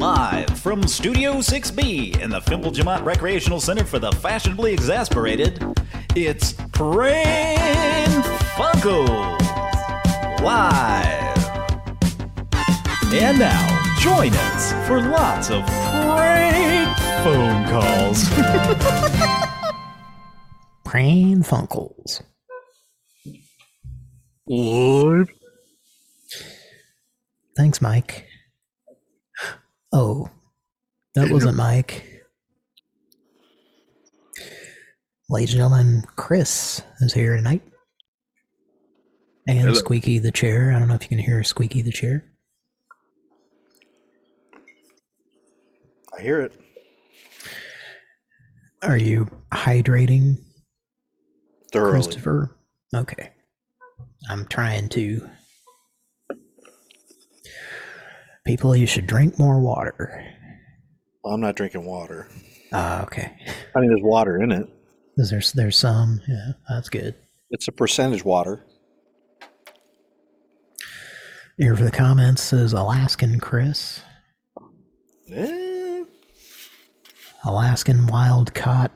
Live from Studio 6B in the Fimple Jamont Recreational Center for the Fashionably Exasperated, it's Pran Funkels Live. And now, join us for lots of prank phone calls. Pran Funkels. Live. Thanks, Mike. Oh, that wasn't Mike. Ladies and gentlemen, Chris is here tonight. And Hello. Squeaky the chair. I don't know if you can hear Squeaky the chair. I hear it. Are you hydrating, Thoroughly. Christopher? Okay. I'm trying to. People, you should drink more water. Well, I'm not drinking water. Ah, okay. I mean, there's water in it. There's there's some. Yeah, that's good. It's a percentage water. Here for the comments says Alaskan Chris. Eh, Alaskan wild caught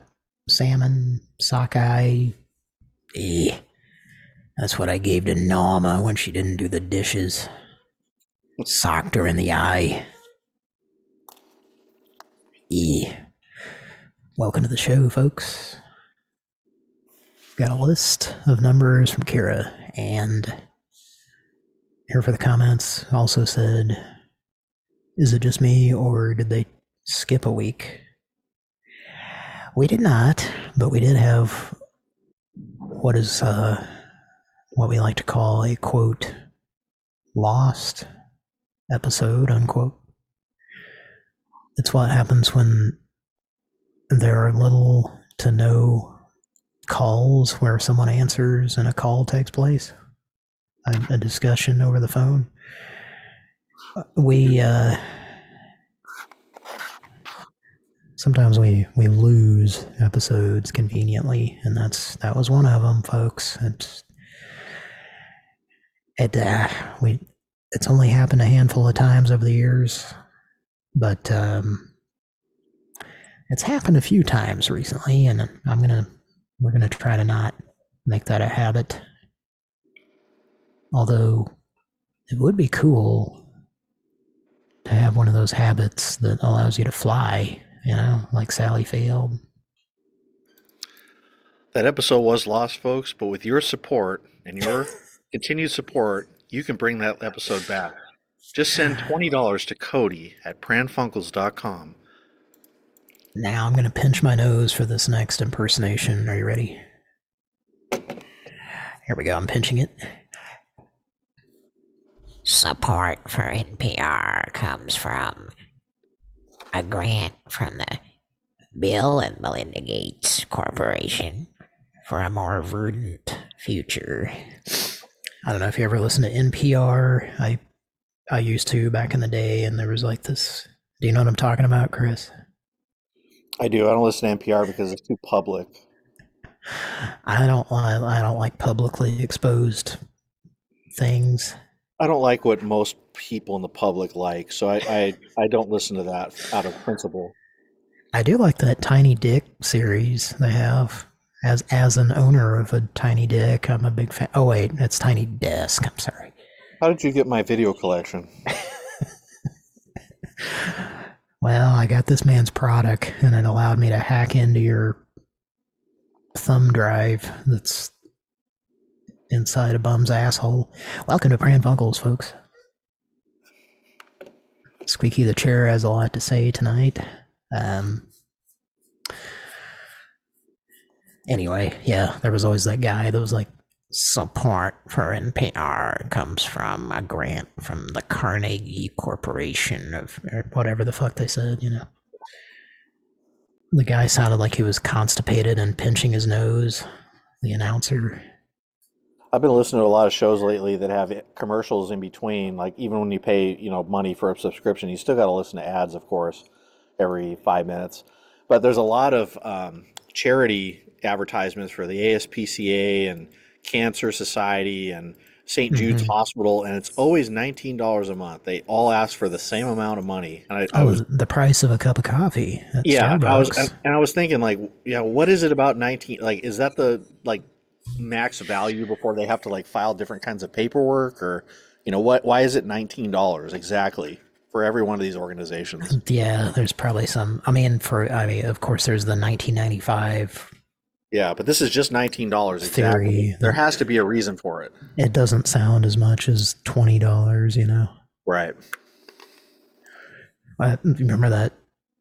salmon sockeye. Eh. That's what I gave to Nama when she didn't do the dishes. Socked her in the eye. Eh. Welcome to the show, folks. Got a list of numbers from Kira, and here for the comments also said, Is it just me, or did they skip a week? We did not, but we did have what is uh, what we like to call a quote lost episode unquote. It's what happens when there are little to no calls where someone answers and a call takes place, a, a discussion over the phone. We uh, sometimes we we lose episodes conveniently and that's that was one of them folks it's it uh, we it's only happened a handful of times over the years but um it's happened a few times recently and i'm gonna we're gonna try to not make that a habit although it would be cool to have one of those habits that allows you to fly you know, like Sally Field. that episode was lost, folks, but with your support and your continued support, you can bring that episode back. Just send $20 to Cody at pranfunkels.com. Now I'm going to pinch my nose for this next impersonation. Are you ready? Here we go. I'm pinching it. Support for NPR comes from a grant from the Bill and Melinda Gates Corporation for a more verdant future. I don't know if you ever listened to NPR. I I used to back in the day, and there was like this. Do you know what I'm talking about, Chris? I do. I don't listen to NPR because it's too public. I don't li- I don't like publicly exposed things. I don't like what most people in the public like, so I, I, I don't listen to that out of principle. I do like that Tiny Dick series they have. As as an owner of a Tiny Dick, I'm a big fan. Oh wait, it's Tiny Desk. I'm sorry. How did you get my video collection? Well, I got this man's product, and it allowed me to hack into your thumb drive that's inside a bum's asshole. Welcome to Pran Funkels, folks. Squeaky the chair has a lot to say tonight. Um. Anyway, yeah, there was always that guy that was like, Support for NPR comes from a grant from the Carnegie Corporation of whatever the fuck they said, you know. The guy sounded like he was constipated and pinching his nose. The announcer. I've been listening to a lot of shows lately that have commercials in between. Like even when you pay, you know, money for a subscription, you still got to listen to ads, of course, every five minutes. But there's a lot of um, charity advertisements for the ASPCA and Cancer Society and St. Jude's Mhm. Hospital, and it's always nineteen dollars a month. They all ask for the same amount of money, and I, I Oh, was the price of a cup of coffee. Yeah, I was, and, and I was thinking like, yeah, what is it about nineteen? Like, is that the like max value before they have to like file different kinds of paperwork, or you know what? Why is it nineteen dollars exactly for every one of these organizations? Yeah, there's probably some. I mean, for I mean, of course, there's the 1995. Yeah, but this is just nineteen dollars Theory exactly. There has to be a reason for it, It doesn't sound as much as twenty dollars. You know, right? I remember that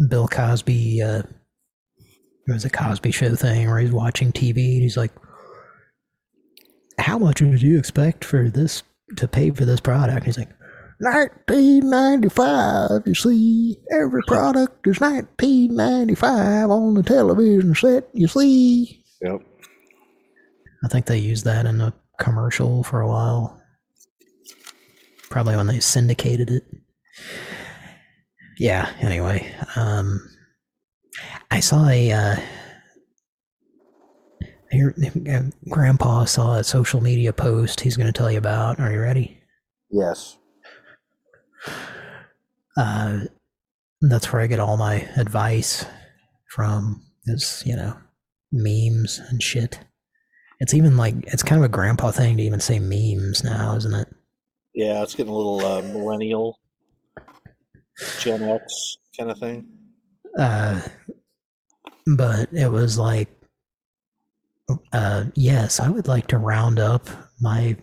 Bill Cosby. Uh, it was a Cosby Show thing where he's watching TV and he's like, "How much would you expect for this to pay for this product?" He's like. 1995 you see every product is 1995 on the television set you see Yep. I think they used that in a commercial for a while. Probably when they syndicated it. Yeah, anyway. Um I saw a uh here uh, grandpa saw a social media post he's going to tell you about. Are you ready? Yes. Uh that's where I get all my advice from is, you know, memes and shit. It's even like it's kind of a grandpa thing to even say memes now, isn't it? Yeah, it's getting a little uh, millennial, Gen X kind of thing. Uh, but it was like, uh, yes, I would like to round up my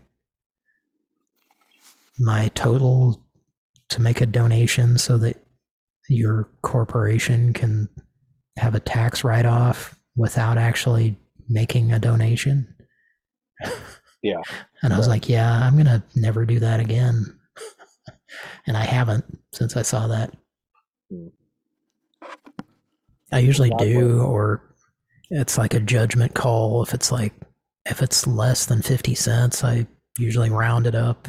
my total to make a donation so that your corporation can have a tax write off without actually making a donation. Yeah. And I was like, yeah, I'm going to never do that again. and I haven't since I saw that. Hmm. I usually do, or it's like a judgment call. If it's like, if it's less than 50 cents, I usually round it up.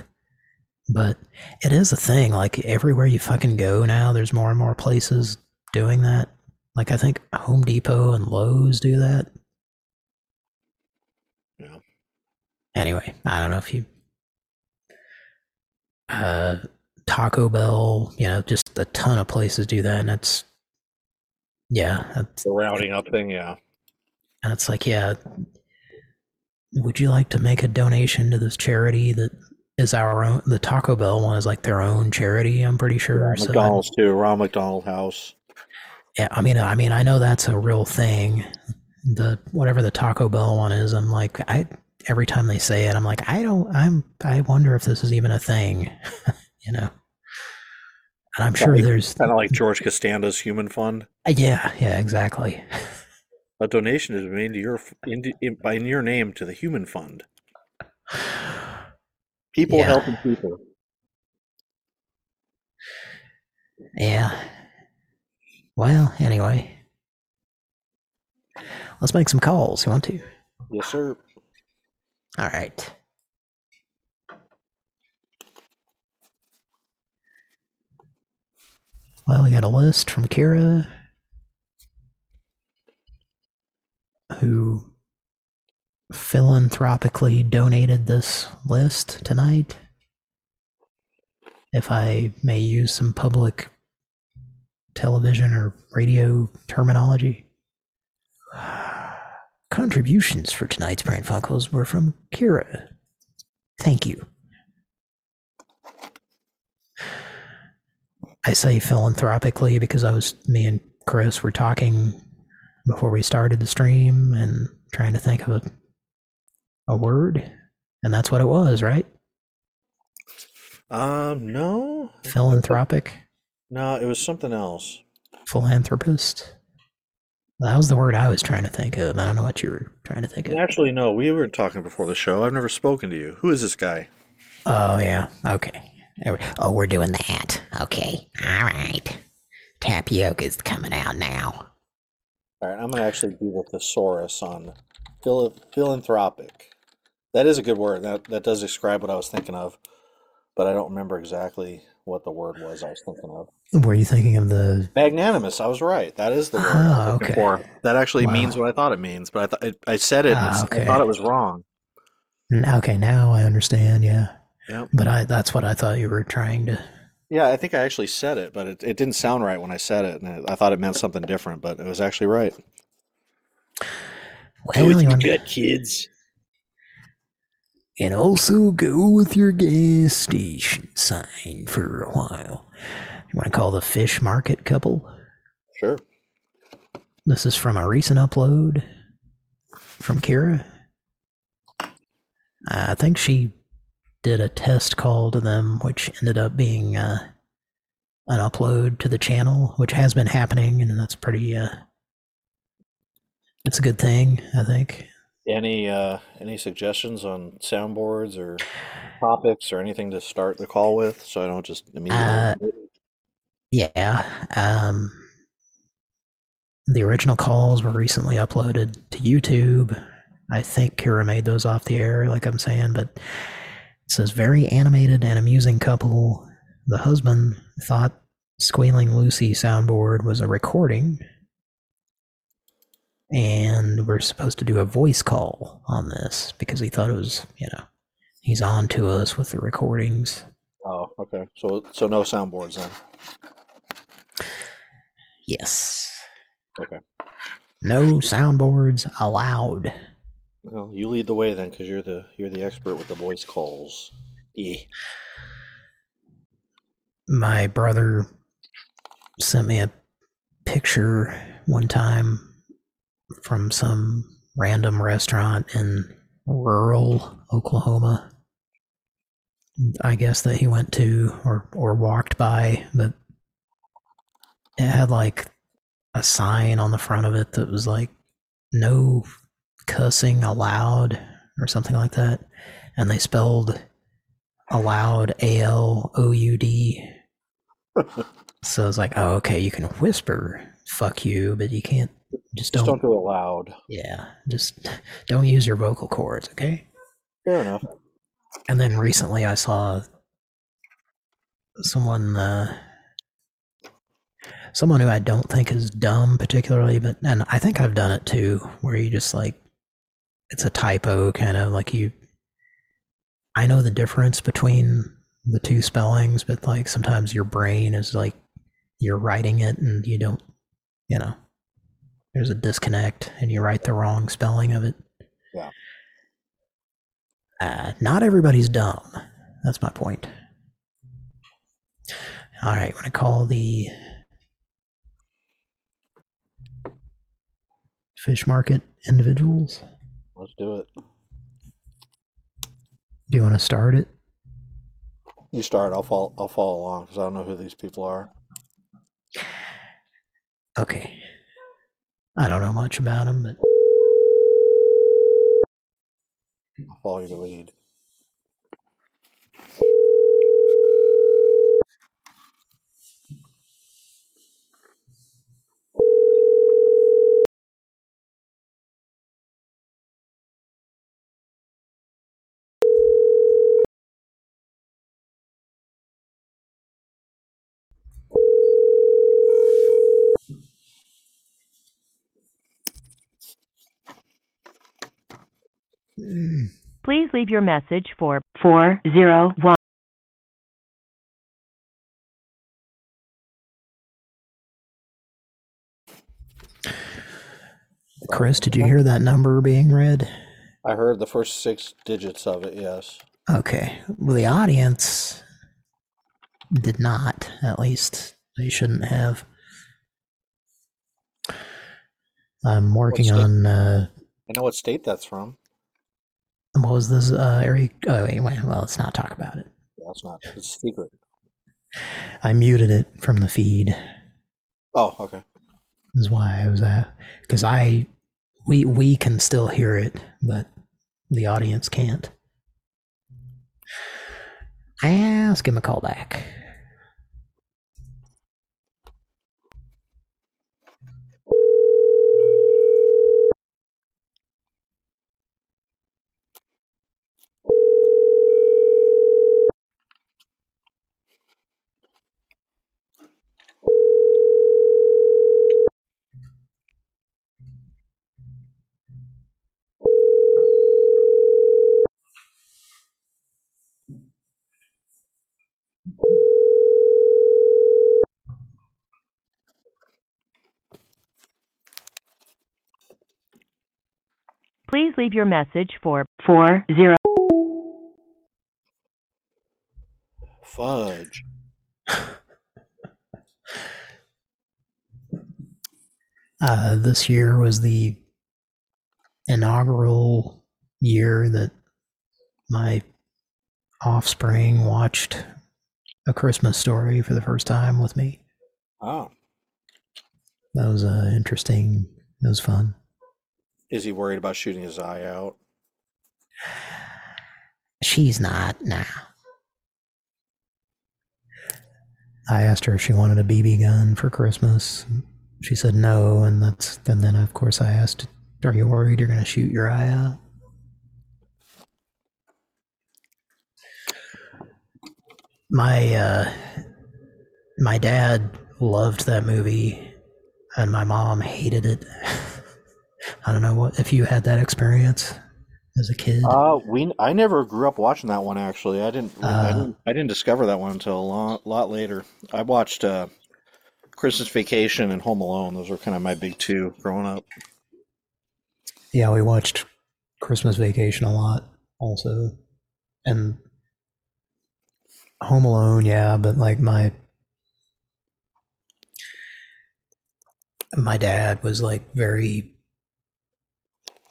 But it is a thing. Like everywhere you fucking go now, there's more and more places doing that. Like I think Home Depot and Lowe's do that. Yeah. Anyway, I don't know if you uh Taco Bell, you know, just a ton of places do that and it's yeah, that's The rounding up thing, yeah. and it's like, yeah, would you like to make a donation to this charity that is our own the Taco Bell one is like their own charity, I'm pretty sure. So I- McDonald's too, Ronald McDonald House. Yeah, I mean, I mean, I know that's a real thing. The whatever the Taco Bell one is, I'm like, I every time they say it, I'm like, I don't, I'm, I wonder if this is even a thing, you know. And I'm sure Like- there's, Kind of like George Costanza's Human Fund. Uh, yeah, yeah, exactly. A donation is made to your in, in, by in your name to the Human Fund. People Yeah. helping people. Yeah. Well, anyway, let's make some calls. You want to? Yes, sir. All right. Well, we got a list from Kira who philanthropically donated this list tonight. If I may use some public television or radio terminology. Contributions for tonight's Prank Funkels were from Kira. Thank you. I say philanthropically because I was, me and Chris were talking before we started the stream and trying to think of a, a word. And that's what it was, right? Um, no, Philanthropic, no, it was something else. philanthropist. That was the word I was trying to think of. I don't know what you were trying to think of. Actually, no, we weren't talking before the show. I've never spoken to you. Who is this guy? Oh, yeah. Okay. Oh, we're doing that. Okay. All right. Tapioca's coming out now. All right, I'm gonna actually do the thesaurus on phil- philanthropic. That is a good word. That that does describe what I was thinking of, but I don't remember exactly what the word was I was thinking of. Were you thinking of the Magnanimous. I was right. That is the word I Ah, okay. for. That actually Wow. means what I thought it means, but I thought I said it. Ah, okay. I thought it was wrong. Okay, now I understand. Yeah, Yep. but I that's what I thought you were trying to. Yeah, I think I actually said it, but it, it didn't sound right when I said it, and I, I thought it meant something different, but it was actually right. Well, you want- kids. and also go with your gas station sign for a while. You want to call the fish market couple? Sure. This is from a recent upload from Kira. I think she did a test call to them, which ended up being uh, an upload to the channel, which has been happening, and that's pretty. Uh, it's a good thing, I think. Any uh, any suggestions on soundboards or topics or anything to start the call with, so I don't just immediately. Yeah. Um, the original calls were recently uploaded to YouTube. I think Kira made those off the air, like I'm saying, but it says very animated and amusing couple. The husband thought Squealing Lucy soundboard was a recording, and we're supposed to do a voice call on this because he thought it was, you know, he's on to us with the recordings. oh, okay. So so no soundboards then. Yes. Okay. No soundboards allowed. Well, you lead the way then, because you're the you're the expert with the voice calls. Yeah. My brother sent me a picture one time from some random restaurant in rural Oklahoma. I guess that he went to or or walked by, but it had like a sign on the front of it that was like no cussing allowed or something like that. And they spelled allowed A L O U D. So it's like, oh, okay, you can whisper "fuck you," but you can't. Just Just don't. don't do it loud. Yeah, just don't use your vocal cords, okay? Fair enough. And then recently, I saw someone, uh, someone who I don't think is dumb particularly, but and I think I've done it too, where you just like, it's a typo, kind of like you. I know the difference between the two spellings, but like sometimes your brain is like you're writing it and you don't, you know, there's a disconnect and you write the wrong spelling of it. Yeah. Uh, not everybody's dumb. That's my point. All right, want to call the fish market individuals. Let's do it. Do you want to start it? You start. I'll follow. I'll follow along because I don't know who these people are. Okay. I don't know much about them, but I'll follow your lead. Please leave your message for 401. Chris, did you hear that number being read? I heard the first six digits of it. Yes. Okay. Well, the audience did not. At least they shouldn't have. I'm working on uh, I know what state that's from. What was this uh, area? Oh, wait, wait, well, let's not talk about it. Yeah, it's not. It's secret. I muted it from the feed. Oh, okay. Is why I was at because I we we can still hear it, but the audience can't. I Ask him a call back. Please leave your message for 40. Fudge. Uh, this year was the inaugural year that my offspring watched A Christmas Story for the first time with me. Oh. That was uh, interesting. It was fun. Is he worried about shooting his eye out? She's not now. I asked her if she wanted a BB gun for Christmas. She said no, and that's and then of course I asked, "Are you worried you're going to shoot your eye out?" My uh, my dad loved that movie, and my mom hated it. I don't know what if you had that experience as a kid. Uh, we I never grew up watching that one actually. I didn't I Uh. didn't I didn't discover that one until a lot, lot later. I watched uh, Christmas Vacation and Home Alone. Those were kind of my big two growing up. Yeah, we watched Christmas Vacation a lot also. And Home Alone, yeah, but like my my dad was like very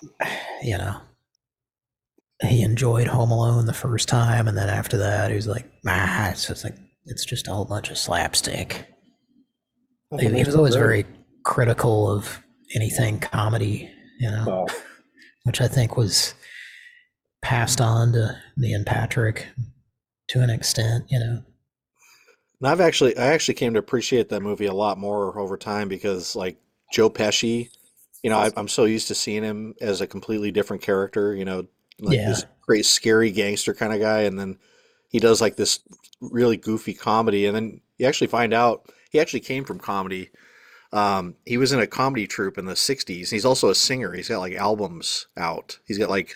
you know he enjoyed Home Alone the first time and then after that he was like, ah, it's just like it's just a whole bunch of slapstick. He, he was always very critical of anything comedy, you know Oh, which I think was passed on to me and Patrick to an extent, you know. And I've actually I actually came to appreciate that movie a lot more over time because like Joe Pesci, you know, I, I'm so used to seeing him as a completely different character, you know, like Yeah. this great scary gangster kind of guy, and then he does like this really goofy comedy, and then you actually find out he actually came from comedy. Um, he was in a comedy troupe in the '60s. He's also a singer. He's got like albums out. He's got like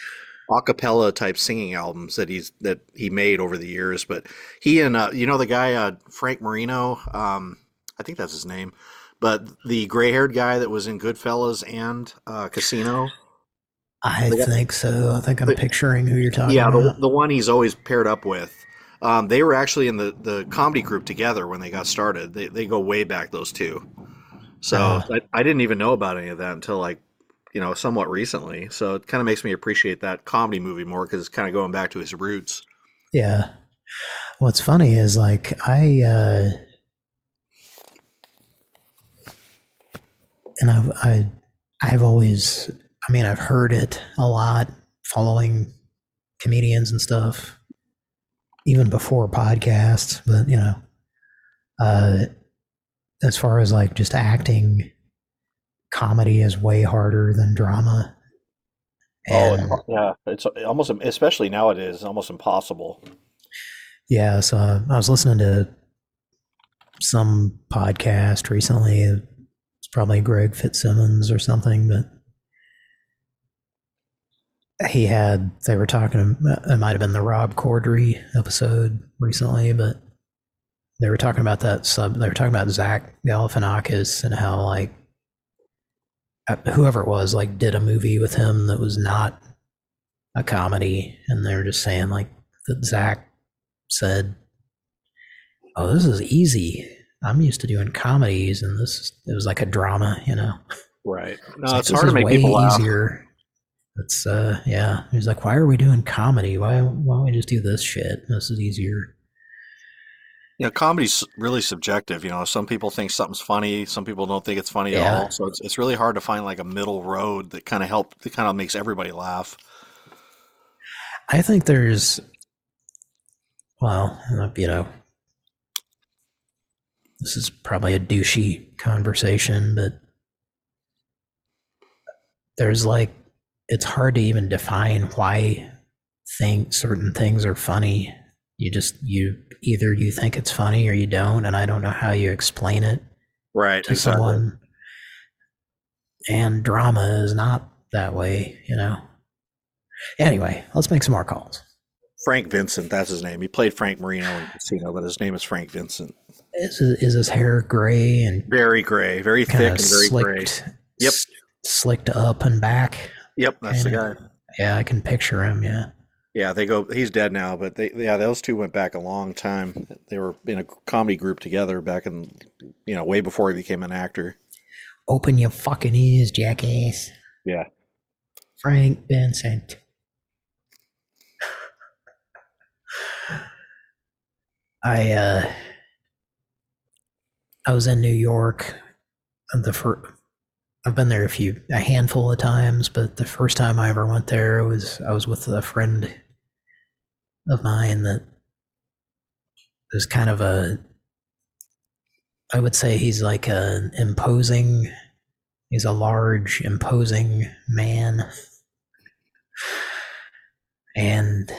a cappella type singing albums that he's that he made over the years. But he and uh, you know the guy uh, Frank Marino, um, I think that's his name. But the gray haired guy that was in Goodfellas and uh, Casino, I think so. I think I'm They- picturing who you're talking about. yeah, the, the one he's always paired up with. Um, they were actually in the, the comedy group together when they got started. They, they go way back, those two. So Uh. I, I didn't even know about any of that until like, you know, somewhat recently. So it kind of makes me appreciate that comedy movie more because it's kind of going back to his roots. Yeah. What's funny is like I uh and I've I I've always I mean I've heard it a lot following comedians and stuff even before podcasts, but you know uh as far as like just acting comedy is way harder than drama. And Oh, yeah. It's almost, especially nowadays, almost impossible. Yeah, so I was listening to some podcast recently. It's probably Greg Fitzsimmons or something, but he had they were talking. It might have been the Rob Corddry episode recently, but they were talking about that sub. They were talking about Zach Galifianakis and how like whoever it was like did a movie with him that was not a comedy, and they were just saying like that Zach said, "Oh, this is easy. I'm used to doing comedies, and this it was like a drama, you know." Right. No, like, it's "This hard to make way people laugh. easier. It's uh, yeah. He's like, "Why are we doing comedy? Why why don't we just do this shit? This is easier." You know, comedy's really subjective. You know, some people think something's funny, some people don't think it's funny Yeah. at all. So it's it's really hard to find like a middle road that kind of help that kind of makes everybody laugh. I think there's, well, you know, this is probably a douchey conversation, but there's like, it's hard to even define why think certain things are funny. You just, you either you think it's funny or you don't, and I don't know how you explain it Right. to someone. And drama is not that way, you know. Anyway, let's make some more calls. Frank Vincent, that's his name. He played Frank Marino in Casino, but his name is Frank Vincent. Is is his hair gray and Very gray, very thick and very gray. Yep. s- slicked up and back. Yep, that's the guy. Yeah, I can picture him. Yeah. Yeah, they go. He's dead now, but they yeah, those two went back a long time. They were in a comedy group together back in you know way before he became an actor. Open your fucking ears, jackass. Yeah. Frank Vincent. I uh I was in New York uh, the first I've been there a few a handful of times, but the first time I ever went there was I was with a friend of mine that was kind of a I would say he's like an imposing he's a large imposing man. And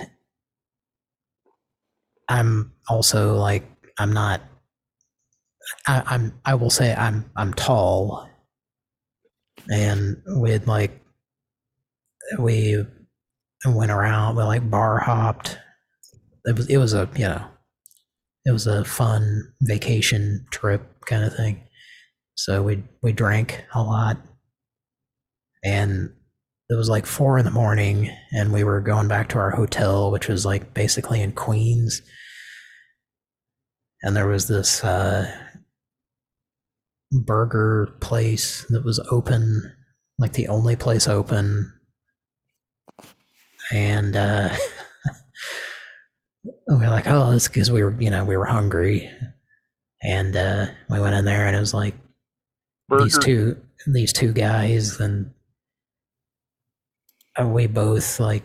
I'm also like I'm not I, I'm I will say I'm I'm tall. And we'd like we went around we like bar hopped. It was it was a you know it was a fun vacation trip kind of thing. So we we drank a lot. And it was like four in the morning and we were going back to our hotel which was like basically in queens. And there was this uh burger place that was open like the only place open. And uh we were like oh it's because we were you know we were hungry. And uh we went in there and it was like these two these two guys and uh, we both like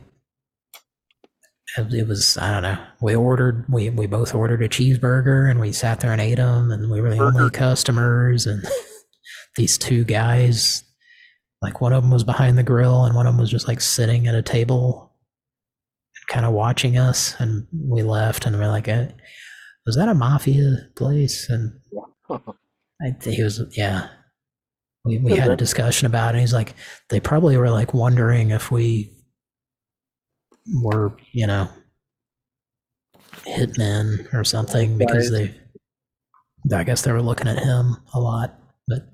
it was i don't know we ordered we we both ordered a cheeseburger and we sat there and ate them and we were the only customers and these two guys like one of them was behind the grill and one of them was just like sitting at a table and kind of watching us and we left and we're like eh, was that a mafia place? And I, he was yeah. We, we had a discussion about it he's like they probably were like wondering if we were you know hitmen or something because they i guess they were looking at him a lot but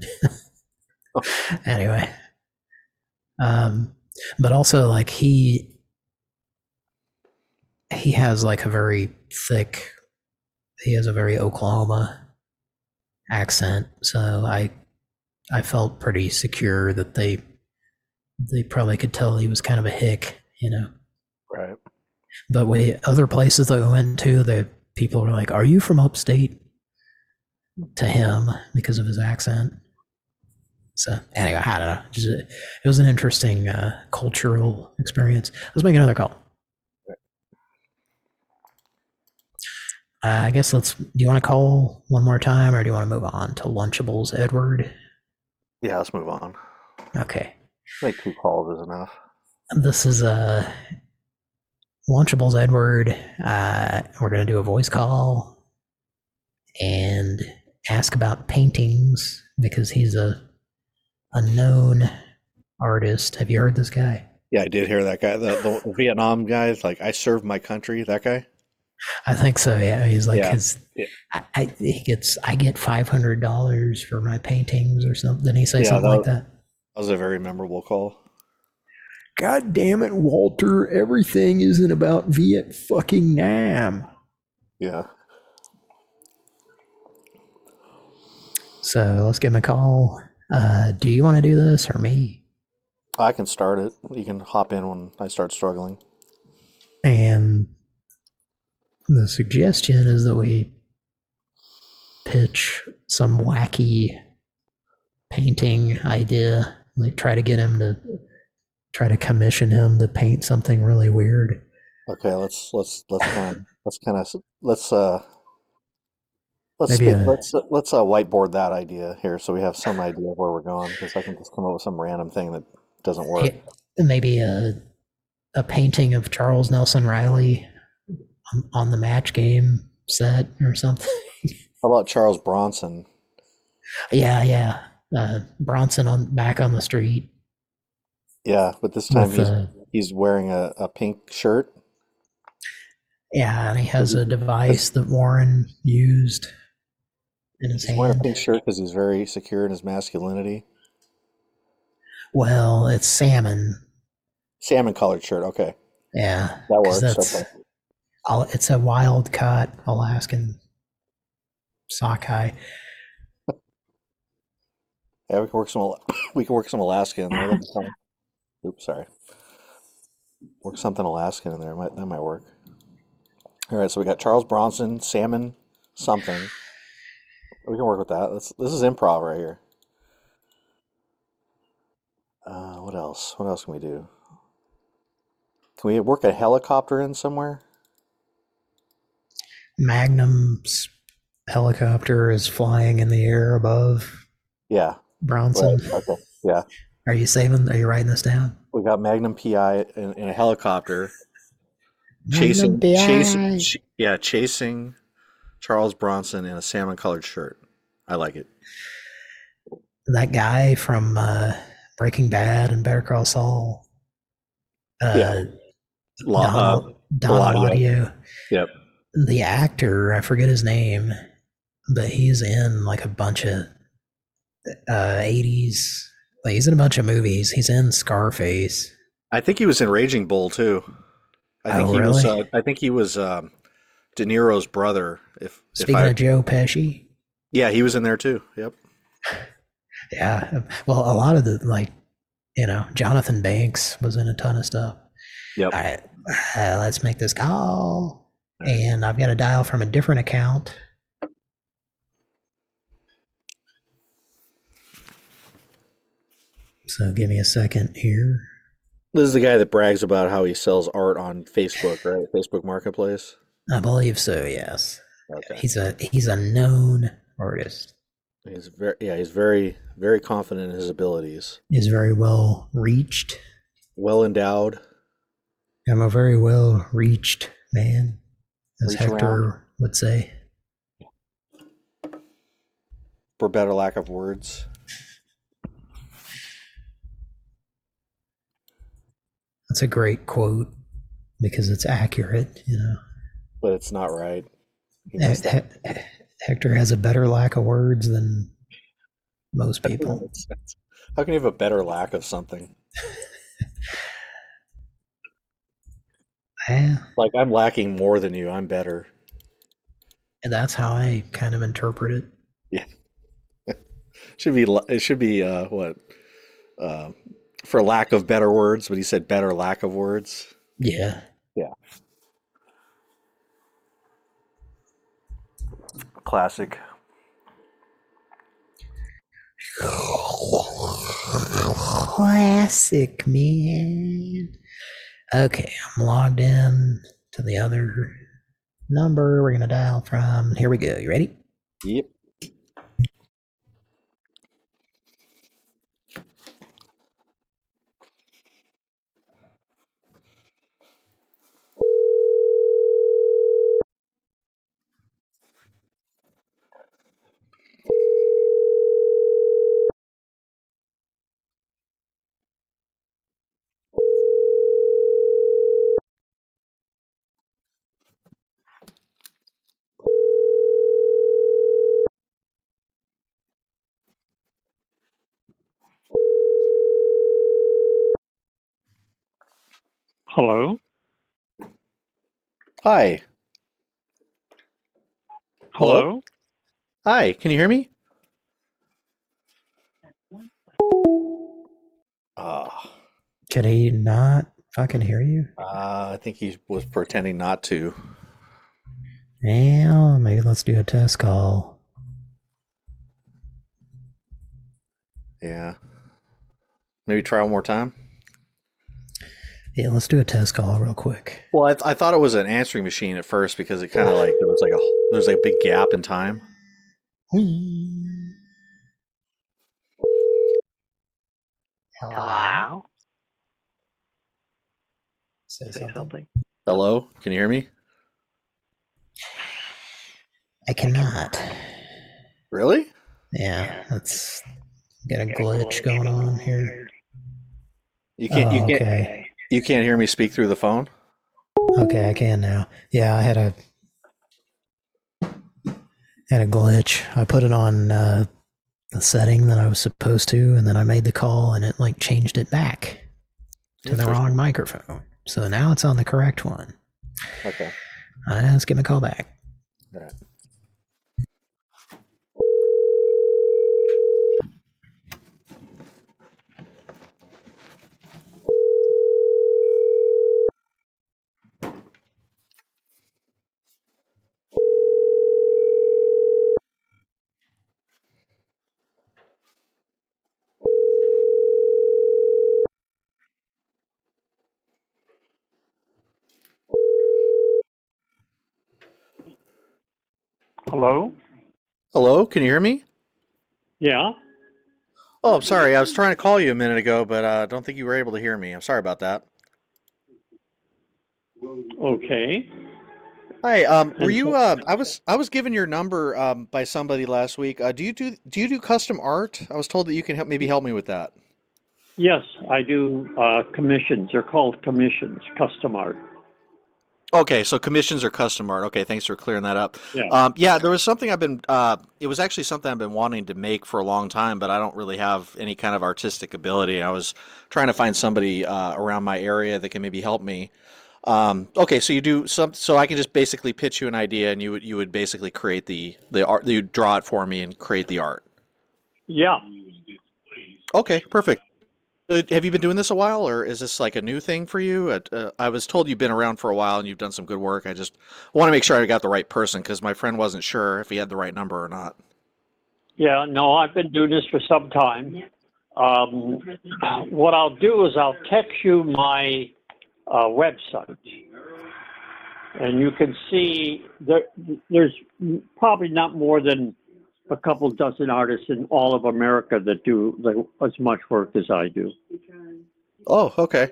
anyway. Um but also like he he has like a very thick he has a very oklahoma accent so i i felt pretty secure that they they probably could tell he was kind of a hick you know Right. but we other places that we went to the people were like are you from upstate? To him because of his accent. So anyway i don't know just, it was an interesting uh, cultural experience. Let's make another call. Uh, i guess let's do you want to call one more time or do you want to move on to lunchables edward? Yeah, let's move on. okay. I think two calls is enough. this is a Lunchables Edward. Uh, we're going to do a voice call and ask about paintings because he's a a known artist. Have you heard this guy? Yeah, I did hear that guy. The, the Vietnam guy is like, I served my country. That guy. I think so. Yeah, he's like Yeah. his. Yeah. I, I he gets. I get five hundred dollars for my paintings or something. He say Yeah, something like that- that? That was a very memorable call. God damn it, Walter! Everything isn't about Viet fucking Nam. Yeah. So let's give him a call. Uh, do you want to do this or me? I can start it. You can hop in when I start struggling. And the suggestion is that we pitch some wacky painting idea, like try to get him to try to commission him to paint something really weird. Okay, let's let's let's kind of let's kind of let's uh let's speak- a- let's let's uh, whiteboard that idea here so we have some idea of where we're going because I can just come up with some random thing that doesn't work. Maybe a a painting of Charles Nelson Reilly on, on the match game set or something. How about Charles Bronson? yeah, yeah. Uh, Bronson on back on the street Yeah, but this time he's uh, he's wearing a, a pink shirt. Yeah, and he has a device that Warren used in his He's wearing a pink shirt because he's very secure in his masculinity. Well, it's salmon, Salmon colored shirt. Okay, Yeah, That works. that's Okay. It's a wild caught Alaskan sockeye. Yeah, we can work some. We can work some Alaska Oops, sorry. Work something Alaskan in there. Might that might work. All right, so we got Charles Bronson, salmon, something. We can work with that. This this is improv right here. Uh, what else? What else can we do? Can we work a helicopter in somewhere? Magnum's helicopter is flying in the air above Yeah. Bronson. Right. Okay. Yeah. Are you saving? Are you writing this down? We got Magnum PI in, in a helicopter chasing, chasing, ch- yeah, chasing Charles Bronson in a salmon-colored shirt. I like it. that guy from uh, Breaking Bad and Better Call Saul. Uh, Yeah. Lo- uh, Don, Don Eladio. Eladio. yep. The actor, I forget his name, but he's in like a bunch of uh, 80s. Like he's in a bunch of movies. He's in Scarface. I think he was in Raging Bull too. I think Oh, he was. Uh, really? I think he was um, De Niro's brother. If Speaking if I, of Joe Pesci, yeah, he was in there too. Yep. yeah. Well, a lot of the like, you know, Jonathan Banks was in a ton of stuff. Yep. All right, uh, let's make this call. And I've got to dial from a different account. So give me a second here. This is the guy that brags about how he sells art on Facebook, right? Facebook Marketplace. I believe so. Yes, Okay. he's a he's a known artist. He's very yeah. He's very very confident in his abilities. He's very well reached. Well endowed. I'm a very well reached man, as Reach Hector around. would say. For better lack of words. That's a great quote because it's accurate. You know, But it's not right. He He- messed. He- Hector has a better lack of words than most people. How can you have a better lack of something? Yeah, Like I'm lacking more than you. I'm better. and that's how I kind of interpret it. Yeah. should be it should be uh what uh, for lack of better words, but he said better lack of words. Yeah. Yeah. Classic. Classic, man. Okay, I'm logged in to the other number we're going to dial from. Here we go. You ready? Yep. Hello? Hi. Hello? Hello? Hi. Can you hear me? Ah, Could he not fucking hear you? uh, I think he was pretending not to. Yeah, maybe let's do a test call. Yeah. Maybe try one more time. Yeah, let's do a test call real quick. Well, I, th- I thought it was an answering machine at first because it kind of like there was like a there's like a big gap in time. Hello? Say Say something. something. Hello, can you hear me? I cannot. Really? Yeah, that's got a glitch going on here. You can't you Oh, can't okay. You can't hear me speak through the phone? Okay, I can now. Yeah, I had a had a glitch. I put it on uh, the setting that I was supposed to, and then I made the call, and it like changed it back. to the wrong microphone. So now it's on the correct one. Okay. Uh, let's give him a call back. All right. Hello? Hello, can you hear me? Yeah? Oh, I'm sorry. I was trying to call you a minute ago, but uh, I don't think you were able to hear me. I'm sorry about that. Okay. Hi. Um, were you? Uh, I was. I was given your number um, by somebody last week. Uh, do you do? Do you do custom art? I was told that you can help. Maybe help me with that. Yes, I do uh, commissions. They're called commissions, custom art. Okay, so commissions are custom art. Okay, thanks for clearing that up. Yeah. Um, yeah, there was something I've been. Uh, it was actually something I've been wanting to make for a long time, but I don't really have any kind of artistic ability. I was trying to find somebody uh, around my area that can maybe help me. Um, okay, so you do some. So I can just basically pitch you an idea, and you would you would basically create the the art. You draw it for me and create the art. Yeah. Okay, perfect. Uh, have you been doing this a while, or is this like a new thing for you? Uh, I was told you've been around for a while and you've done some good work. I just want to make sure I got the right person because my friend wasn't sure if he had the right number or not. Yeah, no, I've been doing this for some time. Um, what I'll do is I'll text you my uh, website. And you can see there, there's probably not more than a couple dozen artists in all of America that do the, as much work as I do. Oh, okay.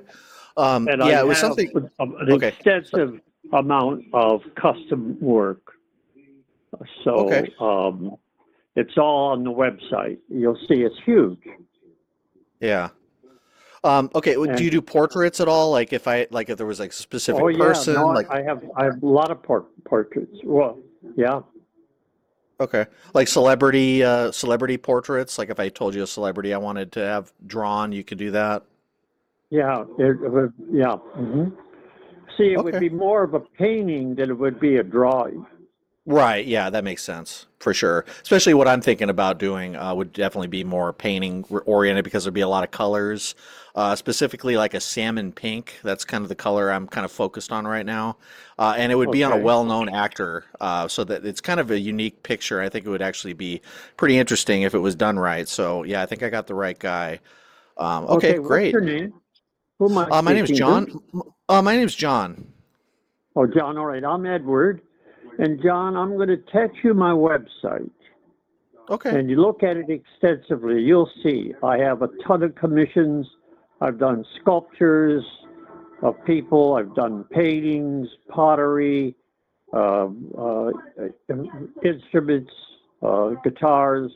Um, And I yeah, it was have something. an okay. extensive amount of custom work. So Okay. um, it's all on the website. You'll see it's huge. Yeah. Um, okay. And- Do you do portraits at all? Like if I like if there was like a specific oh yeah, person, no, like I have I have a lot of por- portraits. Well, yeah, okay, like celebrity uh, celebrity portraits. Like if I told you a celebrity I wanted to have drawn, you could do that. yeah, it, would, yeah. hmm See, it would be more of a painting than it would be a drawing. Right. Yeah, that makes sense for sure. Especially what I'm thinking about doing uh, would definitely be more painting oriented because there'd be a lot of colors, uh, specifically like a salmon pink. That's kind of the color I'm kind of focused on right now. Uh, and it would be on a well-known actor, uh, so that it's kind of a unique picture. I think it would actually be pretty interesting if it was done right. So yeah, I think I got the right guy. Um, okay, What's great. your name? Who am I Uh, my name is John. to? Uh, my name is John. Oh, John. All right, I'm Edward, and John, I'm going to text you my website. Okay. and you look at it extensively, you'll see I have a ton of commissions. I've done sculptures of people, I've done paintings, pottery, uh, uh, instruments, uh, guitars,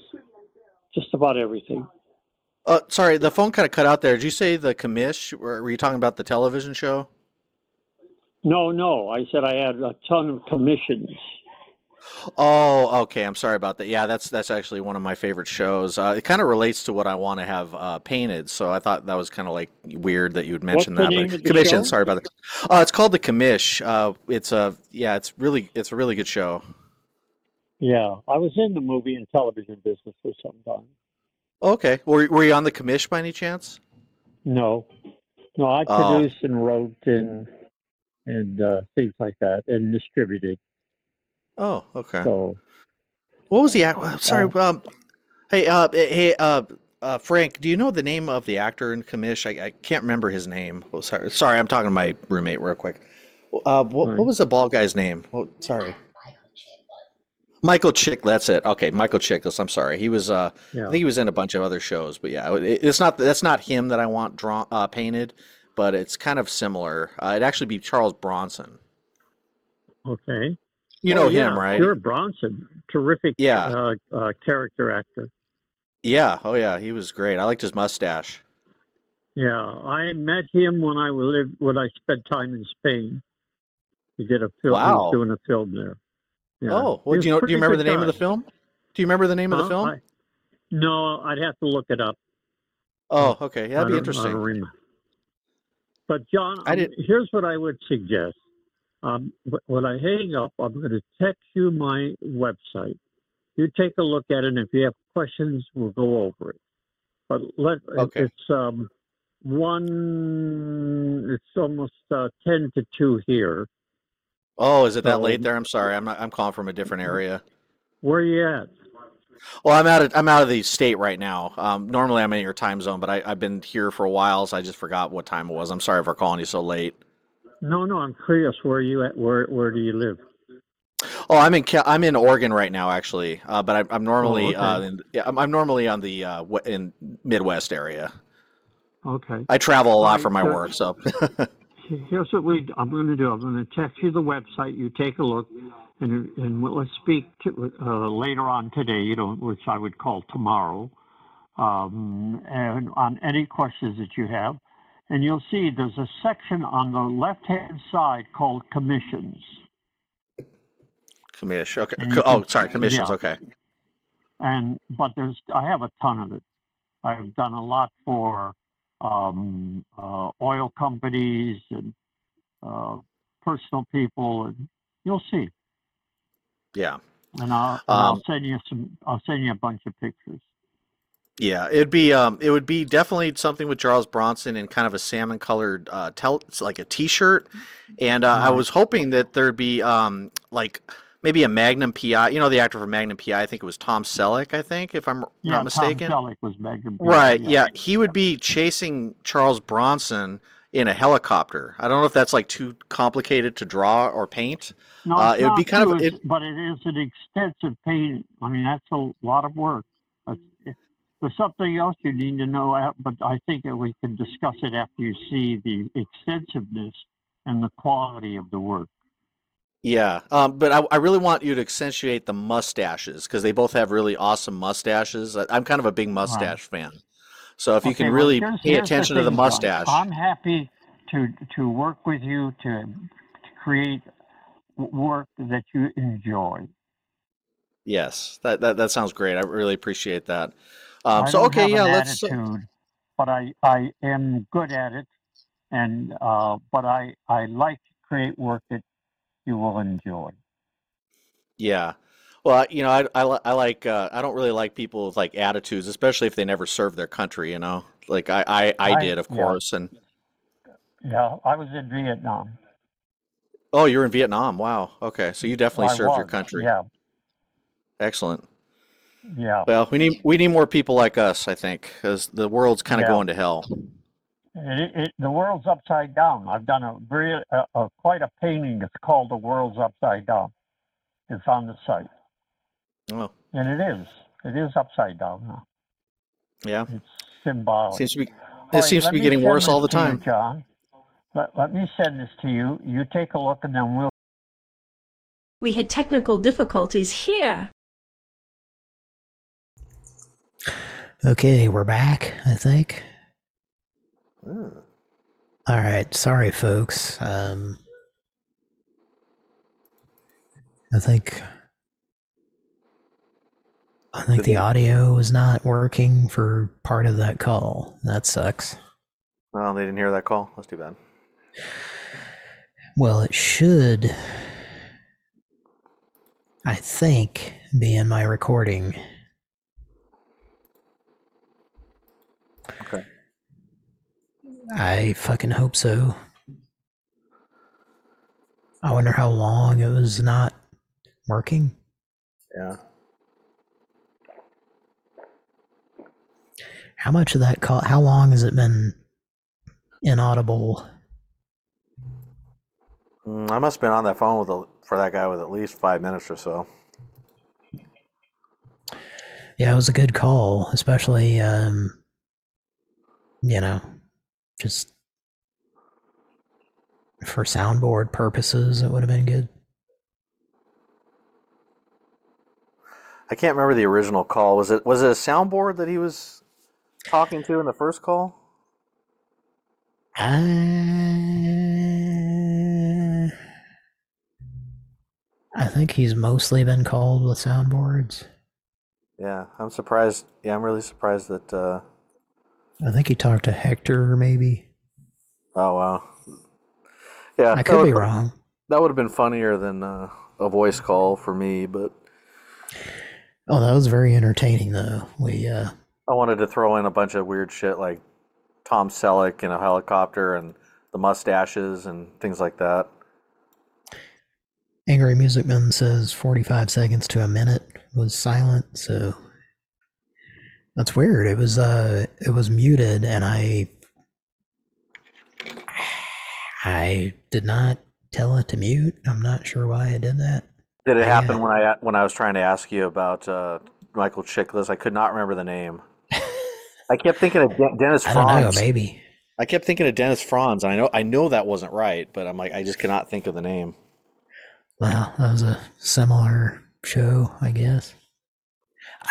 just about everything. Uh, sorry, the phone kind of cut out there. Did you say the commish? Or were you talking about the television show? No, no, I said I had a ton of commissions. Oh, okay. I'm sorry about that. Yeah, that's that's actually one of my favorite shows. Uh, it kind of relates to what I want to have uh, painted, so I thought that was kind of like weird that you would mention the that. name but of the commission, sorry about that. Uh, it's called the Commish. Uh, it's a yeah, it's really it's a really good show. Yeah, I was in the movie and television business for some time. Okay, were were you on the Commish by any chance? No, no, I Oh. produced and wrote and and uh, things like that and distributed. Oh, okay. So What was the act? uh, Sorry. Um, hey, uh, hey, uh, uh, Frank, do you know the name of the actor in Commish? I, I can't remember his name. Oh, sorry, sorry, I'm talking to my roommate real quick. Uh, what, what was the bald guy's name? Oh, sorry. Michael Chick. That's it. Okay, Michael Chiklis. I'm sorry. He was. Uh, I think he was in a bunch of other shows, but yeah, it, it's not. That's not him that I want drawn uh, painted, but it's kind of similar. Uh, it'd actually be Charles Bronson. okay. You Oh, know yeah, him, right? Sure, Bronson, terrific. Yeah. Uh, uh, character actor. Yeah. Oh yeah, he was great. I liked his mustache. Yeah, I met him when I lived when I spent time in Spain. He did a film. He Wow. was doing a film there. Yeah. Oh, well, do you know? Do you remember the name of the film? Do you remember the name of the film? I- no, I'd have to look it up. oh, okay, that'd be interesting. But John, I um, did- here's what I would suggest. Um, when I hang up, I'm going to text you my website. You take a look at it, and if you have questions, we'll go over it. But let Okay. it's um, one. It's almost uh, ten to two here. Oh, is it that late there? I'm sorry. I'm not. I'm calling from a different area. Where are you at? Well, I'm out of I'm out of the state right now. Um, normally I'm in your time zone, but I, I've been here for a while, so I just forgot what time it was. I'm sorry for calling you so late. No, no. I'm curious. Where are you at? Where Where do you live? Oh, I'm in I'm in Oregon right now, actually. Uh, but I, I'm normally okay. uh, in, yeah, I'm, I'm normally on the uh, w- in Midwest area. Okay. I travel a lot Alright, for my so- work, so Here's what we I'm going to do. I'm going to text you the website. You take a look, and and we'll- let's speak to, uh, later on today. You know, which I would call tomorrow, um, and on any questions that you have. And you'll see there's a section on the left hand side called commissions. commish. Okay. And you oh, can- sorry, commissions. yeah. Okay. and but there's I have a ton of it. I've done a lot for um, uh, oil companies and uh, personal people, and you'll see. Yeah. And I'll, and I'll Um, send you some. I'll send you a bunch of pictures. Yeah, it'd be um, it would be definitely something with Charles Bronson in kind of a salmon colored uh, tel- like a T-shirt, and uh, I was hoping that there'd be um, like maybe a Magnum PI. You know the actor for Magnum PI. I think it was Tom Selleck. I think if I'm Yeah, not mistaken. Tom Selleck was Megan. Right. Yeah, he would be chasing Charles Bronson in a helicopter. I don't know if that's like too complicated to draw or paint. No, Uh, it would be kind of- it- but it is an extensive painting. I mean, that's a lot of work. There's something else you need to know, uh, but I think that we can discuss it after you see the extensiveness and the quality of the work. Yeah, um, but I, I really want you to accentuate the mustaches because they both have really awesome mustaches. I, I'm kind of a big mustache fan, so if you Okay, can well, really here's- pay here's attention to the thing, John. mustache, I'm happy to to work with you to, to create work that you enjoy. yes, that, that that sounds great. I really appreciate that. Um, I so don't okay, have yeah, an let's. attitude, but I I am good at it, and uh, but I I like to create work that you will enjoy. Yeah. Well, you know, I, I, li- I like uh, I don't really like people with like attitudes, especially if they never served their country. You know, like I I, I I- did, of yeah. course. And Yeah, I was in Vietnam. oh, you're in Vietnam. Wow. Okay, so you definitely I served your was, country. Yeah, Excellent. Yeah. Well, we need we need more people like us, I think, because the world's kind of Yeah. going to hell. It, it, the world's upside down. I've done a very uh, uh, quite a painting. It's called "The World's Upside Down." It's on the site, Oh, and it is. It is upside down now. yeah. It's symbolic. Seems to be. All It right, seems to be getting worse all the this to you, time. John. Let, let me send this to you. You take a look, and then we'll We had technical difficulties here. Okay, we're back, I think. Hmm. All right, sorry, folks. Um, I think I think the audio was not working for part of that call. That sucks. Well, they didn't hear that call. That's too bad. Well, it should, I think, be in my recording. Okay. I fucking hope so. I wonder how long it was not working. Yeah. How much of that call? How long has it been inaudible? Mm, I must have been on that phone with a, for that guy with at least five minutes or so. Yeah, it was a good call, especially, um, you know, just for soundboard purposes. It would have been good. I can't remember the original call. Was it was it a soundboard that he was talking to in the first call? I, I think he's mostly been called with soundboards. Yeah, I'm surprised. Yeah, I'm really surprised that. Uh, I think he talked to Hector, maybe. Oh wow. Yeah, I could be wrong. That would have been funnier than uh, a voice call for me, but Oh, that was very entertaining though. We uh I wanted to throw in a bunch of weird shit like Tom Selleck in a helicopter and the mustaches and things like that. Angry Music Man says 45 seconds to a minute was silent, so that's weird. It was uh it was muted and I I did not tell it to mute. I'm not sure why I did that. Did it happen Yeah. when I when I was trying to ask you about uh, Michael Chiklis? I could not remember the name. I kept thinking of De- Dennis I don't know, Franz. maybe. I kept thinking of Dennis Franz. and I know I know that wasn't right, but I'm like I just cannot think of the name. Well, that was a similar show, I guess.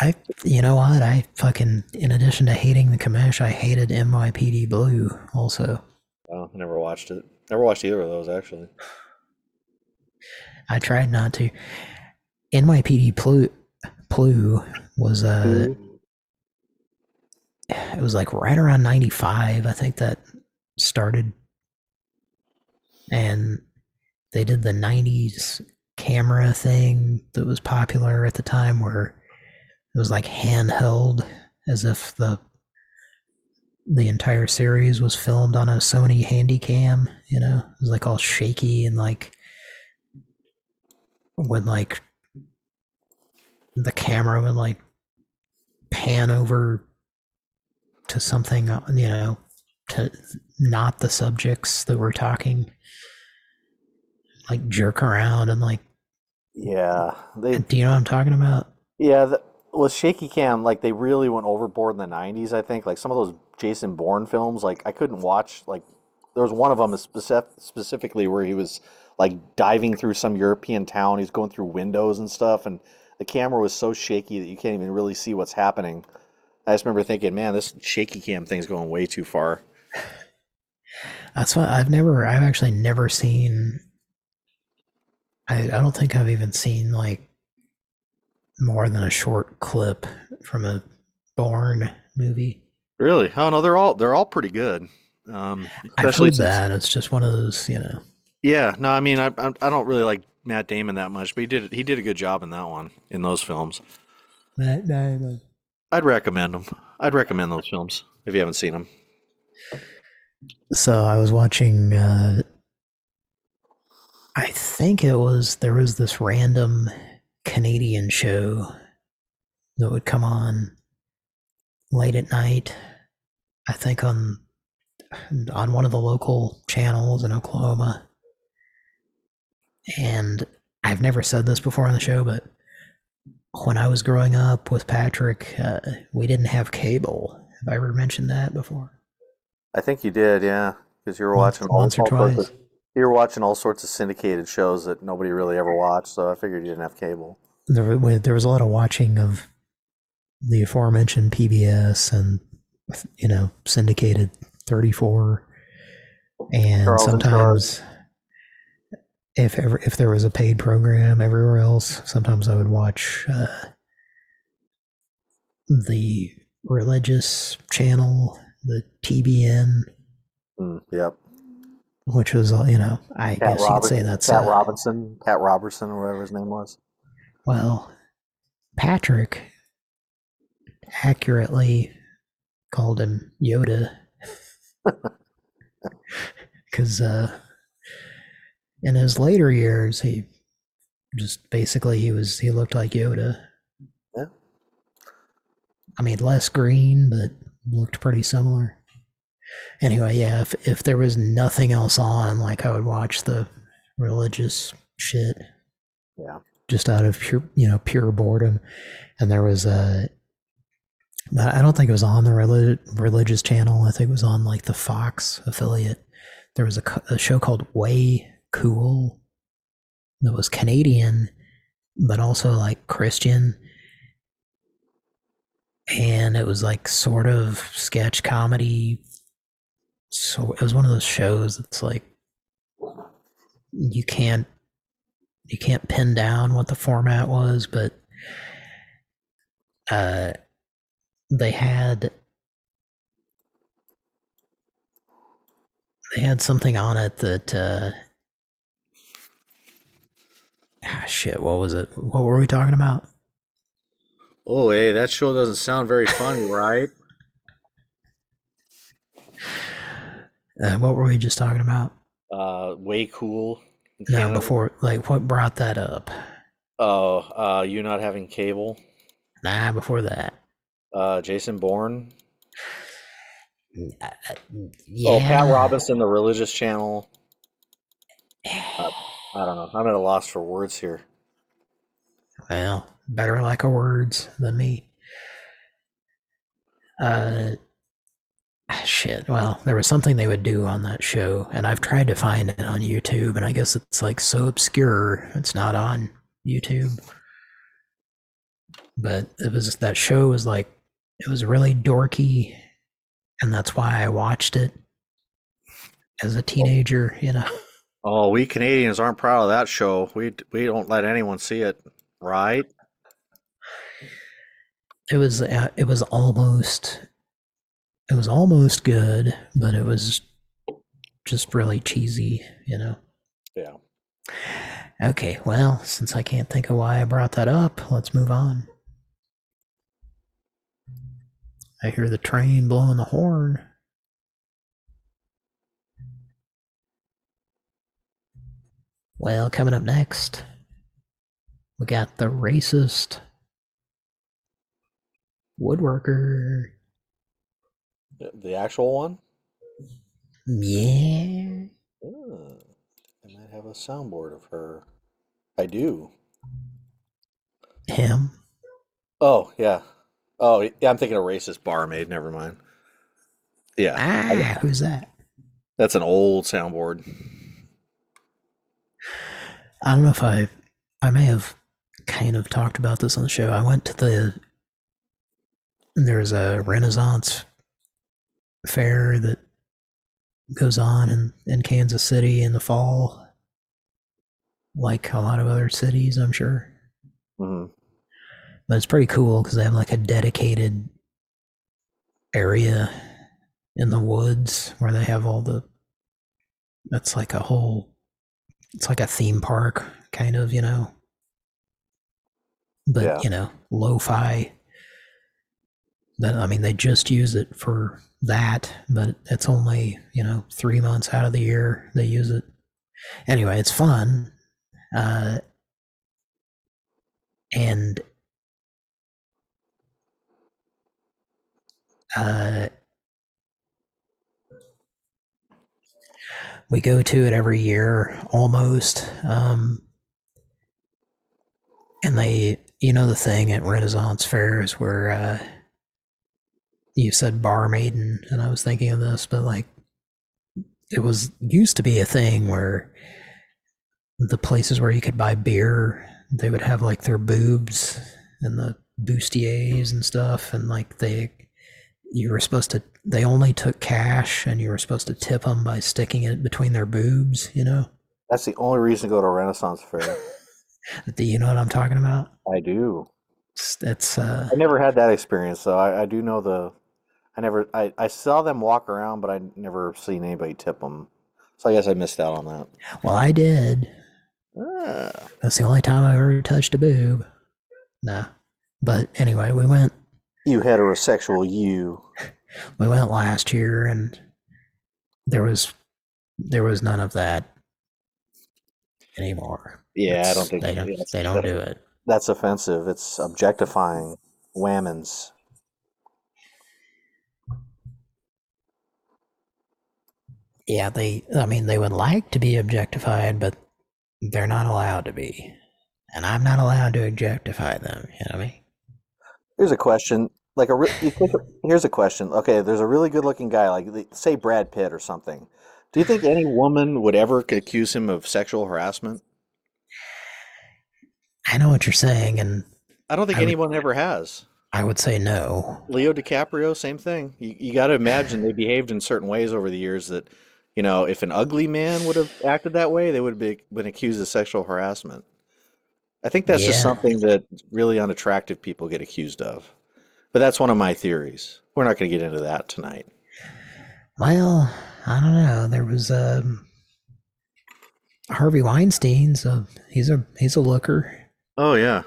I, you know what? I fucking, in addition to hating the Commish, I hated NYPD Blue also. Oh, I never watched it. Never watched either of those actually. I tried not to. NYPD Plu, Plu was, uh, it was like right around 95, I think that started. And they did the 90s camera thing that was popular at the time where it was like handheld as if the the entire series was filmed on a Sony Handycam, you know? It was like all shaky and like when like the camera would like pan over to something, uh, you know, to not the subjects that we're talking, like jerk around and like, Yeah, they do you know what I'm talking about? yeah the, with shaky cam like they really went overboard in the 90s. I think like some of those Jason Bourne films like I couldn't watch like there was one of them specific, specifically where he was like diving through some European town. He's going through windows and stuff, and the camera was so shaky that you can't even really see what's happening. I just remember thinking, man, this shaky cam thing's going way too far. That's why I've never, I've actually never seen. I, I don't think I've even seen like more than a short clip from a Bourne movie. Really? Oh no, they're all they're all pretty good. Um, especially that. It's just one of those, you know. Yeah, no, I mean, I, I I don't really like Matt Damon that much, but he did he did a good job in that one in those films. Matt Damon. I'd recommend them. I'd recommend those films if you haven't seen them. So I was watching. Uh, I think it was there was this random Canadian show that would come on late at night. I think on on one of the local channels in Oklahoma. And I've never said this before on the show, but when I was growing up with Patrick, uh, we didn't have cable. Have I ever mentioned that before? I think you did, yeah, because you were Once- watching all, once or twice. You were watching all sorts of syndicated shows that nobody really ever watched. So I figured you didn't have cable. there, there was a lot of watching of the aforementioned PBS and you know syndicated 34 and Charles sometimes if ever if there was a paid program everywhere else sometimes I would watch uh, the religious channel the TBN Mm, yep. Which was uh, you know I Pat guess you could say that's Pat uh, Robinson, Pat Robertson, or whatever his name was. Well, Patrick accurately called him Yoda because uh, in his later years, he just basically he was he looked like Yoda. Yeah. I mean, less green, but looked pretty similar. Anyway, yeah, if if there was nothing else on, like I would watch the religious shit. Yeah. just out of pure you know pure boredom. And there was a i don't think it was on the relig- religious channel. I think it was on like the fox affiliate. There was a, a show called way cool that was canadian but also like christian. And it was like sort of sketch comedy so it was one of those shows that's like you can't you can't pin down what the format was, but uh, they had they had something on it that uh ah, shit what was it what were we talking about Oh, hey, that show doesn't sound very funny, right? Uh, what were we just talking about Uh, way cool. no before like what brought that up Oh, uh, you not having cable. nah before that Uh, Jason Bourne. Uh, yeah Oh, Pat Robinson, the religious channel. Uh, I don't know. I'm at a loss for words here. well better like a words than me uh shit well there was something they would do on that show and i've tried to find it on youtube and i guess it's like so obscure it's not on youtube but it was that show was like it was really dorky and that's why i watched it as a teenager you know Oh, we Canadians aren't proud of that show. We we don't let anyone see it, right? it was uh, it was almost it was almost good but it was just really cheesy you know? Yeah. okay well since i can't think of why i brought that up let's move on. I hear the train blowing the horn. Well coming up next we got the racist woodworker The- actual one. yeah Oh, I might have a soundboard of her. I do. him Oh yeah. Oh yeah. I'm thinking a racist barmaid. Never mind. Yeah, ah who's that that's an old soundboard. I don't know if I I may have kind of talked about this on the show. I went to the there's a Renaissance fair that goes on in, in Kansas City in the fall. Like a lot of other cities, I'm sure. hmm But it's pretty cool because they have like a dedicated area in the woods where they have all the that's like a whole it's like a theme park kind of, you know. But Yeah. you know, lo-fi. But I mean they just use it for that, but it's only, you know, three months out of the year they use it. Anyway, it's fun. Uh and uh, we go to it every year almost um, and they you know the thing at renaissance fairs where uh, you said bar maiden and i was thinking of this but like it was used to be a thing where the places where you could buy beer they would have like their boobs and the bustiers and stuff and like they you were supposed to they only took cash and you were supposed to tip them by sticking it between their boobs you know That's the only reason to go to a Renaissance fair. do you know what i'm talking about I do. it's, it's uh I never had that experience, so I, I do know the. I never. I, I saw them walk around, but I never seen anybody tip them. So I guess I missed out on that. well i did Ah. that's the only time i ever touched a boob no but anyway we went You heterosexual, you. we went last year and there was there was none of that anymore Yeah, I don't think they don't, they don't do it That's offensive. It's objectifying whammons. Yeah they i mean they would like to be objectified but they're not allowed to be and i'm not allowed to objectify them you know what i mean Here's a question. Like a re- you think, here's a question. Okay, there's a really good-looking guy, like say Brad Pitt or something. Do you think any woman would ever accuse him of sexual harassment? i know what you're saying and I don't think I would- anyone ever has. i would say no Leo DiCaprio, same thing. You, you got to imagine they behaved in certain ways over the years that, you know, if an ugly man would have acted that way, they would have been, been accused of sexual harassment. I think that's just something that really unattractive people get accused of. But that's one of my theories. We're not going to get into that tonight. well I don't know. There was um, Harvey Weinstein's. A, he's a he's a looker. Oh yeah,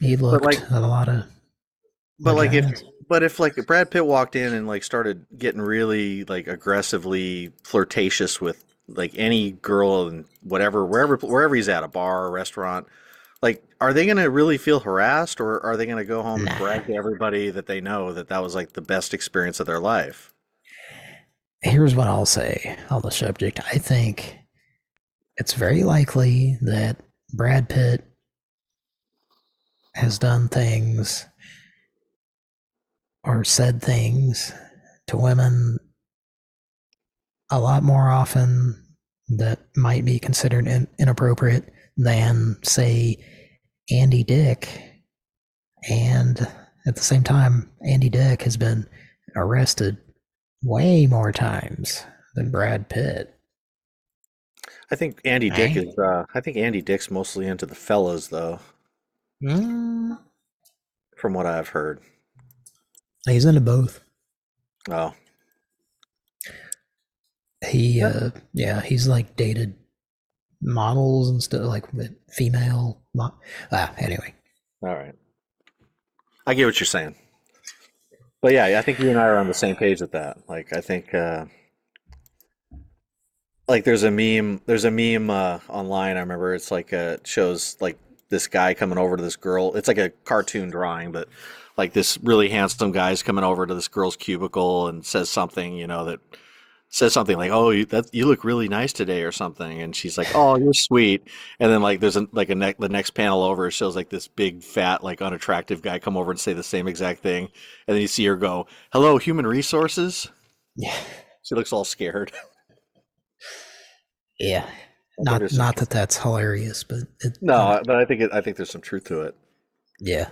He looked like- at a lot of. but like if vaginas. But if like if Brad Pitt walked in and like started getting really like aggressively flirtatious with like any girl and whatever wherever wherever he's at a bar a restaurant like are they going to really feel harassed or are they going to go home and brag to everybody that they know that that was like the best experience of their life here's what I'll say on the subject. I think it's very likely that Brad Pitt has done things or said things to women a lot more often that might be considered in, inappropriate than, say, Andy Dick. And at the same time, Andy Dick has been arrested way more times than Brad Pitt. i think andy dick Right. is uh i think andy dick's mostly into the fellas though Mm, from what i've heard he's into both. oh He, uh, yeah, he's like dated models and stuff, like female. Mo- ah, anyway, all right i get what you're saying but yeah i think you and i are on the same page with that like i think uh like there's a meme there's a meme uh online i remember it's like uh shows like this guy coming over to this girl it's like a cartoon drawing but like this really handsome guy's coming over to this girl's cubicle and says something you know that says something like oh you, that you look really nice today or something and she's like oh you're sweet and then like there's a like a neck the next panel over shows like this big fat like unattractive guy come over and say the same exact thing and then you see her go hello human resources yeah, she looks all scared yeah. Not, not that that's hilarious, but it, No, uh but I think it, I think there's some truth to it. yeah.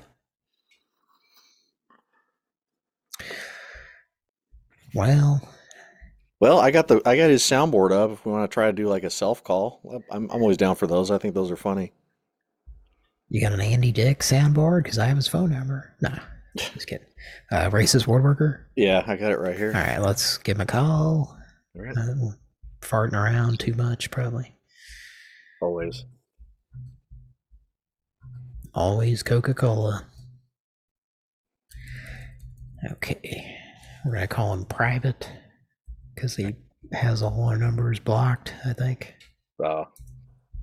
Well, Well, I got the I got his soundboard up. If we want to try to do like a self call, I'm I'm always down for those. I think those are funny. you got an Andy Dick soundboard because I have his phone number. Nah, just kidding. Uh, racist word worker. Yeah, I got it right here. All right, let's give him a call. All right. Uh, farting around too much, probably. Always. Always Coca Cola. Okay. We're going to call him private because he has all our numbers blocked, I think. Uh,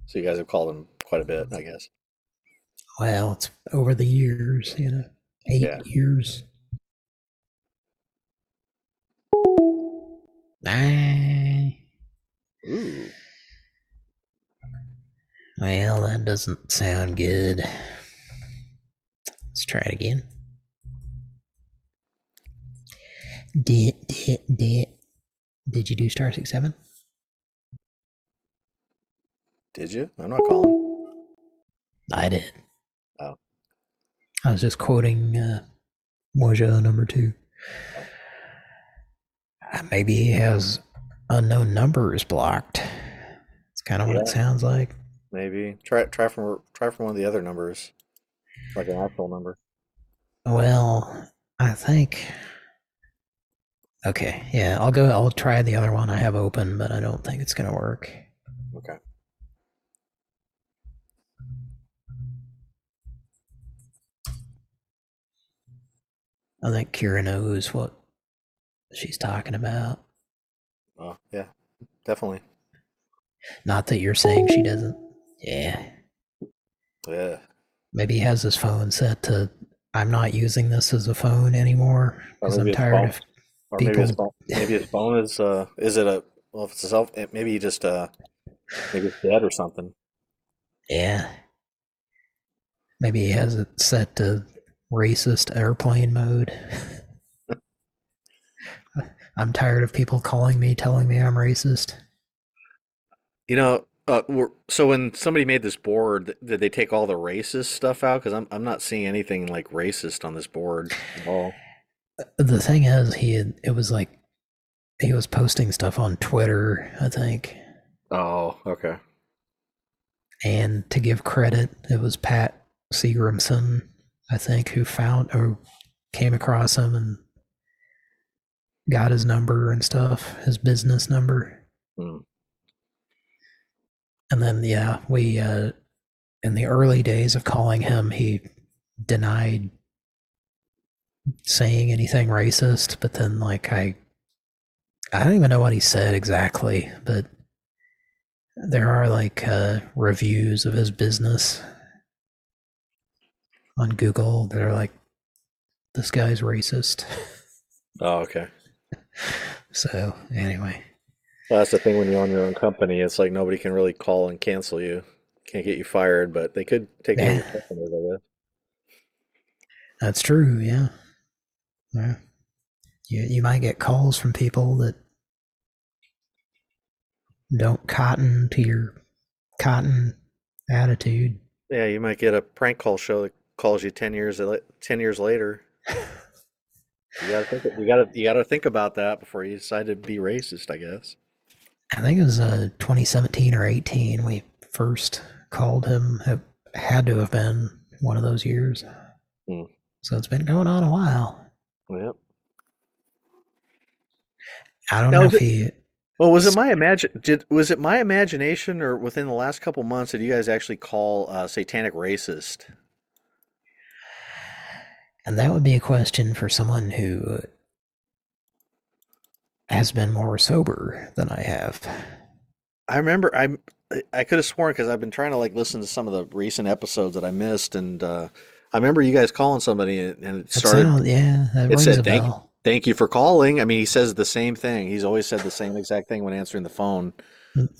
so you guys have called him quite a bit, I guess. Well, it's over the years, you know, eight Yeah. years. Ooh. well, that doesn't sound good. Let's try it again. Did did did did you do star six seven? Did you? I'm not calling. I did. Oh. I was just quoting uh, Mojo number two. Uh, Maybe he has unknown numbers blocked. It's kind of what it sounds like. Maybe try try from try from one of the other numbers, like an actual number. Well, I think. Okay, yeah, I'll go. I'll try the other one I have open, but I don't think it's gonna work. Okay. I think Kira knows what she's talking about. Oh yeah, definitely. Not that you're saying she doesn't. Yeah, Yeah. maybe he has his phone set to. I'm not using this as a phone anymore because I'm tired of. Or maybe his bone. Maybe his phone is. Uh, is it a? Well, if it's a self, maybe he just. Uh, maybe it's dead or something. Yeah. Maybe he has it set to racist airplane mode. I'm tired of people calling me, telling me I'm racist. You know, uh, we're, so when somebody made this board, did they take all the racist stuff out? Because I'm I'm not seeing anything like racist on this board at all. The thing is, he had, it was like he was posting stuff on Twitter, I think. Oh, okay. And to give credit, it was Pat Seagramson, I think, who found or came across him and got his number and stuff, his business number. Hmm. And then yeah, we uh in the early days of calling him, he denied saying anything racist, but then like I I don't even know what he said exactly, but there are like uh reviews of his business on Google that are like this guy's racist. Oh, okay. So anyway, Well, that's the thing when you own your own company. It's like nobody can really call and cancel you. Can't get you fired, but they could take away your Yeah. customers, I guess. that's true. Yeah, yeah. You you might get calls from people that don't cotton to your cotton attitude. Yeah, you might get a prank call show that calls you ten years ten years later. You gotta think. You gotta you gotta think about that before you decide to be racist. I guess. I think it was uh 2017 or 18 we first called him. It had to have been one of those years. Hmm. So it's been going on a while. Yep. I don't Now, know if it- he Well, was it my imagine? Did was it my imagination, or within the last couple months, did you guys actually call uh, satanic racist? And that would be a question for someone who has been more sober than I have. I remember I I could have sworn because I've been trying to like listen to some of the recent episodes that I missed, and uh, I remember you guys calling somebody, and, and it started. sound- yeah, that it said thank bell. thank you for calling. I mean, he says the same thing. He's always said the same exact thing when answering the phone.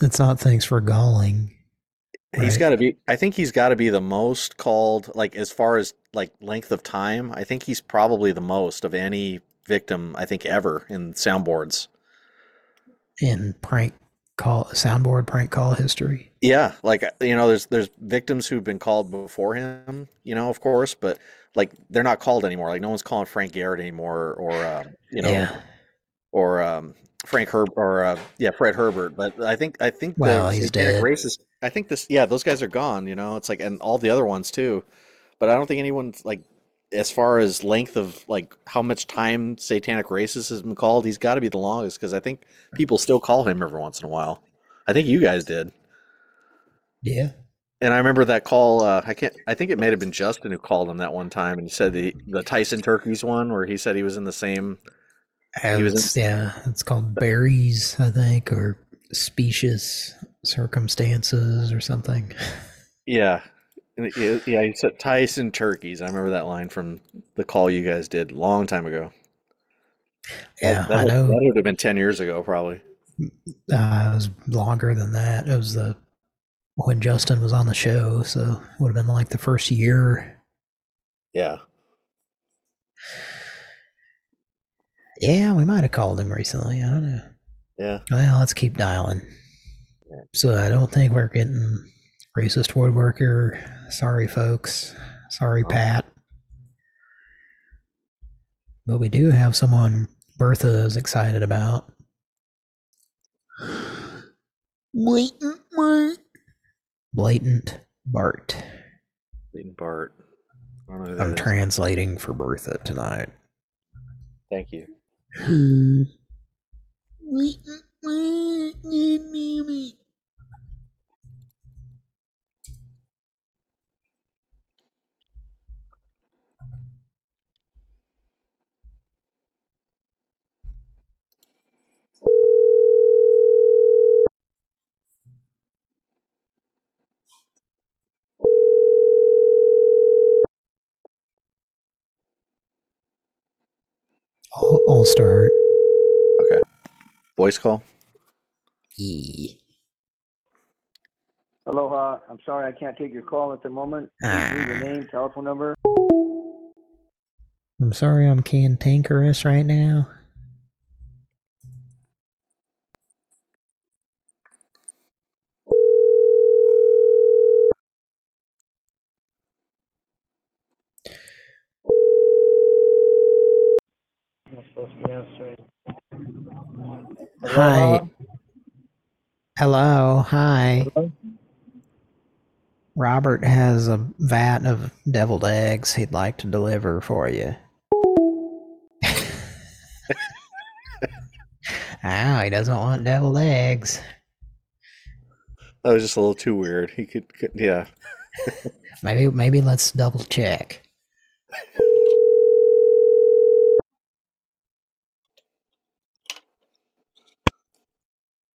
It's not thanks for galling. He's got to be. I think he's got to be the most called. Like as far as like length of time, I think he's probably the most of any victim I think ever in soundboards. in prank call a soundboard prank call history. Yeah, like you know, there's there's victims who've been called before him, you know, of course, but like they're not called anymore. Like no one's calling Frank Garrett anymore, or uh, you know, yeah. or um, Frank Herb, or uh, yeah, Fred Herbert. But I think I think Well, the he's dead. racist. I think this, yeah, those guys are gone. You know, it's like and all the other ones too. But I don't think anyone's like as far as length of like how much time satanic racist has been called. He's got to be the longest because I think people still call him every once in a while. I think you guys did. Yeah. And I remember that call. Uh, I can't. I think it may have been Justin who called him that one time, and he said the the Tyson turkeys one, where he said he was in the same. He was in- yeah, it's called berries, I think, or specious circumstances or something. Yeah, yeah. He said Tyson turkeys. I remember that line from the call you guys did long time ago. Yeah, that, know. That would have been ten years ago, probably. Uh, it was longer than that. It was the when Justin was on the show, so it would have been like the first year. Yeah. Yeah, we might have called him recently. I don't know. Yeah. Well, let's keep dialing. So I don't think we're getting racist woodworker. Sorry, folks. Sorry, oh. Pat. But we do have someone Bertha is excited about. Blatant Bart. Blatant Bart. Blatant Bart. I don't know who I'm is. translating for Bertha tonight. Thank you. I'll, I'll start. Okay. Voice call. Aloha. I'm sorry I can't take your call at the moment. Please leave your ah. name, telephone number. I'm sorry I'm cantankerous right now. Hi. Hello. Hi. Robert has a vat of deviled eggs he'd like to deliver for you. Oh, he doesn't want deviled eggs. That was just a little too weird. He could, could yeah. Maybe maybe let's double check.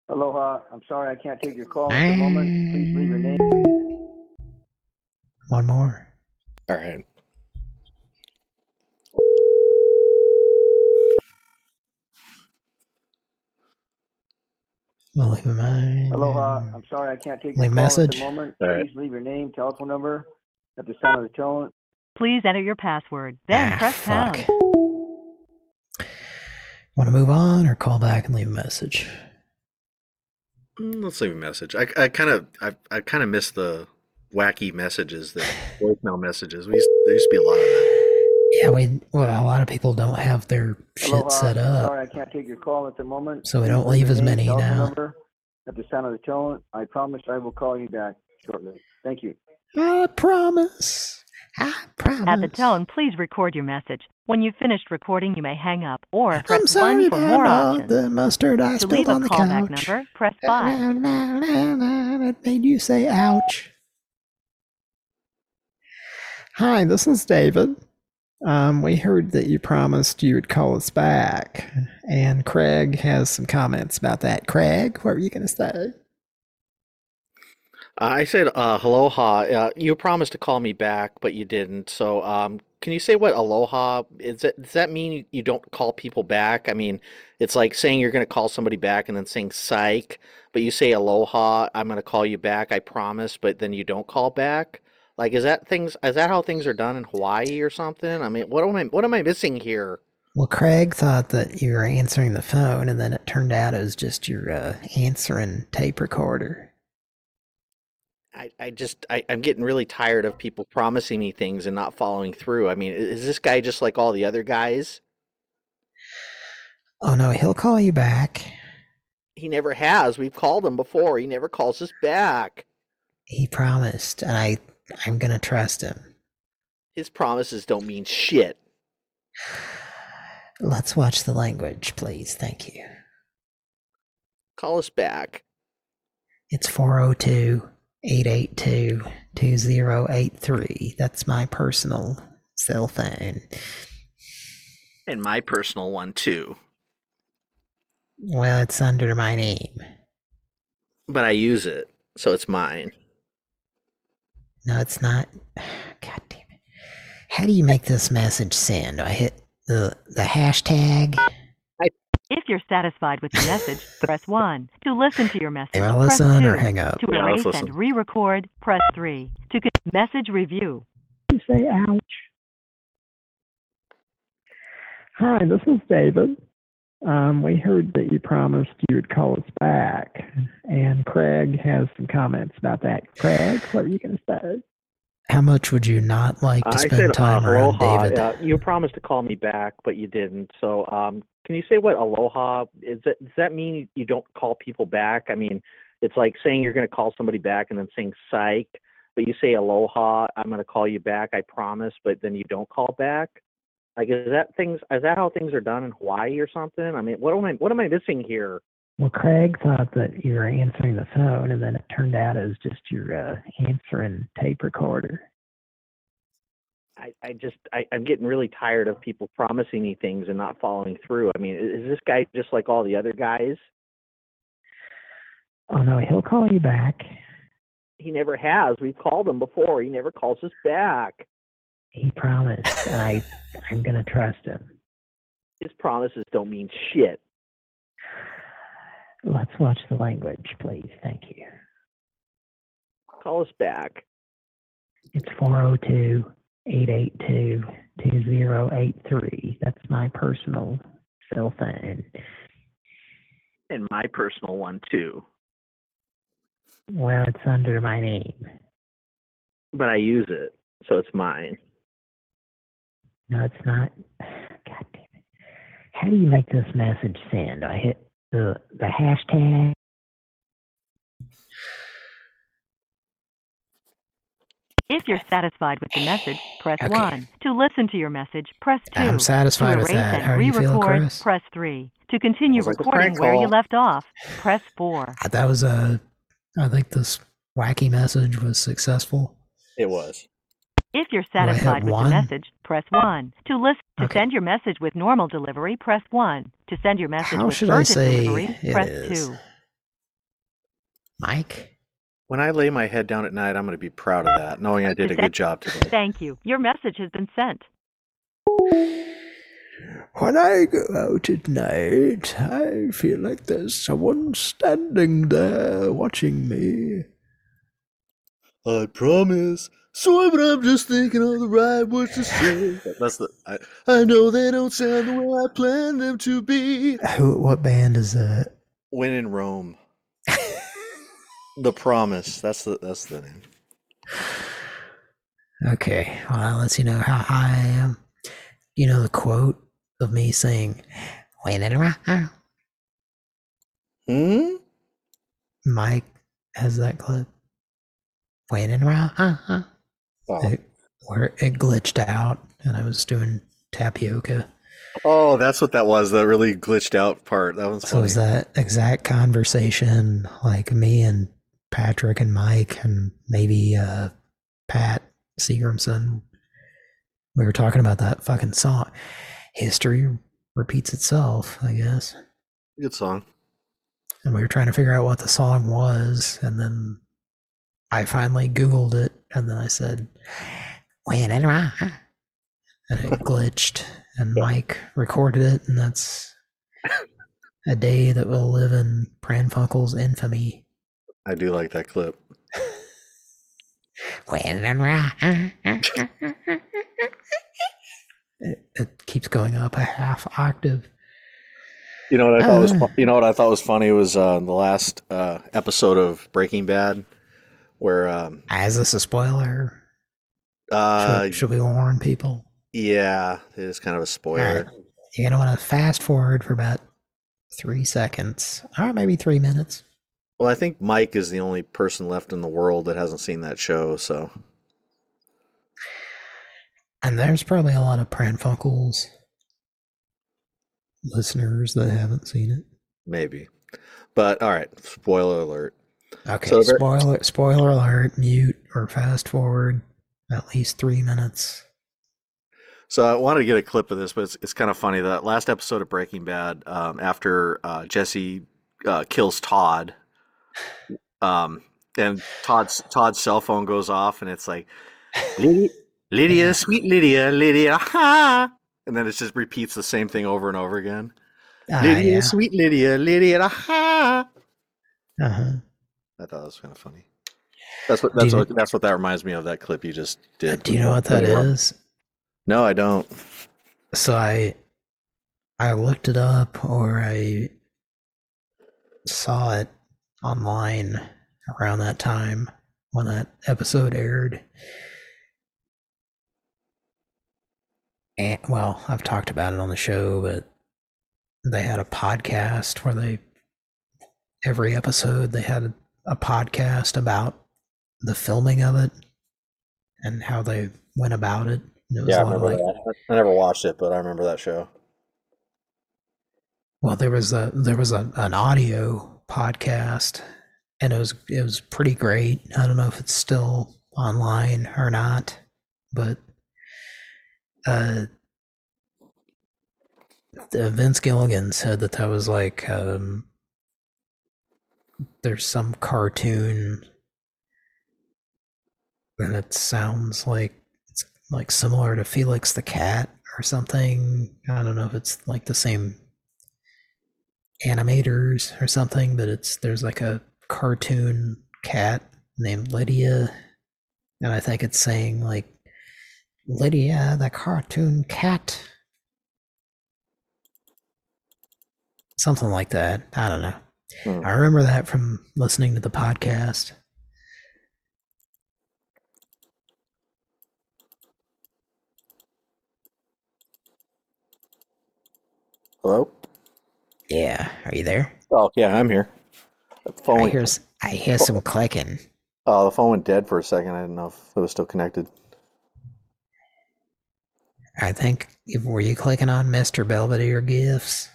Aloha. I'm sorry I can't take your call at the moment. Please leave your name. One more. All right. We'll leave a mine. Aloha. I'm sorry I can't take your Leave call message. at the moment. All right. Please leave your name, telephone number at the sound of the tone. Please enter your password, then Ah, press fuck. pound. Want to move on or call back and leave a message? Mm, Let's leave a message. I, I kind of, I, I kind of miss the wacky messages, the voicemail messages. We used, there used to be a lot of that. Yeah, we well, a lot of people don't have their shit Aloha. set up. sorry I can't take your call at the moment. So we don't leave leave as many now. Number at the sound of the tone. I promise I will call you back shortly. Thank you. I promise. I promise. At the tone, please record your message. When you've finished recording, you may hang up or I'm press sorry 1 for more options. the mustard I To leave a on the callback couch. number, press 5. It made you say ouch. Hi, this is David. Um, we heard that you promised you would call us back, and Craig has some comments about that. Craig, what were you going to say? I said, uh, aloha. Uh, you promised to call me back, but you didn't. So, um, can you say what aloha is? That, does that mean you, don't call people back? I mean, it's like saying you're going to call somebody back and then saying psych, but you say aloha, I'm going to call you back, I promise, but then you don't call back. Like, is that things? Is that how things are done in Hawaii or something? I mean, what am I? What am I missing here? Well, Craig thought that you were answering the phone, and then it turned out it was just your uh, answering tape recorder. I, I just I, I'm getting really tired of people promising me things and not following through. I mean, is this guy just like all the other guys? Oh no, he'll call you back. He never has. We've called him before. He never calls us back. He promised, and I, I'm gonna trust him. His promises don't mean shit. Let's watch the language, please. Thank you. Call us back. It's 402 882 2083. That's my personal cell phone. And my personal one too. Well, it's under my name. But I use it, so it's mine. No, it's not. God damn it. How do you make this message send? Do I hit the, the hashtag? If you're satisfied with the message, press 1. To listen to your message, Do press listen 2. or hang up? To Yeah, erase and re-record, press 3. To con- message review, say ouch. Hi, this is David. Um, we heard that you promised you would call us back, and Craig has some comments about that. Craig, what are you going to say? How much would you not like to spend said time uh, around aloha. David? Uh, you promised to call me back, but you didn't. So, um, can you say what aloha is? That does that mean you don't call people back? I mean, it's like saying you're going to call somebody back and then saying psych, but you say aloha, I'm going to call you back, I promise, but then you don't call back. Like, is that things? Is that how things are done in Hawaii or something? I mean, what am I? What am I missing here? Well, Craig thought that you were answering the phone, and then it turned out it was just your uh, answering tape recorder. I, I just I, I'm getting really tired of people promising me things and not following through. I mean, is this guy just like all the other guys? Oh no, he'll call you back. He never has. We've called him before. He never calls us back. He promised, and I, I'm going to trust him. His promises don't mean shit. Let's watch the language, please. Thank you. Call us back. It's 402 882 2083. That's my personal cell phone. And my personal one too. Well, it's under my name. But I use it, so it's mine. No, it's not. God damn it. How do you make this message send? I hit the, the hashtag? If you're satisfied with the message, press Okay. 1. To listen to your message, press 2. I'm satisfied to with erase that. and How are you feeling, re-record, Chris? press 3. To To continue was like, "A recording where you left off, press 4. That was a. I think this wacky message was successful. It was. If you're satisfied with one? the message, press 1. To list to Okay. send your message with normal delivery, press 1. To send your message How with should I urgent say delivery, press is? 2. Mike? When I lay my head down at night, I'm going to be proud of that, knowing I did a good job today. Thank you. Your message has been sent. When I go out at night, I feel like there's someone standing there watching me. I promise. Sorry, but I'm just thinking of the right words to say. That's the. I, I know they don't sound the way I planned them to be. Who? What band is that? When in Rome. the promise. That's the. That's the name. Okay, well, that lets you know how high I am. You know the quote of me saying, "When in Rome." Hmm. Mike has that clip. When in Rome. Oh. It, where it glitched out, and I was doing tapioca. oh, that's what that was. That really glitched out part. That was So funny. was that exact conversation like me and Patrick and Mike and maybe uh, Pat Seagramson? We were talking about that fucking song. History repeats itself, I guess. Good song. And we were trying to figure out what the song was, and then I finally Googled it, and then I said, "When in Rome," and it glitched, and Mike recorded it, and that's a day that will live in Pran Funkels' infamy. I do like that clip. When in Rome. It, it keeps going up a half octave. You know what I thought was. Uh. fu- You know what I thought was funny was uh, the last uh, episode of Breaking Bad, where um, Is this a spoiler? uh, should, should we warn people? yeah, it is kind of a spoiler. You're gonna want to fast forward for about three seconds, or maybe three minutes. Well, I think Mike is the only person left in the world that hasn't seen that show, so And there's probably a lot of Pran Funkels listeners that haven't seen it. maybe. But all right, spoiler alert. Okay, So spoiler spoiler alert, mute or fast forward at least three minutes. So I wanted to get a clip of this, but it's, it's kind of funny. That last episode of Breaking Bad, um, after uh, Jesse uh, kills Todd, um, and Todd's Todd's cell phone goes off, and it's like, Lydia, Lydia sweet Lydia, Lydia, ha! And then it just repeats the same thing over and over again. Ah, Lydia, yeah. sweet Lydia, Lydia, ha! Uh-huh. I thought it was kind of funny. That's what that's what that's what that reminds me of. That clip you just did. Do you know what that is? No, I don't. So I I looked it up or I saw it online around that time when that episode aired. And well, I've talked about it on the show, but they had a podcast where they every episode they had a, podcast about the filming of it and how they went about it. It Yeah, I a lot of, remember like, that. I never watched it, but I remember that show. Well, there was a there was a, an audio podcast, and it was it was pretty great. I don't know if it's still online or not, but uh, the Vince Gilligan said that that was like um, there's some cartoon, and it sounds like it's like similar to Felix the Cat or something. I don't know if it's like the same animators or something, but it's there's like a cartoon cat named Lydia, and I think it's saying like Lydia, the cartoon cat, something like that. I don't know. Hmm. I remember that from listening to the podcast. Hello? Yeah, are you there? Oh, yeah, I'm here. The phone, I went, hear, I hear some clicking. oh, the phone went dead for a second. I didn't know if it was still connected. I think were you clicking on Mr. Belvedere gifts?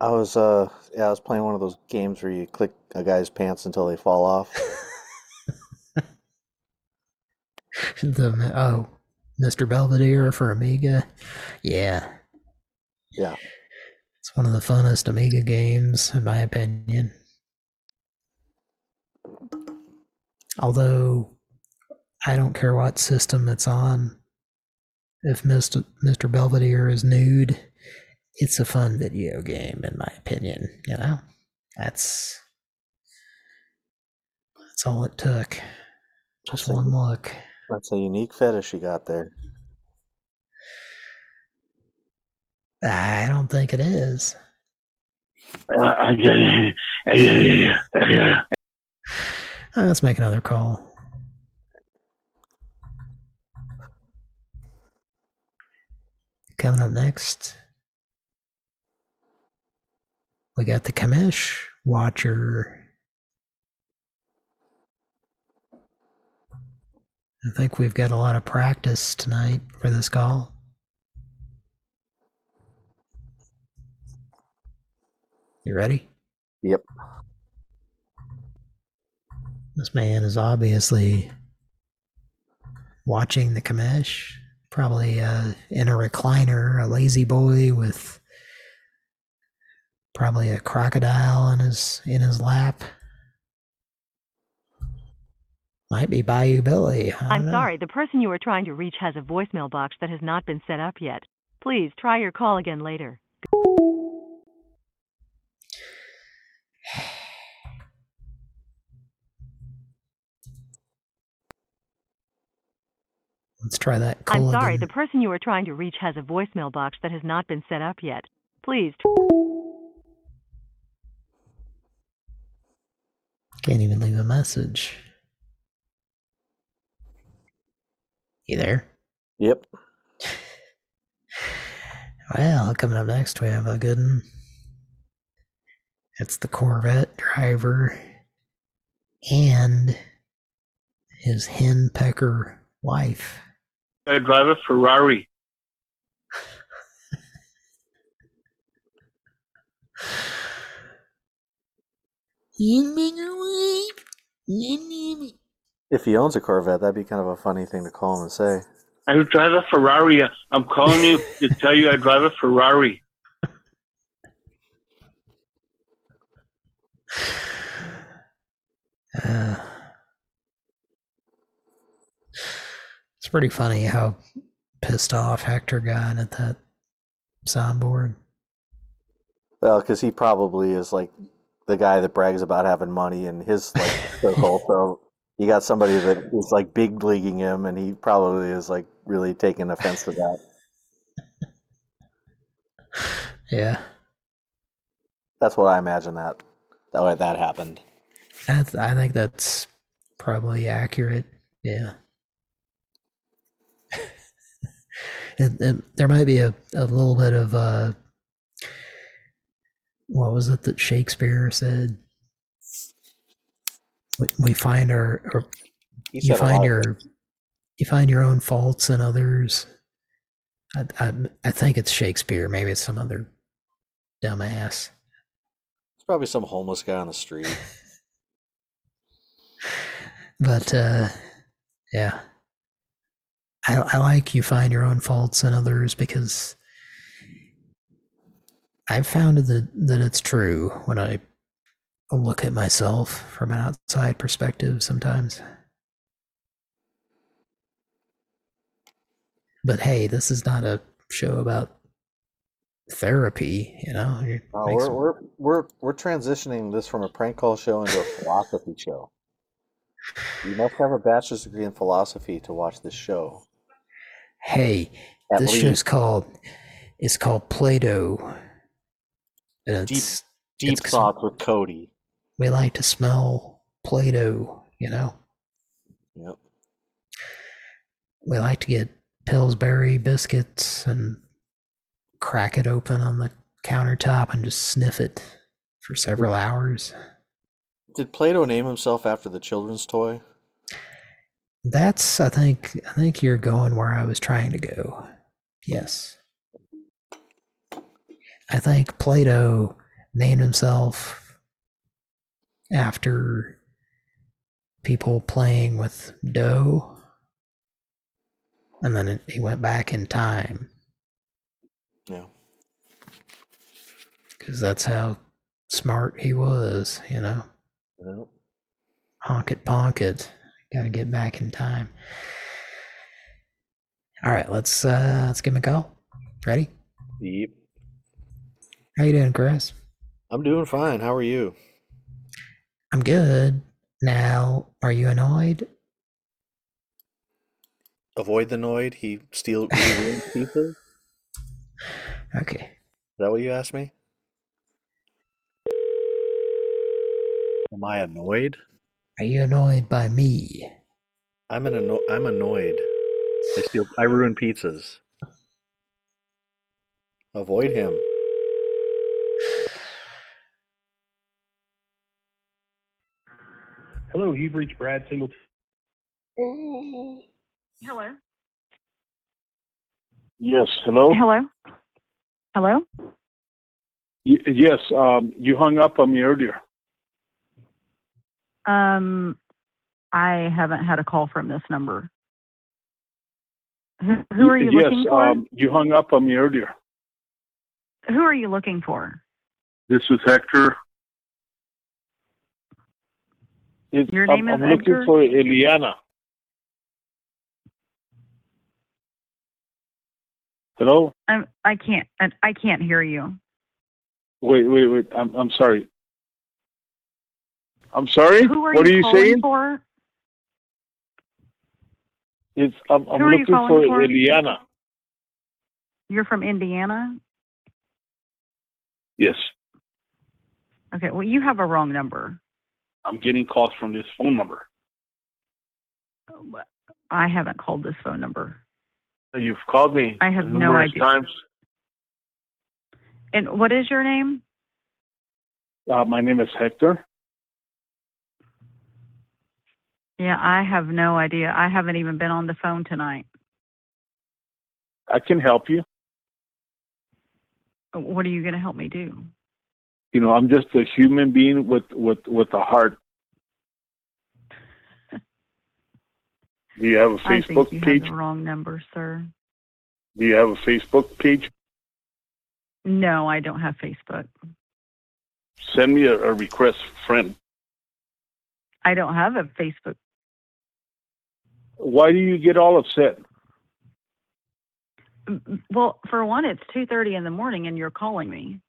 I was uh yeah, I was playing one of those games where you click a guy's pants until they fall off. the oh, Mr. Belvedere for Amiga. Yeah, Yeah. it's one of the funnest Amiga games, in my opinion. Although, I don't care what system it's on. If Mr. Mr. Belvedere is nude, it's a fun video game, in my opinion. You know, that's that's all it took. Just one look. That's a unique fetish you got there. I don't think it is. Uh, let's make another call. Coming up next, we got the Commish Watcher. I think we've got a lot of practice tonight for this call. You ready? Yep. This man is obviously watching the Commish, probably uh, in a recliner, a La-Z-Boy with probably a crocodile in his in his lap. Might be Bayou Billy. I'm know. sorry, the person you are trying to reach has a voicemail box that has not been set up yet. Please try your call again later. Let's try that. Call. I'm sorry, again. the person you are trying to reach has a voicemail box that has not been set up yet. Please Can't even leave a message. You there? Yep. Well, coming up next, we have a good one. It's the Corvette driver and his hen pecker wife. I drive a Ferrari. If he owns a Corvette, that'd be kind of a funny thing to call him and say. I drive a Ferrari. I'm calling you to tell you I drive a Ferrari. Uh, it's pretty funny how pissed off Hector got at that soundboard. Well, because he probably is like the guy that brags about having money in his like circle. So you got somebody that is like big leaguing him, and he probably is like really taking offense to that. Yeah, That's what I imagine that that way that happened. that's, I think that's probably accurate. Yeah. it, it, there might be a, a little bit of uh, what was it that Shakespeare said? We, find our, you said a lot find your you find your own faults in others. I, I I think it's Shakespeare. Maybe it's some other dumbass. It's probably some homeless guy on the street. But uh, yeah, I I like you find your own faults in others because I've found that that it's true when I look at myself from an outside perspective sometimes. But hey, this is not a show about therapy, you know. We're, we're we're we're transitioning this from a prank call show into a philosophy show. You must have a bachelor's degree in philosophy to watch this show. hey, At this least show's called it's called Play-Doh. And Deep- it's deep it's thoughts with Cody. we like to smell Play-Doh, you know. Yep. We like to get Pillsbury biscuits and crack it open on the countertop and just sniff it for several hours. Did Plato name himself after the children's toy? That's I think I think you're going where I was trying to go. Yes. I think Plato named himself after people playing with dough. And then it, he went back in time Yeah. because that's how smart he was, you know. Yeah. Honk it, ponk it. Gotta get back in time. All right, let's uh let's give him a go. Ready? Yep. How you doing, Chris? I'm doing fine. How are you? I'm good. Now, are you annoyed? Avoid the Noid. He steals people. pieces. Is Okay. that what you asked me? Am I annoyed? Are you annoyed by me? I'm an anno- I'm annoyed. I steal. I ruin pizzas. Avoid him. Hello, you've reached Brad Singleton. Hello. Yes, hello? Hello. Hello. Y- yes, um, you hung up on me earlier. Um, I haven't had a call from this number. Who, who are you yes, looking for? um, you hung up on me earlier. who are you looking for? This is Hector. It's, Your I'm, name is I'm looking for Eliana. Hello? I'm. I can't. I, I can't hear you. Wait, wait, wait. I'm, I'm sorry. I'm sorry? Who are what you are you calling saying? for? It's, I'm, I'm Who looking for, for? Eliana. You're from Indiana. Yes. Okay. Well, you have a wrong number. I'm getting calls from this phone number. I haven't called this phone number. You've called me I have no idea. times. And what is your name? Uh, my name is Hector. Yeah, I have no idea. I haven't even been on the phone tonight. I can help you. What are you going to help me do? You know, I'm just a human being with with with a heart. Do you have a Facebook think you page? have the wrong number, sir. Do you have a Facebook page? No, I don't have Facebook. Send me a, a request, friend. I don't have a Facebook. Why do you get all upset? Mm, mm, well, for one, it's two thirty in the morning, and you're calling me.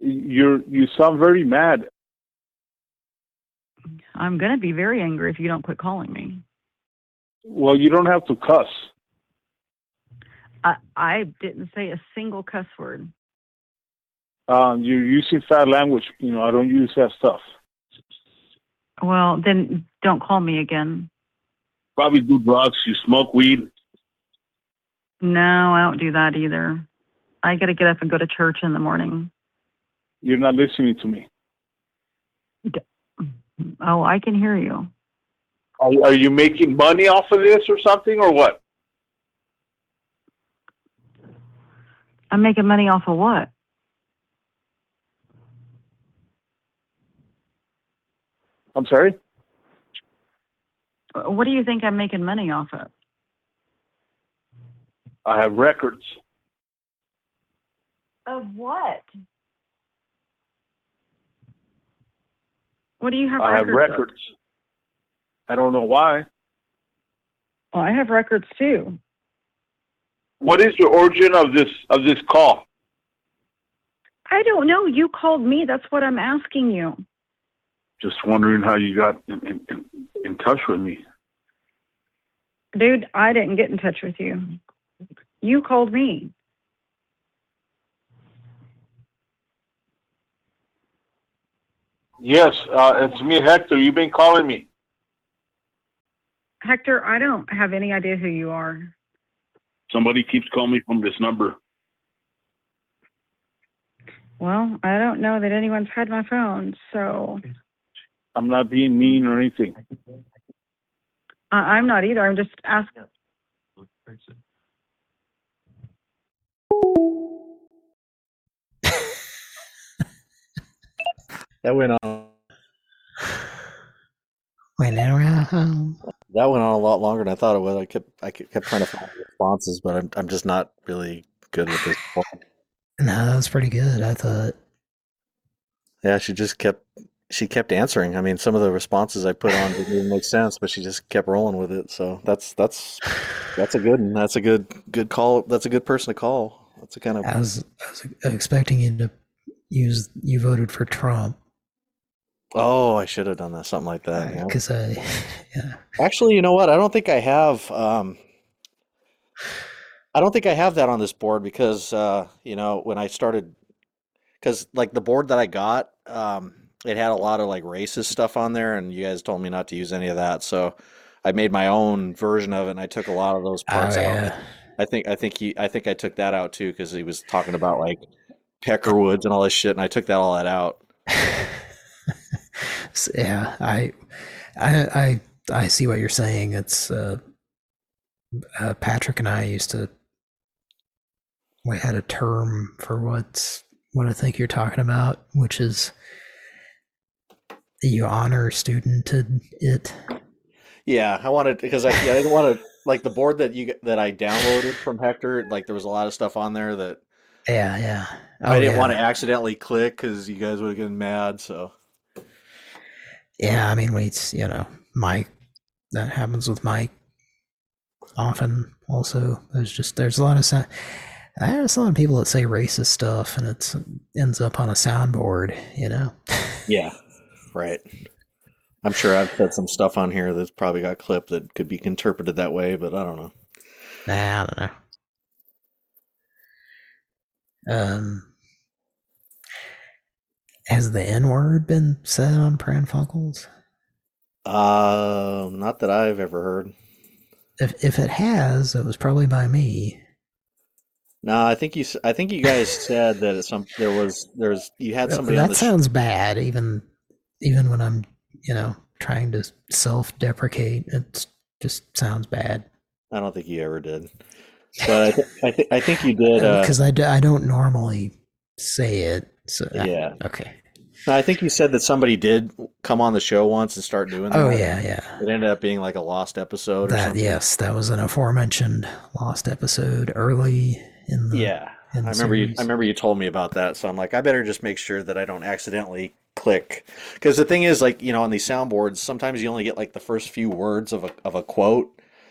You're you sound very mad. I'm going to be very angry if you don't quit calling me. Well, you don't have to cuss. I I didn't say a single cuss word. Um, you're using foul language. You know, I don't use that stuff. Well, then don't call me again. Probably do drugs. You smoke weed. No, I don't do that either. I got to get up and go to church in the morning. You're not listening to me. Oh, I can hear you. Are, are you making money off of this or something, or what? I'm making money off of what? I'm sorry. What do you think I'm making money off of? I have records. Of what? What do you have I have records of? I don't know why. Well, I have records too. What is the origin of this of this call? I don't know. You called me. That's what I'm asking you. Just wondering how you got in, in, in, in touch with me. Dude, I didn't get in touch with you. You called me. Yes, uh, it's me, Hector. You've been calling me. Hector, I don't have any idea who you are. Somebody keeps calling me from this number. Well, I don't know that anyone's had my phone, so I'm not being mean or anything. I- I'm not either. I'm just asking. That went on. Wait around. That went on a lot longer than I thought it would. I kept I kept trying to find responses, but I'm I'm just not really good with this. Point. No, that was pretty good. I thought. Yeah, she just kept she kept answering. I mean, some of the responses I put on didn't even make sense, but she just kept rolling with it. So that's that's that's a good one. That's a good good call. That's a good person to call. That's a kind of I was, I was expecting you to use. You voted for Trump oh, I should have done that, something like that. yeah. because I. Yeah. Actually, you know what? I don't think I have. Um, I don't think I have that on this board because uh, you know when I started, because like the board that I got, um, it had a lot of like racist stuff on there, and you guys told me not to use any of that. So I made my own version of it, and I took a lot of those parts Oh, out. yeah. I think I think he I think I took that out too because he was talking about like Peckerwoods and all this shit, and I took that all that out. Yeah, I, I, I, I see what you're saying. It's uh, uh, Patrick and I used to. We had a term for what's what I think you're talking about, which is you honor studented it. Yeah, I wanted because I yeah, I didn't want to like the board that you that I downloaded from Hector. Like there was a lot of stuff on there that Yeah, yeah. I Oh, didn't yeah. want to accidentally click because you guys would have gotten mad. So Yeah, I mean, we, you know, Mike. That happens with Mike often. Also, there's just there's a lot of there's a lot of people that say racist stuff, and it ends up on a soundboard. You know. yeah, right. I'm sure I've said some stuff on here that's probably got clipped that could be interpreted that way, but I don't know. Nah, I don't know. Um, has the N word been said on Pran Funkels? Uh, not that I've ever heard. If if it has, it was probably by me. No, I think you. I think you guys said that at some there was there's you had somebody on that the sh- sounds bad. Even even when I'm you know trying to self-deprecate, it just sounds bad. I don't think you ever did, but I, th- I, th- I think you did. Uh, because I, d- I don't normally say it. So yeah. okay. No, I think you said that somebody did come on the show once and start doing that. Oh yeah, yeah. It ended up being like a lost episode That yes, that was an aforementioned lost episode early in the Yeah. I in the remember you. I remember you told me about that, so I'm like, I better just make sure that I don't accidentally click. Because the thing is, like, you know, on these soundboards, sometimes you only get like the first few words of a of a quote,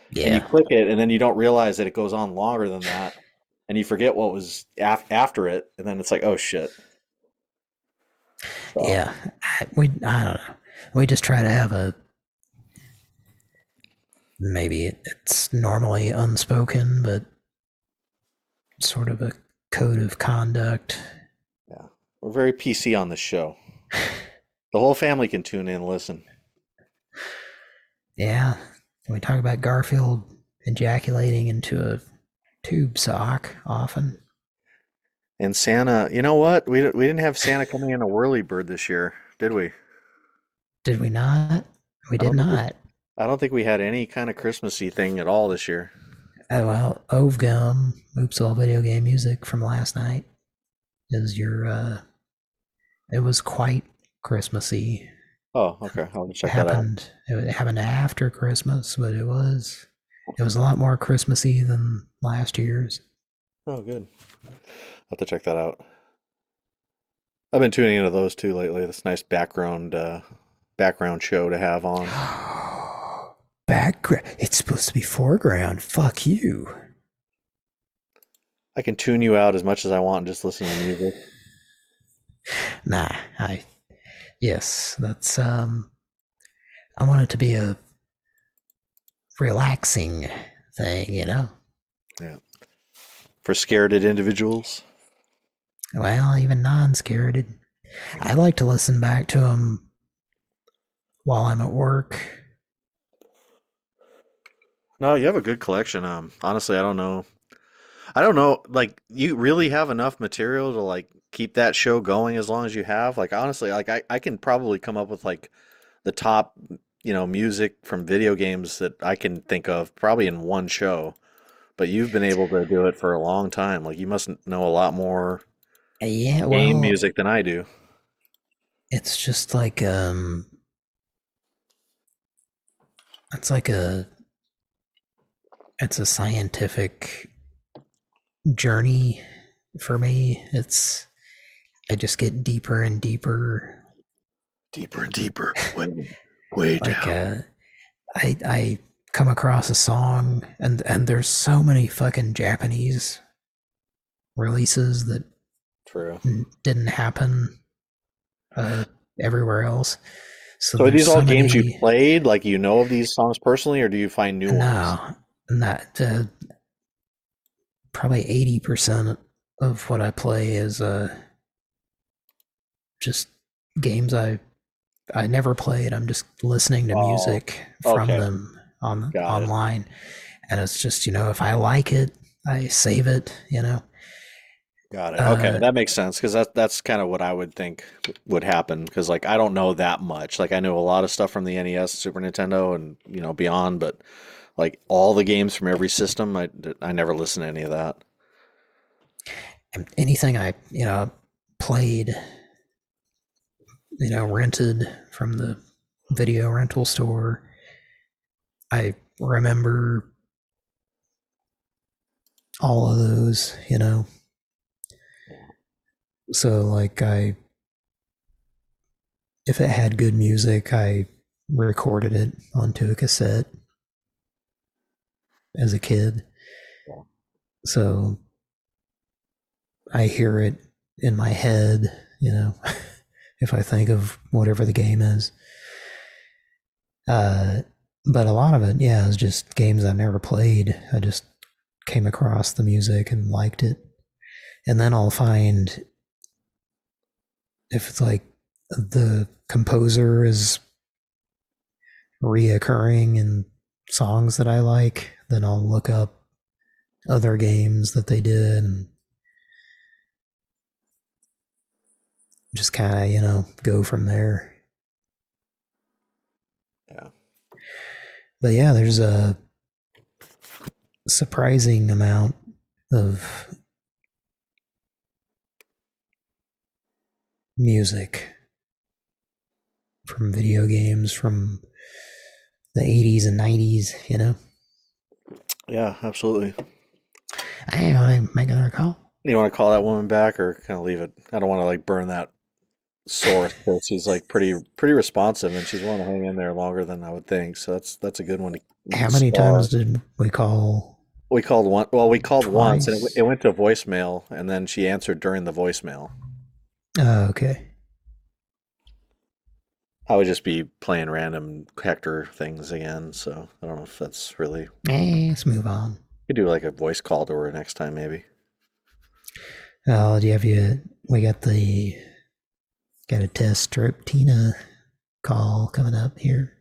and you Yeah. click it, and then you don't realize that it goes on longer than that, and you forget what was af- after it, and then it's like, oh shit. So, Yeah, I, we I don't know. We just try to have a maybe it, it's normally unspoken, but sort of a code of conduct. Yeah, we're very PC on this show. The whole family can tune in and listen. Yeah, we talk about Garfield ejaculating into a tube sock often. And Santa, you know what? We we didn't have Santa coming in a whirly bird this year, did we? Did we not? We did think we- I don't think we had any kind of Christmassy thing at all this year. Oh well, Ovegum, Oops All Video Game Music from last night is your uh it was quite Christmassy. Oh, okay. I'll check it that out. happened it happened after Christmas, but it was it was a lot more Christmassy than last year's. Oh, good. I'll have to check that out. I've been tuning into those two lately. This nice background uh, background show to have on. Background it's supposed to be foreground. Fuck you. I can tune you out as much as I want and just listen to music. Nah, I yes, that's um I want it to be a relaxing thing, you know. Yeah. For scareded individuals. Well, even non-scared. I like to listen back to them while I'm at work. No, you have a good collection. Um, honestly, I don't know. I don't know. Like, you really have enough material to like keep that show going as long as you have. Like, honestly, like I, I can probably come up with like the top, you know, music from video games that I can think of probably in one show. But you've been able to do it for a long time. Like, you must know a lot more Yeah, game music than I do. it's just like um it's like a it's a scientific journey for me. It's i just get deeper and deeper. Deeper and deeper way way like down. uh, i i come across a song and and there's so many fucking japanese releases that true didn't happen uh everywhere else so, so are these all games many- you played like you know of these songs personally or do you find new ones No, not uh, probably eighty percent of what I play is uh just games I I never played. I'm just listening to Oh, music from okay. them on Got it. online, and it's just you know if I like it, I save it. You know, Got it. Okay, Uh, that makes sense because that that's kind of what I would think would happen. Because like I don't know that much. Like I know a lot of stuff from the NES, Super Nintendo, and you know beyond, but like all the games from every system, I I never listen to any of that. anything I you know played, you know, rented from the video rental store. I remember all of those, you know. So like I if it had good music, I recorded it onto a cassette as a kid. So I hear it in my head, you know, if I think of whatever the game is. Uh, but a lot of it, yeah, is just games I've never played. I just came across the music and liked it. And then I'll find if it's like the composer is reoccurring in songs that I like, then I'll look up other games that they did and just kind of, you know, go from there. Yeah. But yeah, there's a surprising amount of music from video games from the 80s and 90s, you know. Yeah, absolutely. I make another call. You want to call that woman back or kind of leave it? I don't want to like burn that source because she's like pretty pretty responsive and she's willing to hang in there longer than I would think. So that's that's a good one. To How many star. times did we call? We called one. Well, we called once and it, it went to voicemail, and then she answered during the voicemail. Oh, okay. I would just be playing random Hector things again. So I don't know if that's really. Eh, let's move on. Could do like a voice call to her next time, maybe. Oh, do you have you? We got the got a test strip Tina call coming up here.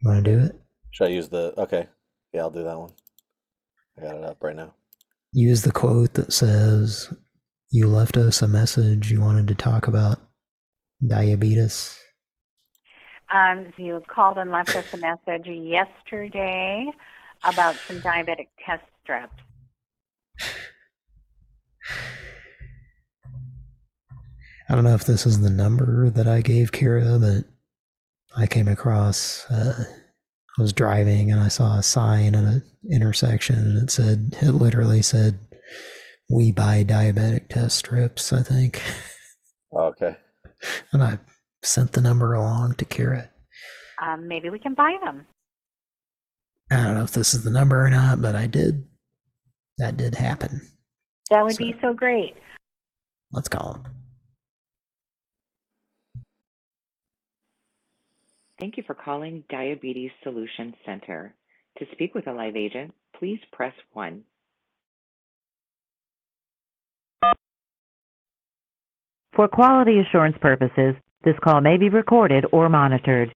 You want to do it? Should I use the? Okay, yeah, I'll do that one. I got it up right now. Use the quote that says, "You left us a message. You wanted to talk about diabetes." Um, you called and left us a message yesterday about some diabetic test strips. I don't know if this is the number that I gave Kira, but I came across. Uh, I was driving and I saw a sign at an intersection, and it said, it literally said, "We buy diabetic test strips." I think, okay. and I sent the number along to Kira. Um, maybe we can buy them. I don't know if this is the number or not, but I did. That did happen. That would be so great. Let's call him. Thank you for calling Diabetes Solution Center. To speak with a live agent, please press 1. For quality assurance purposes, this call may be recorded or monitored.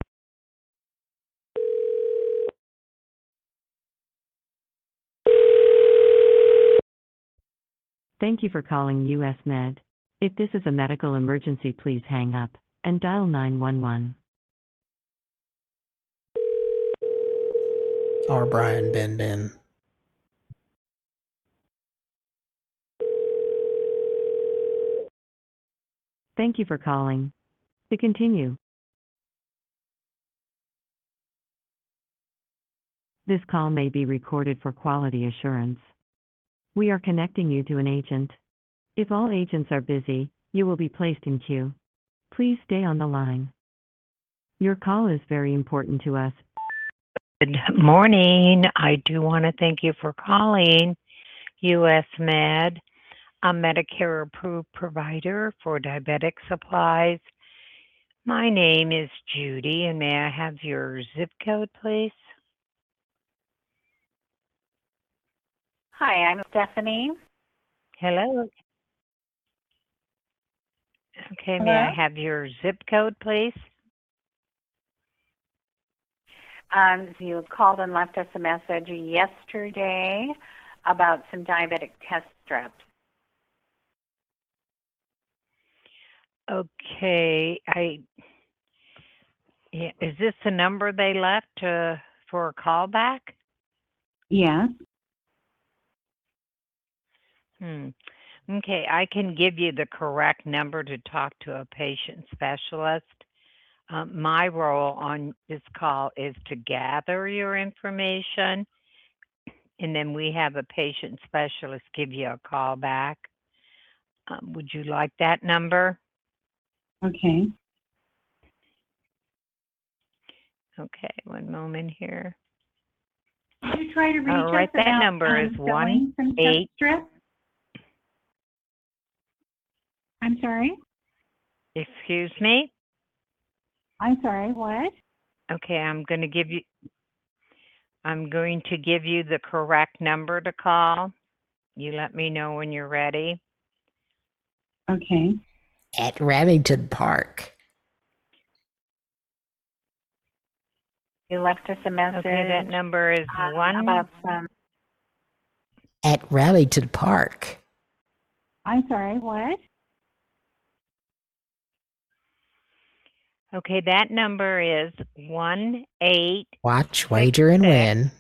Thank you for calling US Med. If this is a medical emergency, please hang up and dial 911. Or Brian Ben Thank you for calling To continue, this call may be recorded for quality assurance. We are connecting you to an agent. If all agents are busy, you will be placed in queue. Please stay on the line. Your call is very important to us. Good morning. I do want to thank you for calling US Med, a Medicare approved provider for diabetic supplies. My name is Judy, and may I have your zip code, please? Hi, I'm Stephanie. Hello. Okay, may I have your zip code, please? Um, you called and left us a message yesterday about some diabetic test strips. Okay, I, yeah, is this the number they left uh, for a callback? Yes. Hmm. Okay, I can give you the correct number to talk to a patient specialist. Um, my role on this call is to gather your information, and then we have a patient specialist give you a call back. Um, would you like that number? Okay. Okay, one moment here. Did you try to reach All right, us that about, number um, is one eight. strips? I'm sorry? Excuse me? I'm sorry, what? Okay, I'm going to give you, I'm going to give you the correct number to call. You let me know when you're ready. Okay. At Remington Park. You left us a message. Okay, that number is uh, one. about some. At Remington Park. I'm sorry, what? Okay, that number is one eight. Watch, wager, and win.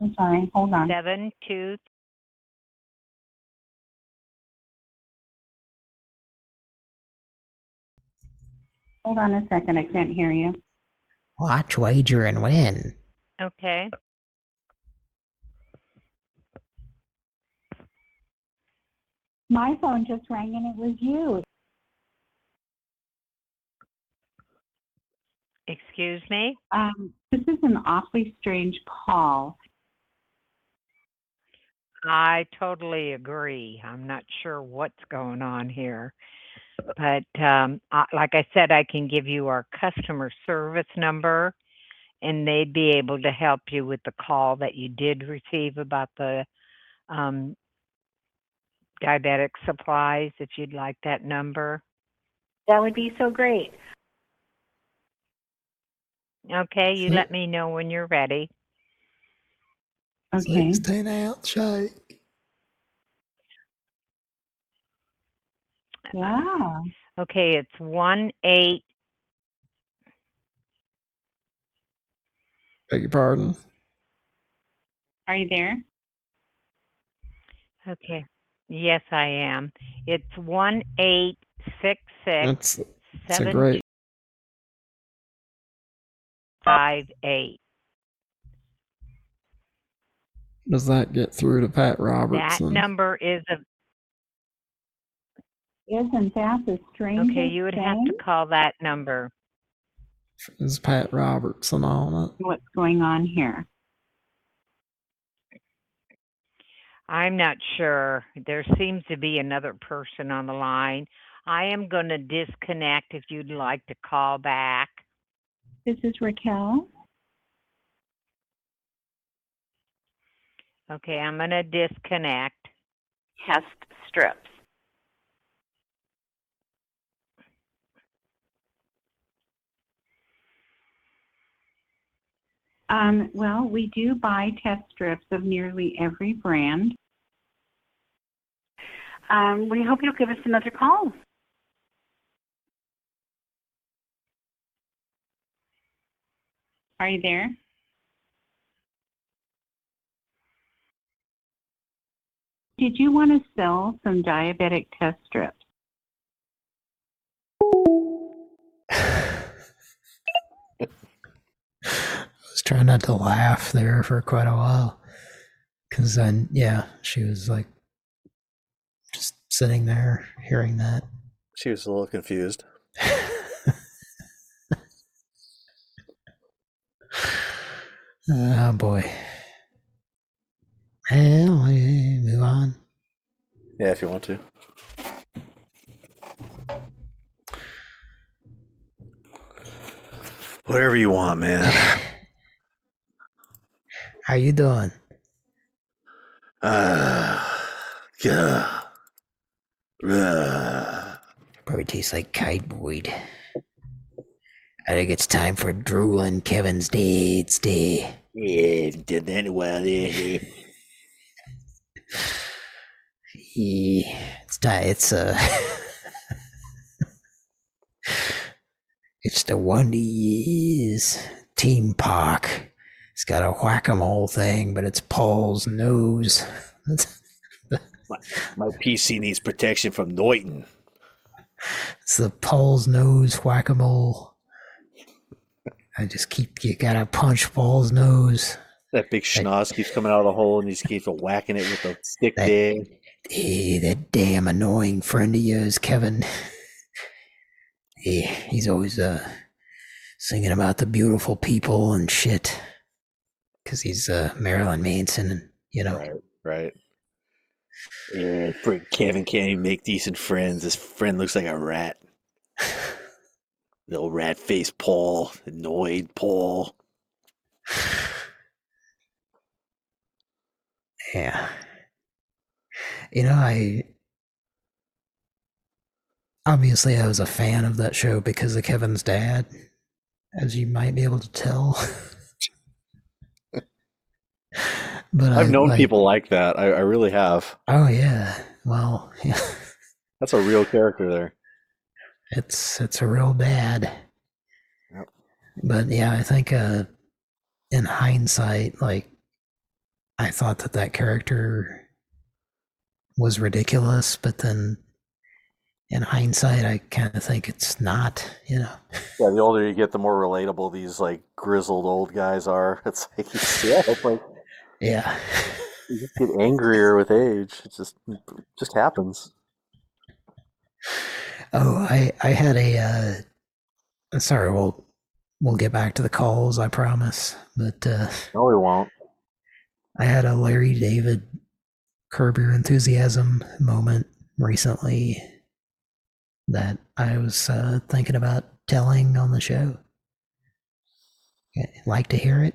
I'm sorry, hold on. Seven two. Hold on a second, I can't hear you. Watch, wager, and win. Okay. My phone just rang and it was you. Excuse me. Um, this is an awfully strange call. I totally agree. I'm not sure what's going on here. But um, I, like I said, I can give you our customer service number and they'd be able to help you with the call that you did receive about the um, diabetic supplies if you'd like that number. That would be so great. Okay, you Sure. let me know when you're ready. Okay. 16 ounce shake. Wow. Okay, it's one eight. Beg your pardon. Are you there? Okay, yes, I am. It's one eight six six That's, that's a seven great. five eight. Does that get through to Pat Roberts? That Robertson? number is a Isn't that the strangest okay. You would have to thing? call that number. Is Pat Robertson on it? What's going on here? I'm not sure. There seems to be another person on the line. I am going to disconnect if you'd like to call back. This is Raquel. Okay, I'm going to disconnect. Test strips. Um, well, we do buy test strips of nearly every brand. Um, we hope you'll give us another call. Are you there? Did you want to sell some diabetic test strips? Trying not to laugh there for quite a while. Cause then, yeah, she was like just sitting there hearing that. She was a little confused. Oh boy. Well, we move on. Yeah, if you want to. Whatever you want, man. How you doing? Uh, yeah. Uh, Probably tastes like kiteweed. I think it's time for Drew and Kevin's dad's day. yeah, did that well. Yeah. Yeah, it's time. It's uh, it's the one he years Team Park. It's got a whack-a-mole thing, but it's Paul's nose. My, my PC needs protection from Norton. It's the Paul's nose whack a mole. I just keep you gotta punch Paul's nose. That big schnoz keeps coming out of the hole and he just keeps whacking it with a stick That- there. Hey, that damn annoying friend of yours, Kevin. Yeah, he's always uh singing about the beautiful people and shit. Cause he's uh Marilyn Manson and you know Right, right. Yeah, Kevin can't even make decent friends. His friend looks like a rat. Little rat faced Paul, annoyed Paul. Yeah. You know, I obviously I was a fan of that show because of Kevin's dad, as you might be able to tell. but I've I, known like- people like that. I, I really have. Oh yeah. Well, yeah. That's a real character there. It's it's a real bad. Yep. But yeah, I think uh in hindsight, like I thought that that character was ridiculous, but then in hindsight, I kind of think it's not. You know. Yeah, the older you get, the more relatable these like grizzled old guys are. It's like yeah, it's like Yeah. you just get angrier with age. It just it just happens. Oh, I I had a uh sorry, we'll we'll get back to the calls, I promise. But uh No, we won't. I had a Larry David curb your enthusiasm moment recently that I was uh, thinking about telling on the show. Like to hear it?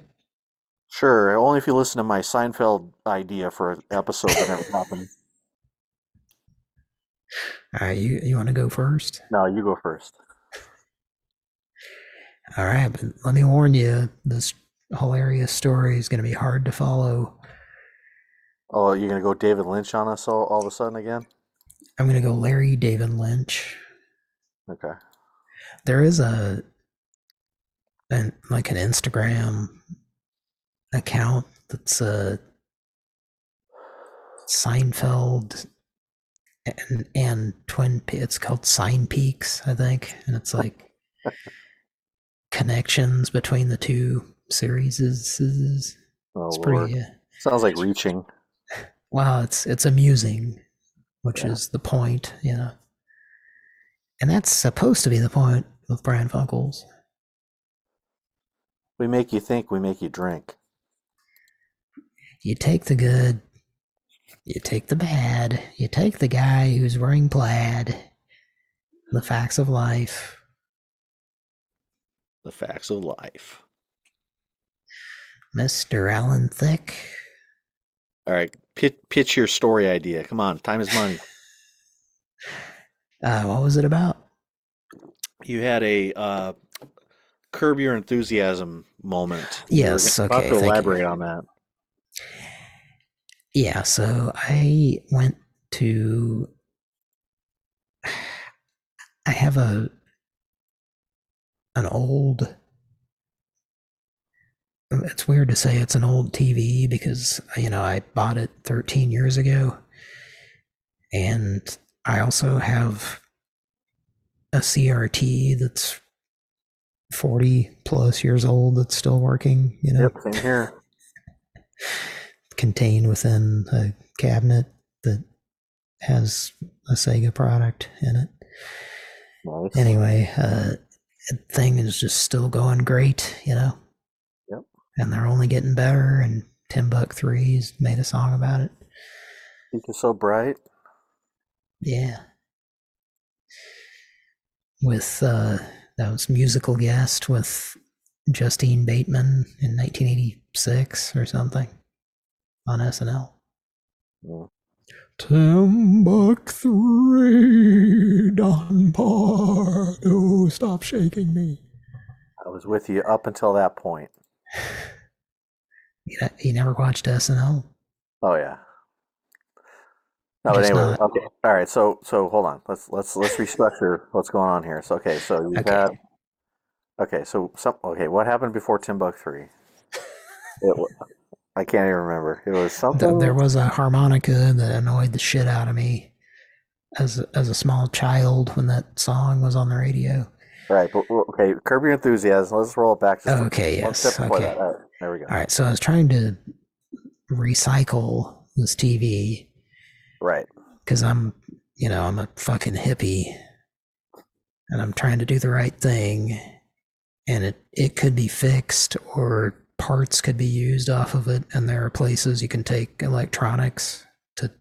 Sure, only if you listen to my Seinfeld idea for an episode that never happened. All right, uh, you you want to go first? No, you go first. All right, but let me warn you, this hilarious story is going to be hard to follow. Oh, you're gonna go David Lynch on us all, all of a sudden again? I'm going to go Larry David Lynch. Okay. There is a an like an Instagram account that's a Seinfeld and and Twin Pe- it's called Sign Peaks, I think, and it's like connections between the two series is, Oh it's Lord. pretty uh, Sounds like reaching. wow, it's it's amusing, which Yeah. is the point, you know. And that's supposed to be the point of Pran Funkels. We make you think, we make you drink. You take the good, you take the bad, you take the guy who's wearing plaid, the facts of life. The facts of life. Mr. Alan Thicke. All right, pitch, pitch your story idea. Come on, time is money. Uh, what was it about? You had a uh, curb your enthusiasm moment. Yes, about okay, to thank you. elaborate on that. Yeah, so I went to. I have a an old. It's weird to say it's an old TV because you know I bought it 13 years ago, and I also have a CRT that's 40 plus years old that's still working, you know, Yep, same here. Contained within a cabinet that has a Sega product in it. Nice. Anyway, uh, the thing is just still going great, you know. Yep. And they're only getting better. And Timbuk three's made a song about it. Is so bright. Yeah. With uh, that was musical guest with Justine Bateman in 1986 or something on SNL. Yeah. Tim Buck Three, Don Pardo, stop shaking me. I was with you up until that point. You, you never watched SNL? Oh yeah. No, but anyway, not. okay. All right. So so hold on. Let's let's let's restructure what's going on here. So okay. So you Okay. got. Okay. So some. Okay. What happened before Timbuk three? It, I can't even remember. It was something. There was a harmonica that annoyed the shit out of me as a, as a small child when that song was on the radio. Right. But okay. Curb your enthusiasm. Let's roll it back. Just Okay, one yes, step okay. that. All right. There we go. All right, so I was trying to recycle this TV Right. because I'm, you know, I'm a fucking hippie, and I'm trying to do the right thing, and it it could be fixed or parts could be used off of it, and there are places you can take electronics to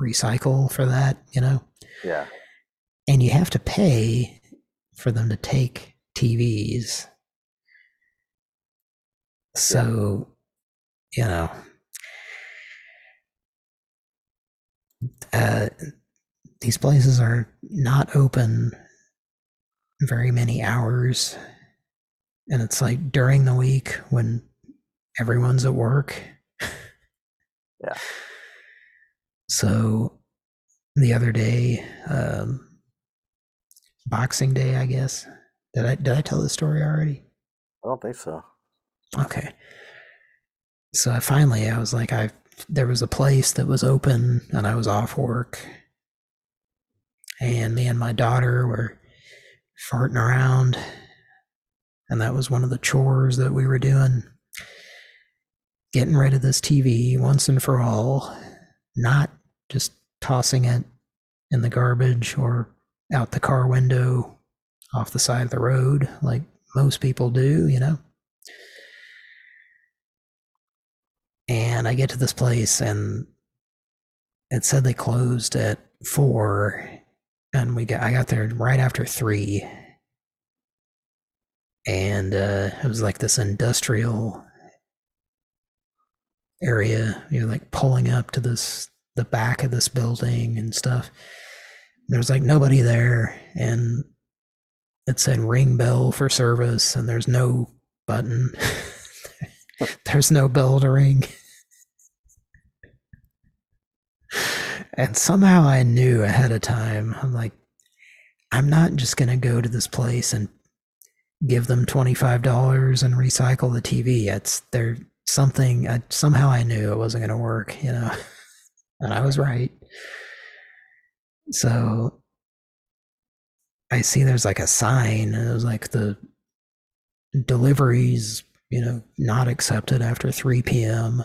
recycle for that, you know, Yeah. and you have to pay for them to take TVs. So, you know, uh, these places are not open very many hours. And it's like during the week when everyone's at work. Yeah. So the other day, um, Boxing Day, I guess. Did I did I tell this story already? I don't think so. Okay. So I finally I was like I there was a place that was open and I was off work. And me and my daughter were farting around and that was one of the chores that we were doing. Getting rid of this TV once and for all, not just tossing it in the garbage or out the car window off the side of the road like most people do, you know. And I get to this place and it said they closed at four and we got I got there right after three. And uh it was like this industrial area. You're like pulling up to this the back of this building and stuff. There was like nobody there and it said ring bell for service and there's no button. there's no bell to ring. And somehow I knew ahead of time. I'm like, I'm not just going to go to this place and give them $25 and recycle the TV. It's there something, I, somehow I knew it wasn't going to work, you know, and I was right. So I see there's like a sign, and it was like the deliveries, you know, not accepted after 3 p.m.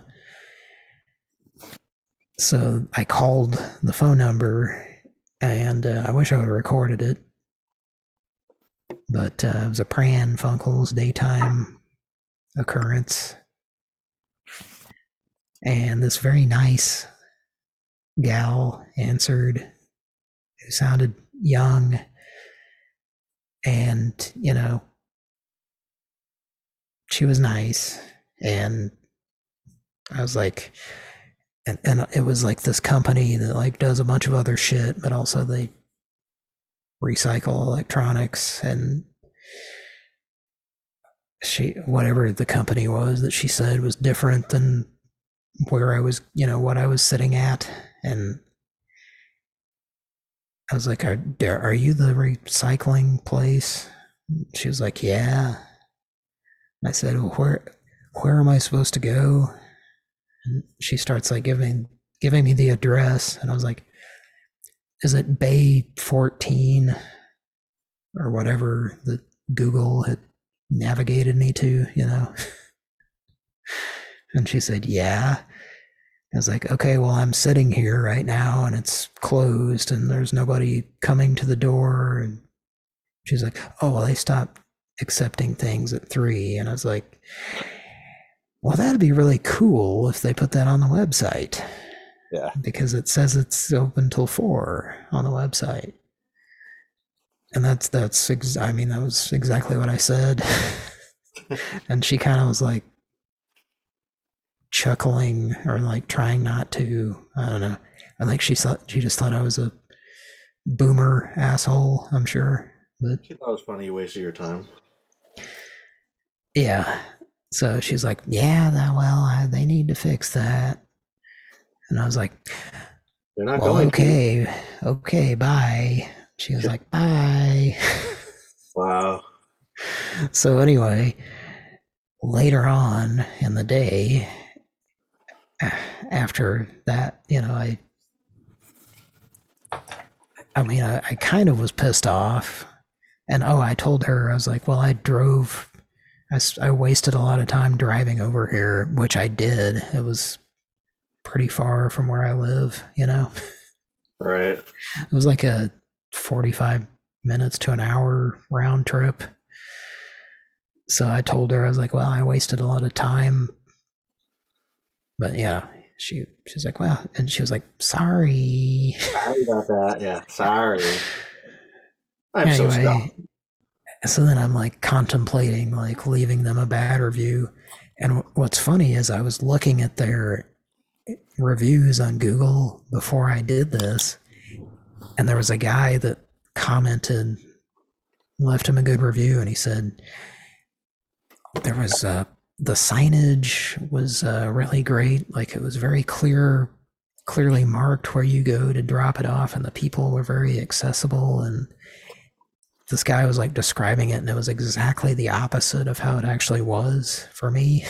So I called the phone number, and uh, I wish I would have recorded it, but uh, it was a Pran Funkels daytime occurrence, and this very nice gal answered, who sounded young, and you know, she was nice, and I was like, and, and it was like this company that like does a bunch of other shit, but also they recycle electronics and she whatever the company was that she said was different than where I was, you know, what I was sitting at, and I was like, "Are are you the recycling place?" She was like, "Yeah." I said, well, "Where where am I supposed to go?" And she starts like giving giving me the address, and I was like, "Is it Bay 14 or whatever that Google had navigated me to, you know? and she said, Yeah. I was like, Okay, well, I'm sitting here right now and it's closed and there's nobody coming to the door. And she's like, Oh, well, they stopped accepting things at three. And I was like, Well, that'd be really cool if they put that on the website. Yeah. Because it says it's open till four on the website. And that's, that's, ex- I mean, that was exactly what I said. and she kind of was like chuckling or like trying not to. I don't know. I think she thought, she just thought I was a boomer asshole, I'm sure. But She thought it was funny you wasted your time. yeah. So she's like, yeah, that, well, they need to fix that. And I was like, They're not well, going to. okay, okay, bye. She was like, bye. Wow. so anyway, later on in the day, after that, you know, I, I mean, I, I kind of was pissed off, and oh, I told her I was like, well, I drove, I, I wasted a lot of time driving over here, which I did. It was pretty far from where I live, you know. Right. It was like a 45 minutes to an hour round trip. So I told her, I was like, well, I wasted a lot of time. But yeah, she she's like, well, and she was like, sorry. Sorry about that. Yeah. Sorry. I'm so anyway, sorry. so then I'm like contemplating like leaving them a bad review. And wh- what's funny is I was looking at their reviews on Google before I did this, and there was a guy that commented, left him a good review, and he said there was uh, the signage was uh, really great. Like it was very clear, clearly marked where you go to drop it off, and the people were very accessible. And this guy was like describing it, and it was exactly the opposite of how it actually was for me.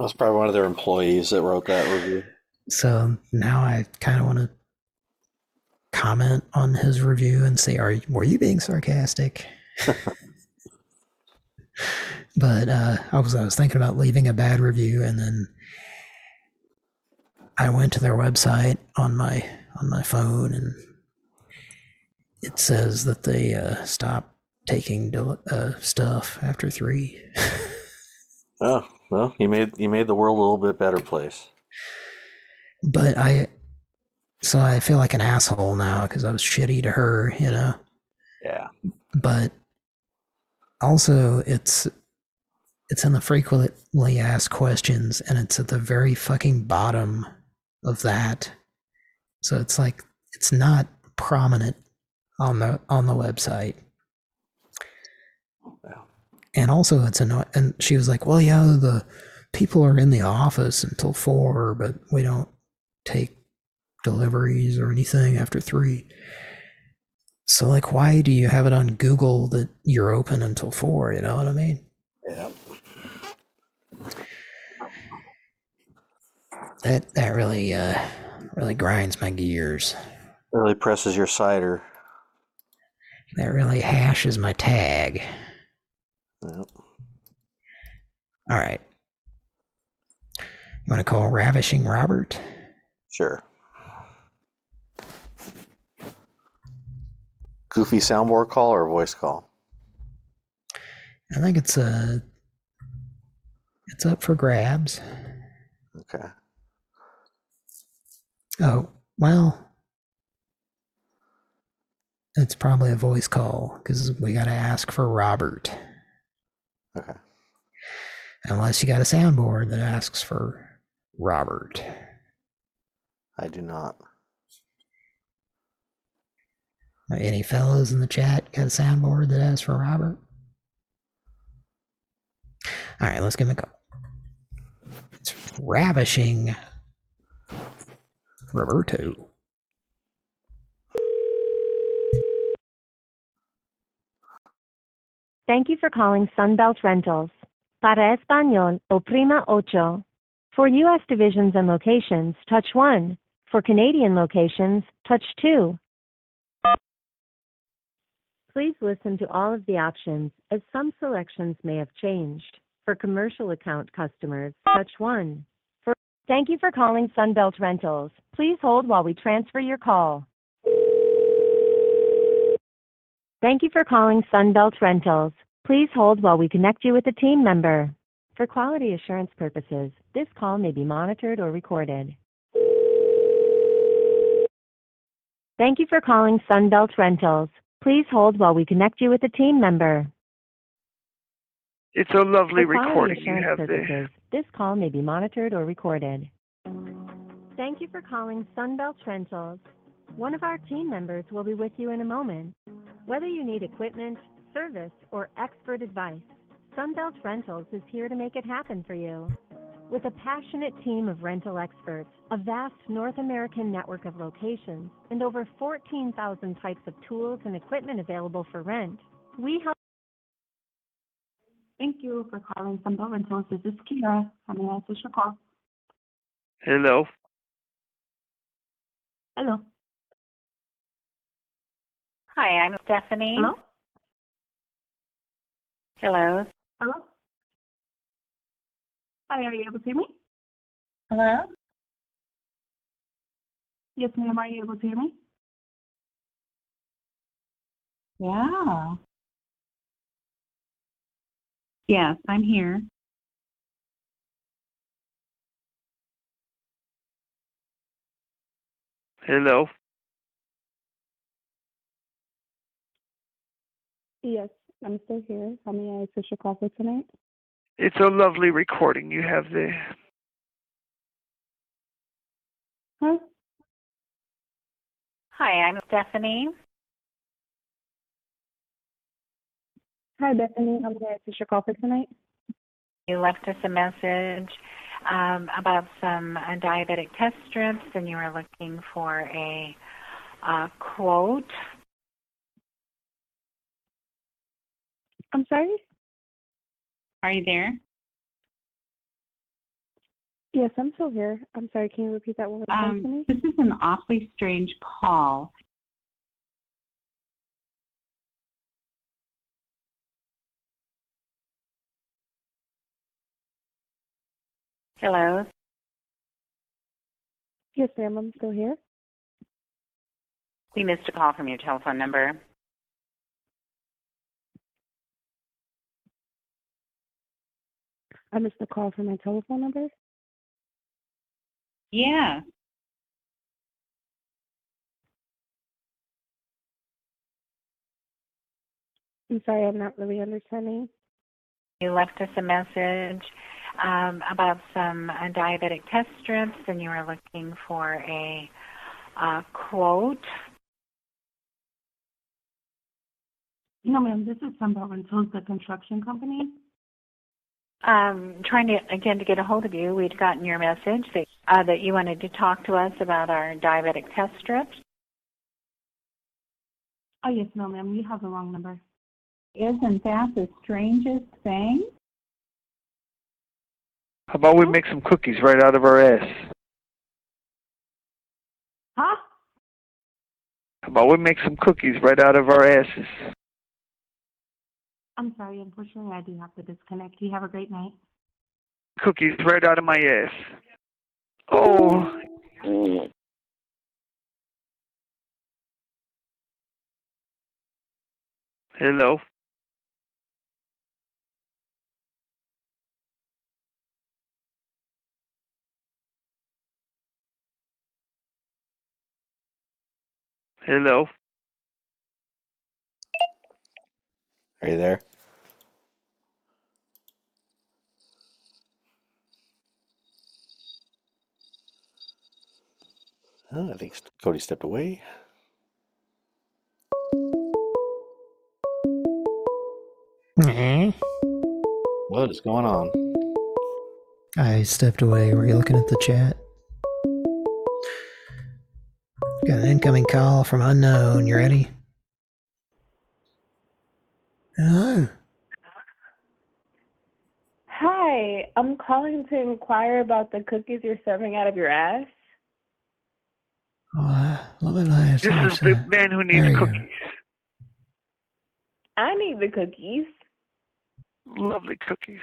That's probably one of their employees that wrote that review. So now I kind of want to comment on his review and say, "Are were you being sarcastic?" but uh, I was I was thinking about leaving a bad review, and then I went to their website on my on my phone, and it says that they uh, stopped taking uh, stuff after three. Oh, well, you made you made the world a little bit better place. but I, so I feel like an asshole now because I was shitty to her, you know. Yeah. But also, it's it's in the frequently asked questions, and it's at the very fucking bottom of that. So it's like it's not prominent on the on the website. And also, it's annoying. And she was like, "Well, yeah, the people are in the office until four, but we don't take deliveries or anything after three. So, like, why do you have it on Google that you're open until four? You know what I mean? Yeah. That that really uh really grinds my gears. Really presses your cider. That really hashes my tag. Yep. All right. You want to call Ravishing Robert? Sure. Goofy soundboard call or voice call? I think it's uh it's up for grabs. Okay. Oh, well, it's probably a voice call because we got to ask for Robert. Okay. Unless you got a soundboard that asks for Robert. I do not. Any fellows in the chat got a soundboard that asks for Robert? All right, let's give him a call. It's ravishing Roberto. Thank you for calling Sunbelt Rentals. Para español, oprima ocho. For U.S. divisions and locations, touch 1. For Canadian locations, touch 2. Please listen to all of the options as some selections may have changed. For commercial account customers, touch 1. Thank you for calling Sunbelt Rentals. Please hold while we transfer your call. Thank you for calling Sunbelt Rentals. Please hold while we connect you with a team member. For quality assurance purposes, this call may be monitored or recorded. Thank you for calling Sunbelt Rentals. Please hold while we connect you with a team member. It's a lovely For quality recording you assurance have purposes, there. this call may be monitored or recorded. Thank you for calling Sunbelt Rentals. One of our team members will be with you in a moment. Whether you need equipment, service, or expert advice, Sunbelt Rentals is here to make it happen for you. With a passionate team of rental experts, a vast North American network of locations, and over 14,000 types of tools and equipment available for rent, we help. Thank you for calling Sunbelt Rentals. This is Kira. How may I assist your call? Hello. Hello. Hi, I'm Stephanie. Hello? Hello. Hello? Hi, are you able to hear me? Hello? Yes, ma'am. Are you able to hear me? Yeah. Yes, I'm here. Hello. Yes, I'm still here. How may I assist your call for tonight? It's a lovely recording you have there. Huh? Hi, I'm Stephanie. Hi, Bethany. How may I assist your call for tonight? You left us a message um, about some uh, diabetic test strips, and you were looking for a uh, quote. I'm sorry? Are you there? Yes, I'm still here. I'm sorry. Can you repeat that one more time to me? Um, this is an awfully strange call. Hello. Yes, ma'am. I'm still here. We missed a call from your telephone number. I missed a call from my telephone number. Yeah. I'm sorry. I'm not really understanding. You left us a message um, about some uh, diabetic test strips, and you were looking for a uh, quote. No, ma'am. This is Sunbelt Rentals, the construction company. Um, trying to again to get a hold of you. We'd gotten your message that uh, that you wanted to talk to us about our diabetic test strips. Oh, yes, no, ma'am. You have the wrong number. Isn't that the strangest thing? How about we make some cookies right out of our ass? Huh? How about we make some cookies right out of our asses? I'm sorry. Unfortunately, I do have to disconnect. You have a great night. Cookies right out of my ass. Oh. Hello. Hello. Are you there? Oh, I think Cody stepped away. Eh? What is going on? I stepped away. Were you looking at the chat? Got an incoming call from unknown. You ready? Hello. Hi, I'm calling to inquire about the cookies you're serving out of your ass. Oh, uh, a little bit last This is the man who needs There you go. cookies. I need the cookies. Lovely cookies.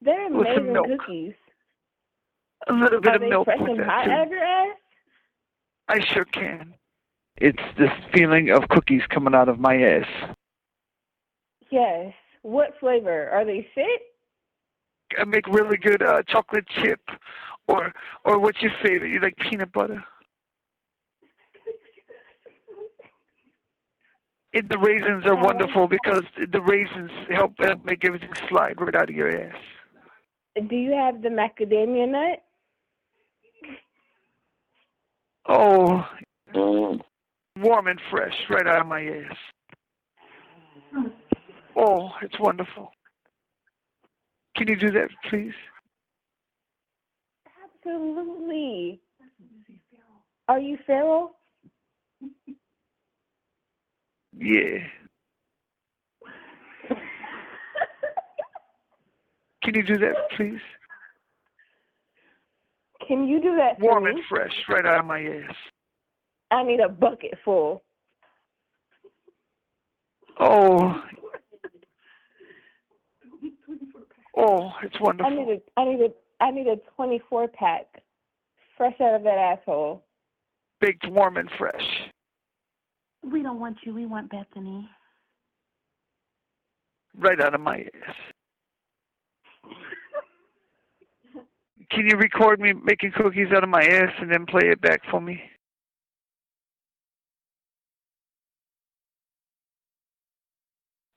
They're With amazing cookies. A little bit Are of they milk fresh with and that hot too. out of your ass? I sure can. It's this feeling of cookies coming out of my ass. Yes. What flavor? Are they fit? I make really good uh, chocolate chip, or or what's your favorite? You like peanut butter? The raisins are wonderful because the raisins help uh, make everything slide right out of your ass. Do you have the macadamia nut? Oh, mm. warm and fresh right out of my ass. Oh, it's wonderful. Can you do that, please? Absolutely. Are you feral? Yeah. Can you do that, please? Can you do that for Warm me? and fresh right out of my ass. I need a bucket full. Oh. Oh, it's wonderful. I need a I need a I need a twenty four pack. Fresh out of that asshole. Baked warm and fresh. We don't want you. We want Bethany. Right out of my ass. Can you record me making cookies out of my ass and then play it back for me?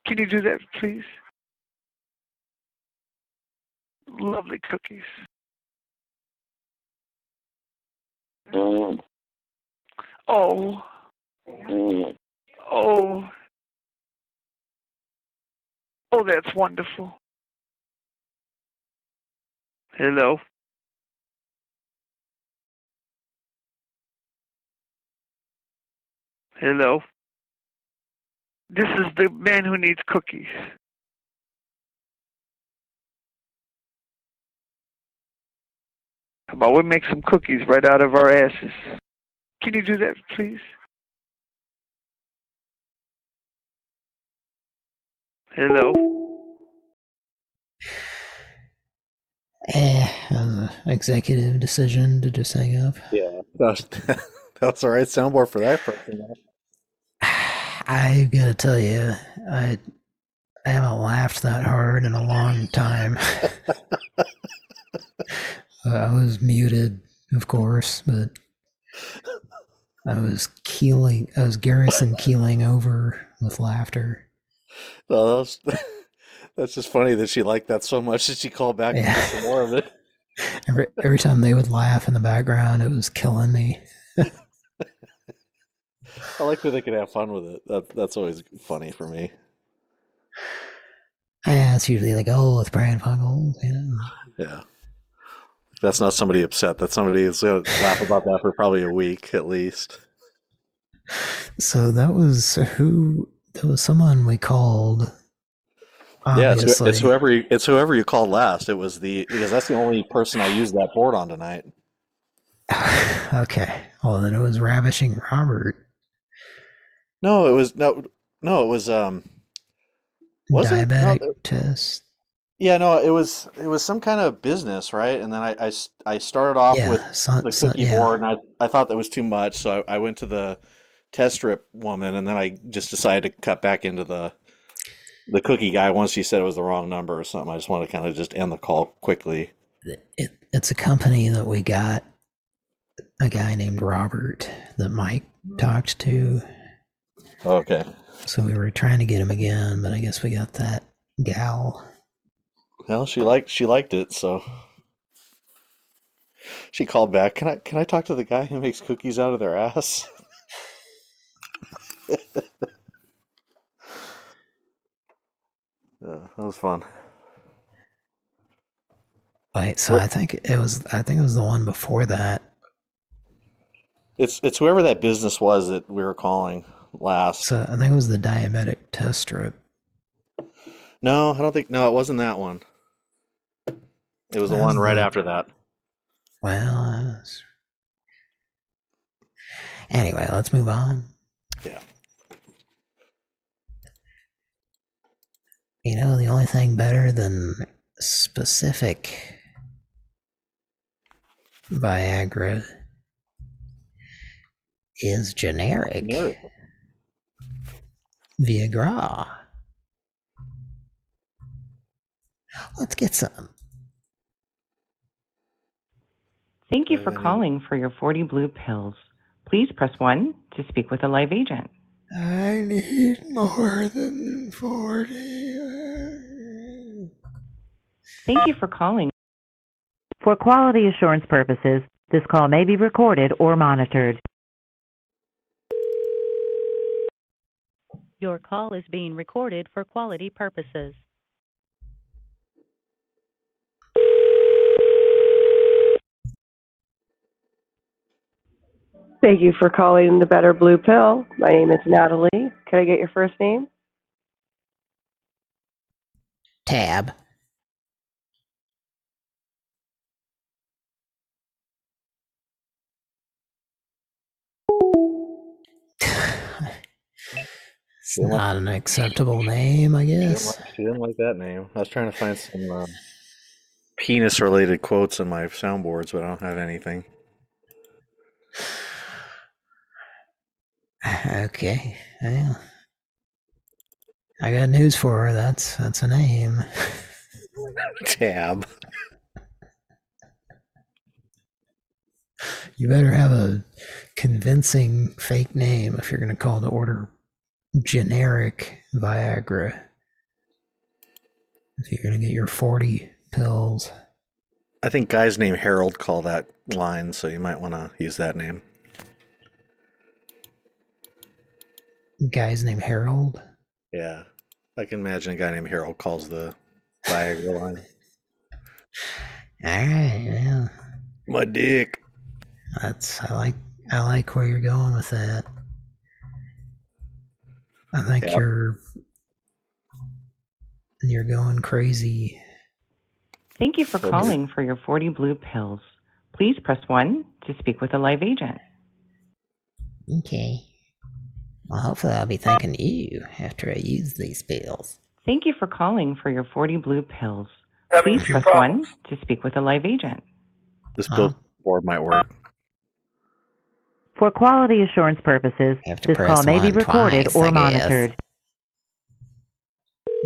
Can you do that, please? Lovely cookies. Mm. Oh. Oh. Oh. Oh, that's wonderful. Hello. Hello. This is the man who needs cookies. How about we make some cookies right out of our asses? Can you do that, please? Hello. Eh, uh, executive decision to just hang up. Yeah, that's that's the right soundboard for that person. I gotta tell you, I I haven't laughed that hard in a long time. Uh, I was muted, of course, but I was keeling. I was Garrison keeling over with laughter. No, that's that's just funny that she liked that so much that she called back and did some more of it. Every every time they would laugh in the background, it was killing me. I like that they could have fun with it. That that's always funny for me. Yeah, it's usually like, oh, with Brian Funkle, you know. Yeah. That's not somebody upset. That's somebody who's gonna laugh about that for probably a week at least. So that was who? That was someone we called. Yeah, it's, it's whoever you, it's whoever you called last. It was the because that's the only person I used that board on tonight. Okay. Well, then it was ravishing Robert. No, it was no, no, it was um. Was it? No, diabetic it- test. Yeah, no, it was it was some kind of business, right? And then I I, I started off Yeah, with some- the some- cookie yeah. board, and I I thought that was too much, so I, I went to the test strip woman, and then I just decided to cut back into the the cookie guy once she said it was the wrong number or something. I just want to kind of just end the call quickly. It, it's a company that we got a guy named Robert that Mike talked to. Okay. So we were trying to get him again, but I guess we got that gal. Well, she liked she liked it, so she called back. Can I can I talk to the guy who makes cookies out of their ass? yeah, that was fun. Wait, so I think it was I think it was the one before that. It's it's whoever that business was that we were calling last. So I think it was the diabetic test strip. No, I don't think no, it wasn't that one. It was the one was right the- after that. Well, was- anyway, let's move on. Yeah. You know, the only thing better than specific Viagra is generic. Viagra. Let's get some. Thank you for calling for your 40 blue pills. Please press 1 to speak with a live agent. I need more than 40. Thank you for calling. For quality assurance purposes, this call may be recorded or monitored. Your call is being recorded for quality purposes. Thank you for calling the Better Blue Pill. My name is Natalie. Can I get your first name? Tab. Not an acceptable name, I guess. like, she didn't like that name. I was trying to find some um, penis-related quotes in my soundboards, but I don't have anything. Okay. Well, I got news for her. That's that's a name. Tab. You better have a convincing fake name if you're going to call the order generic Viagra. If you're going to get your 40 pills. I think guys named Harold call that line, so you might want to use that name. Guy's named Harold. Yeah, I can imagine a guy named Harold calls the Viagra line. All right, yeah. My dick. That's I like I like where you're going with that. I think Yep. you're you're going crazy. Thank you for calling for your 40 blue pills. Please press 1 to speak with a live agent. Okay. Well, hopefully I'll be thanking you after I use these pills. Thank you for calling for your 40 blue pills. Please press 1 to speak with a live agent. This billboard might work. For quality assurance purposes, this call may be recorded twice, or monitored.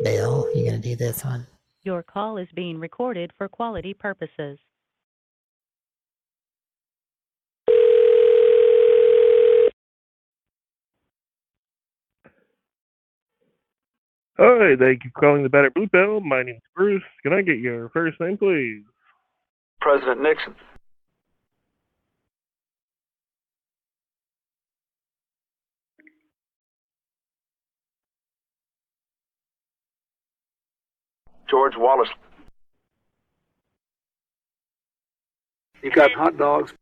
Bill, you gonna do this one? Your call is being recorded for quality purposes. Hi, thank you for calling the Better Blue Pill. My name's Bruce. Can I get your first name, please? President Nixon. George Wallace. You got hot dogs?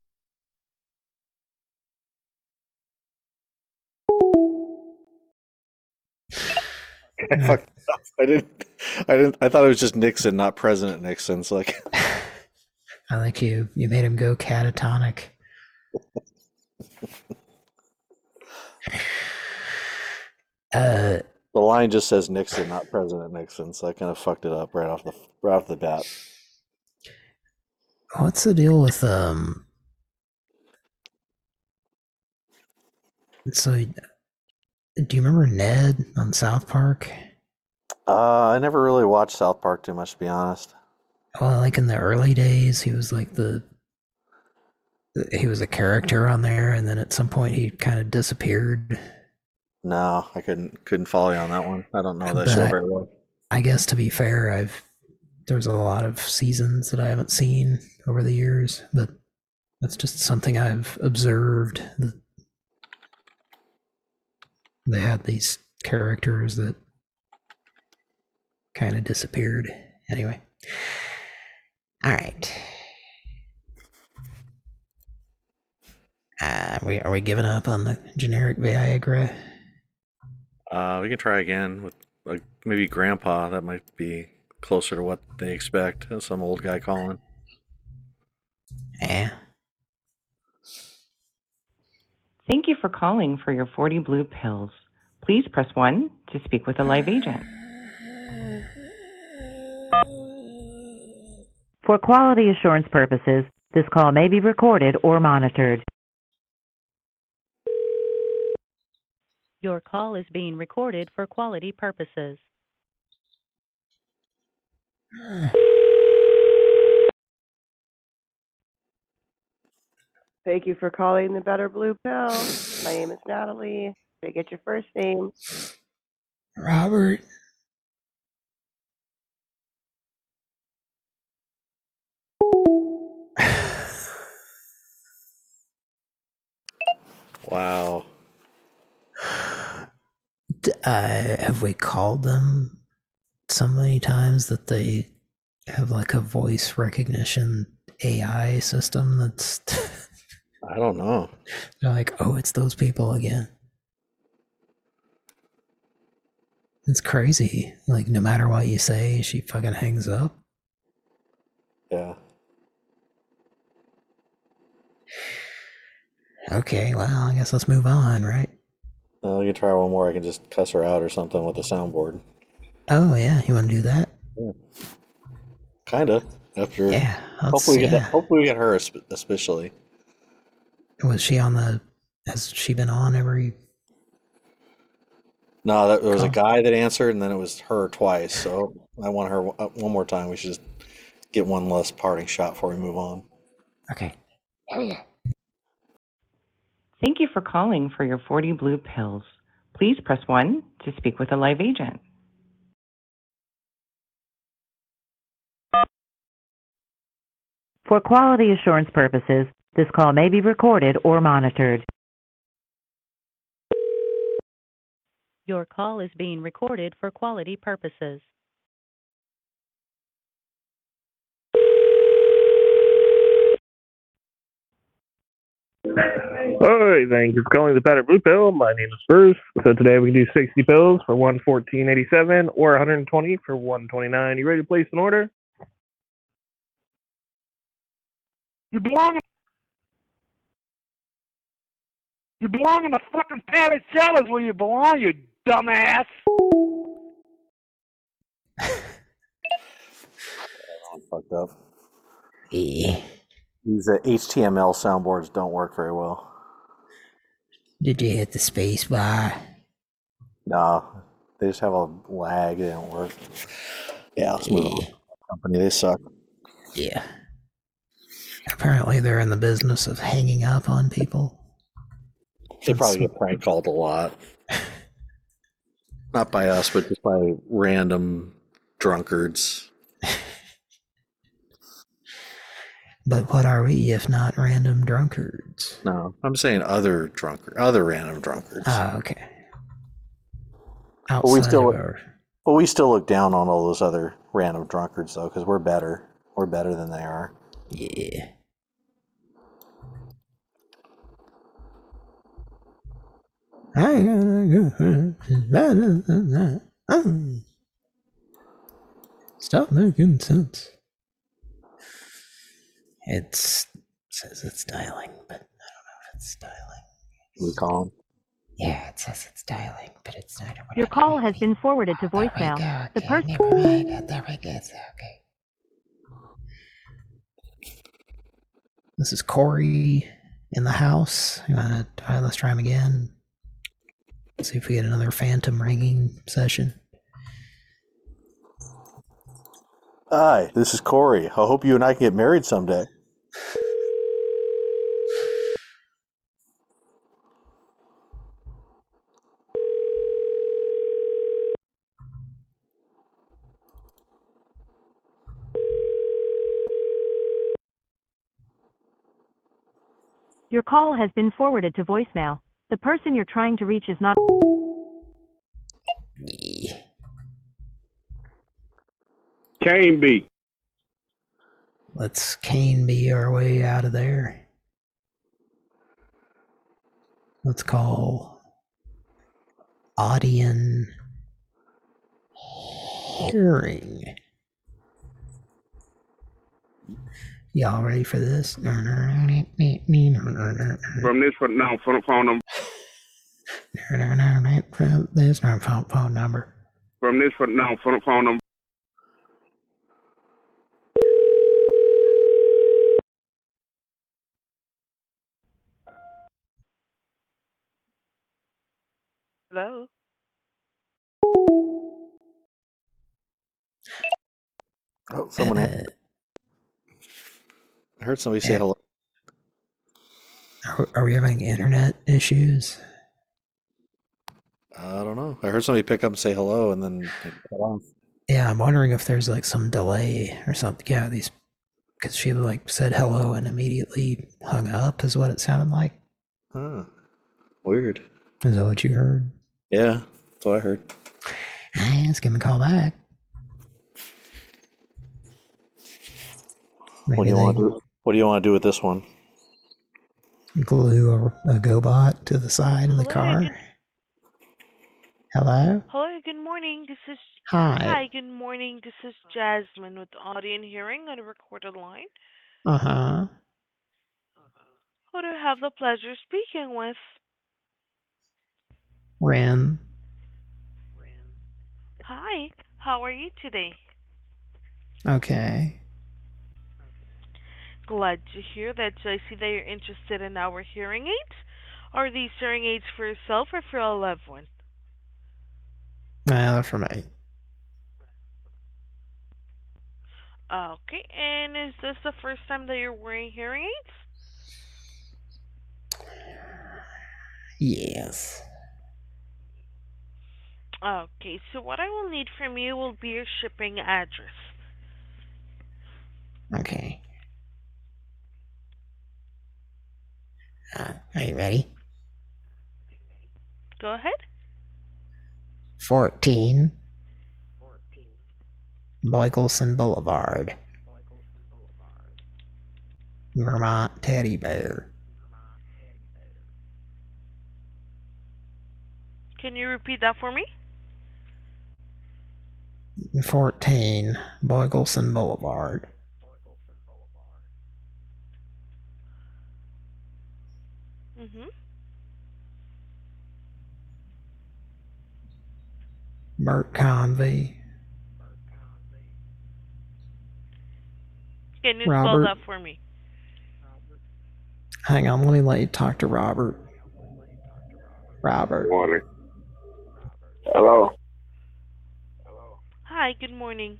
I fucked up. I didn't. I didn't. I thought it was just Nixon, not President Nixon. So like, I like you. You made him go catatonic. uh, the line just says Nixon, not President Nixon. So I kind of fucked it up right off the right off the bat. what's the deal with um? So, do you remember Ned on South Park? Uh, I never really watched South Park too much, to be honest. Well, like in the early days, he was like the he was a character on there, and then at some point he kind of disappeared. No, I couldn't couldn't follow you on that one. I don't know that show very well. I guess to be fair, I've there's a lot of seasons that I haven't seen over the years, but that's just something I've observed. They had these characters that kind of disappeared. Anyway, all right. Uh, are we are we giving up on the generic Viagra? Uh, we can try again with like maybe grandpa. That might be closer to what they expect. Some old guy calling. Yeah. Thank you for calling for your 40 blue pills. Please press 1 to speak with a live agent. For quality assurance purposes, this call may be recorded or monitored. Your call is being recorded for quality purposes. Thank you for calling the Better Blue Pill. My name is Natalie. Can I get your first name? Robert. Wow. Uh, have we called them so many times that they have like a voice recognition AI system that's I don't know. they're like, oh, it's those people again. It's crazy. Like, no matter what you say, she fucking hangs up. Yeah. Okay, well, I guess let's move on, right? Uh, you can try one more. I can just cuss her out or something with the soundboard. Oh, yeah, you want to do that? Yeah. Kinda. After. Yeah, let's- Hopefully we get yeah. that, hopefully we get her especially. Was she on the. Has she been on every. No, that, there was a guy that answered, and then it was her twice. So I want her uh, one more time. We should just get one less parting shot before we move on. Okay. Thank you for calling for your 40 blue pills. Please press 1 to speak with a live agent. For quality assurance purposes, this call may be recorded or monitored. Your call is being recorded for quality purposes. Hi, thank you for calling the Better Blue Pill. My name is Bruce. So today we can do 60 pills for 114.87 or 120 for 129. You ready to place an order? You belong. You belong in the fucking padded cellars where you belong, you dumbass. I'm fucked up. These uh, HTML soundboards don't work very well. Did you hit the space bar? No, they just have a lag. They don't work. Yeah, let's move on. Company, they suck. Yeah. Apparently, they're in the business of hanging up on people. They probably get prank called a lot. Not by us, but just by random drunkards. But what are we if not random drunkards? No, I'm saying other drunkard, other random drunkards. Ah, okay. but we still, of our- but we still look down on all those other random drunkards though, because we're better. We're better than they are. Yeah. I gotta go better than that. Oh. Stop making sense. It's says it's dialing, but I don't know if it's dialing. We call them. Yeah, it says it's dialing, but it's not. Your call has been forwarded to voicemail. The person. There we go. Oh, okay. This is Corey in the house. You wanna try? Let's try him again. See if we get another phantom ringing session. Hi, this is Corey. I hope you and I can get married someday. Your call has been forwarded to voicemail. The person you're trying to reach is not. Cane B. Let's cane be our way out of there. Let's call Audien Hearing. Y'all ready for this? From this phone, no, from phone number. From this phone phone number. From this phone, no, from phone number. Hello. Oh, someone. Uh, had- I heard somebody say hello. Are, are we having internet issues? I don't know. I heard somebody pick up and say hello, and then cut off. Yeah, I'm wondering if there's like some delay or something. Yeah, these because she like said hello and immediately hung up is what it sounded like. Huh. Weird. Is that what you heard? Yeah, that's what I heard. Hey, let's give him a call back. What do you want to do? What do you want to do with this one? glue a, a GoBot to the side of the car. Hello. Hello, good morning. This is Hi. Hi, good morning. This is Jasmine with Audio and Hearing on a recorded line. Uh huh. Who do I have the pleasure speaking with? Ren. Hi, how are you today? Okay. Glad to hear that. I see that you're interested in our hearing aids. Are these hearing aids for yourself or for a loved one? Nah, they're for me. Okay, and is this the first time that you're wearing hearing aids? Yes. Okay, so what I will need from you will be your shipping address. Okay. Uh, are you ready? Go ahead. 14 Michelson Boulevard, Vermont Teddy Bear. Can you repeat that for me? 14 Boygelson Boulevard. Mm-hmm. Bert Convy. Can you spell Robert. that for me? Hang on, let me let you talk to Robert. Robert. Morning. Hello. Hi, good morning.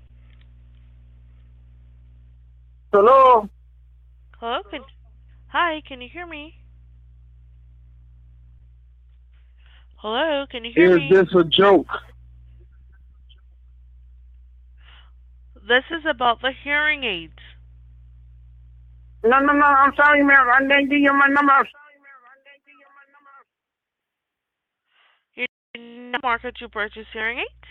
Hello. Hello, can Hi, can you hear me? Hello, can you hear Is me? Is this a joke? This is about the hearing aids. No, no, no. I'm sorry, ma'am. I didn't give you my number. You're in the market to purchase hearing aids?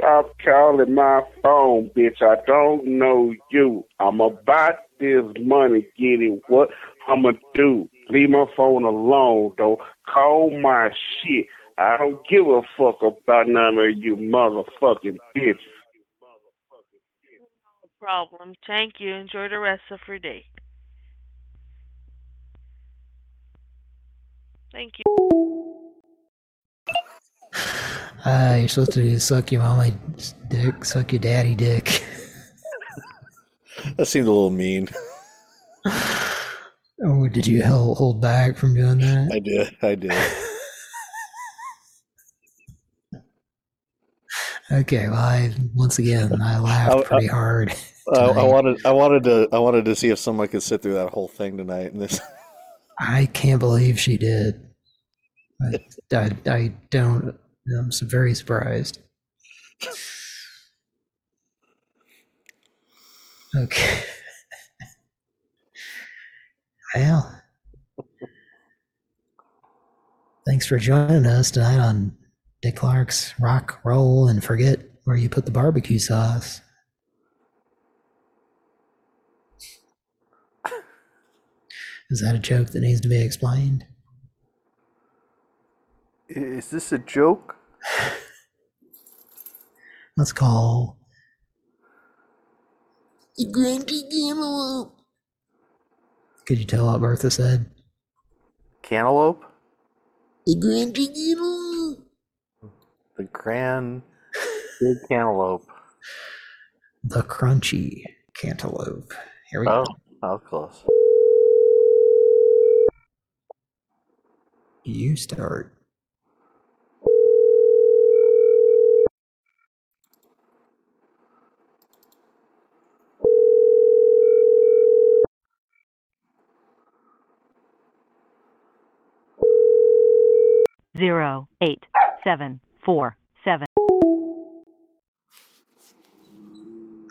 Stop calling my phone, bitch. I don't know you. I'm about this money getting what I'ma do. Leave my phone alone, though. Call my shit. I don't give a fuck about none of you motherfucking bitches. No problem. Thank you. Enjoy the rest of your day. Thank you. Uh, you're supposed to do suck your mommy dick, suck your daddy dick. That seemed a little mean. Oh, did you hold, hold back from doing that? I did. I did. Okay, well, I, once again, I laughed oh, uh, uh, I- pretty I- hard. I, I wanted. I wanted to. I wanted to see if someone could sit through that whole thing tonight. And this. I can't believe she did. I, I, I don't. I'm very surprised. Okay. Well, thanks for joining us tonight on Dick Clark's Rock, Roll, and Forget Where You Put the Barbecue Sauce. Is that a joke that needs to be explained? Is this a joke? Let's call the Grunty Cantaloupe. Could you tell what Bertha said? Cantaloupe. The Grunty Cantaloupe the grand big cantaloupe. The crunchy cantaloupe. Here we oh, go. Oh, close. You start. Zero, eight, seven, four seven.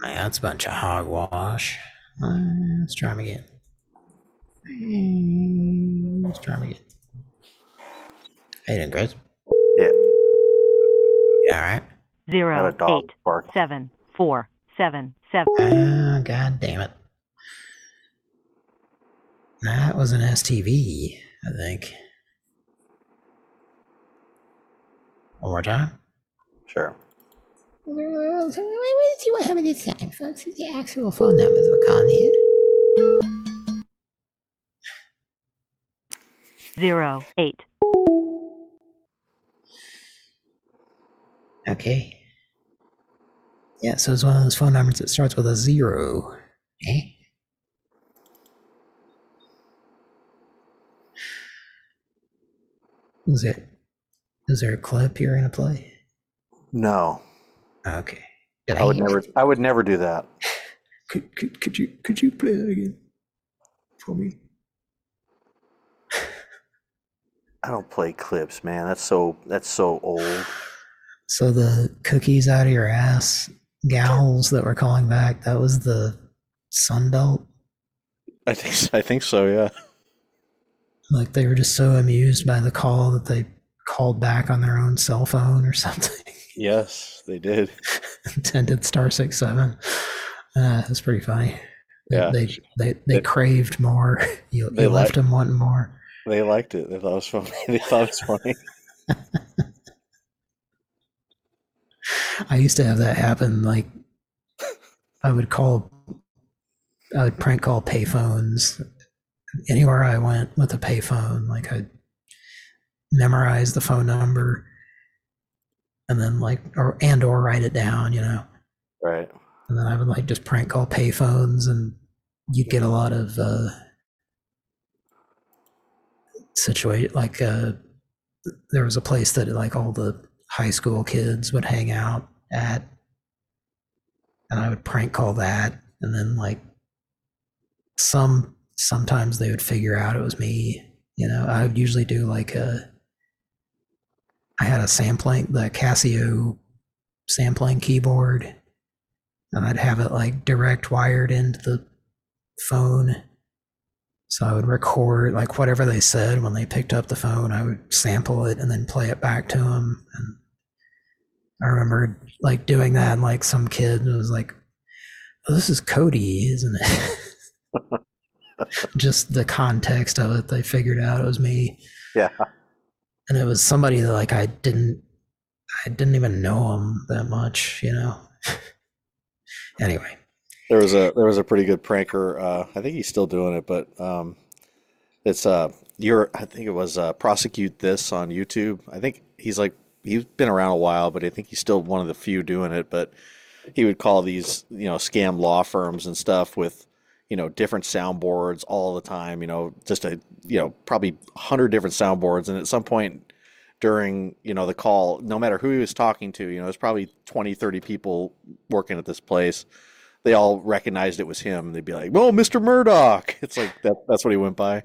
Yeah, that's a bunch of hogwash. Let's try them again. Let's try them again. How you doing, Chris? Yeah. Yeah, all right. Zero Got a dog eight barking. seven four seven seven. Ah, god damn it. That was an STV, I think. One more time. Sure. Let's see what happened this time, folks. The actual phone numbers we're calling here. Zero eight Okay. Yeah, so it's one of those phone numbers that starts with a zero. Okay. Is there is there a clip you're gonna play? No. Okay. I would never. I would never do that. Could could could you could you play that again for me? I don't play clips, man. That's so. That's so old. So the cookies out of your ass gals that were calling back, that was the Sunbelt. I think. I think so. Yeah. Like they were just so amused by the call that they called back on their own cell phone or something. Yes, they did. Intended star six seven. Uh, that's pretty funny. Yeah. They they they craved more. You, They you left like- them wanting more. They liked it. They thought it was funny. They thought it was funny. I used to have that happen. Like, I would call, I would prank call payphones anywhere I went with a payphone. Like, I'd memorize the phone number and then, like, or and or write it down, you know. Right. And then I would like just prank call payphones, and you'd get a lot of uh, situate like uh, there was a place that like all the high school kids would hang out at, and I would prank call that, and then like some sometimes they would figure out it was me. You know, I would usually do like a. I had a sampling, the Casio sampling keyboard, and I'd have it like direct wired into the phone. So I would record like whatever they said when they picked up the phone. I would sample it and then play it back to them. And I remember like doing that, and like some kid was like, oh, "This is Cody, isn't it?" Just the context of it, they figured out it was me, Yeah. And it was somebody that like I didn't, I didn't even know him that much, you know. anyway, There was a there was a pretty good pranker. Uh, I think he's still doing it, but um, it's uh, your I think it was uh, prosecute this on YouTube. I think he's like he's been around a while, but I think he's still one of the few doing it. But he would call these you know scam law firms and stuff with you know different soundboards all the time. You know, just a you know probably hundred different soundboards, and at some point during you know the call no matter who he was talking to you know there's probably 20 30 people working at this place. They all recognized it was him. They'd be like oh mr murdoch. It's like that that's what he went by.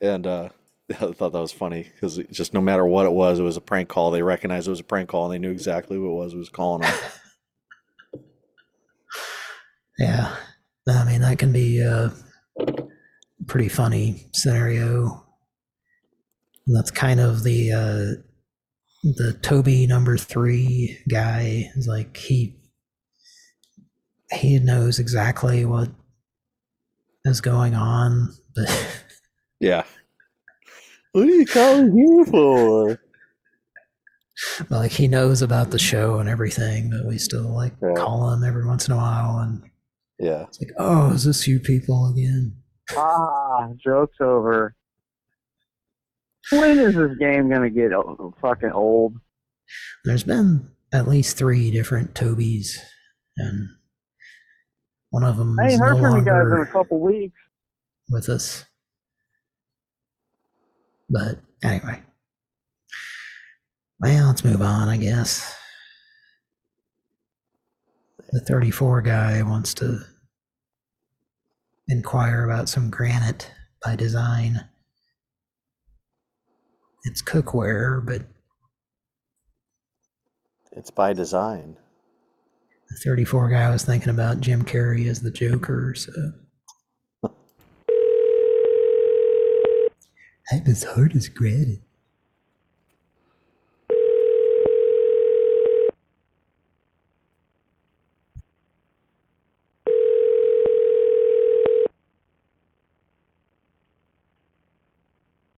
And uh i thought that was funny because just no matter what it was it was a prank call. They recognized it was a prank call and they knew exactly who it was who was calling them yeah, I mean that can be a pretty funny scenario. And that's kind of the uh, the Toby number three guy is like he he knows exactly what is going on, but yeah. What are you calling here for? Like he knows about the show and everything, but we still like call him every once in a while and yeah it's like, oh, is this you people again? Ah, joke's over. When is this game gonna get o- fucking old? There's been at least three different Tobys, and one of them I is ain't no heard from you guys in a couple weeks. with us. But anyway, well, let's move on, I guess. The 34 guy wants to inquire about some granite by design. it's cookware, but It's by design. the 34 guy was thinking about Jim Carrey as the Joker, so. I'm as hard as granite.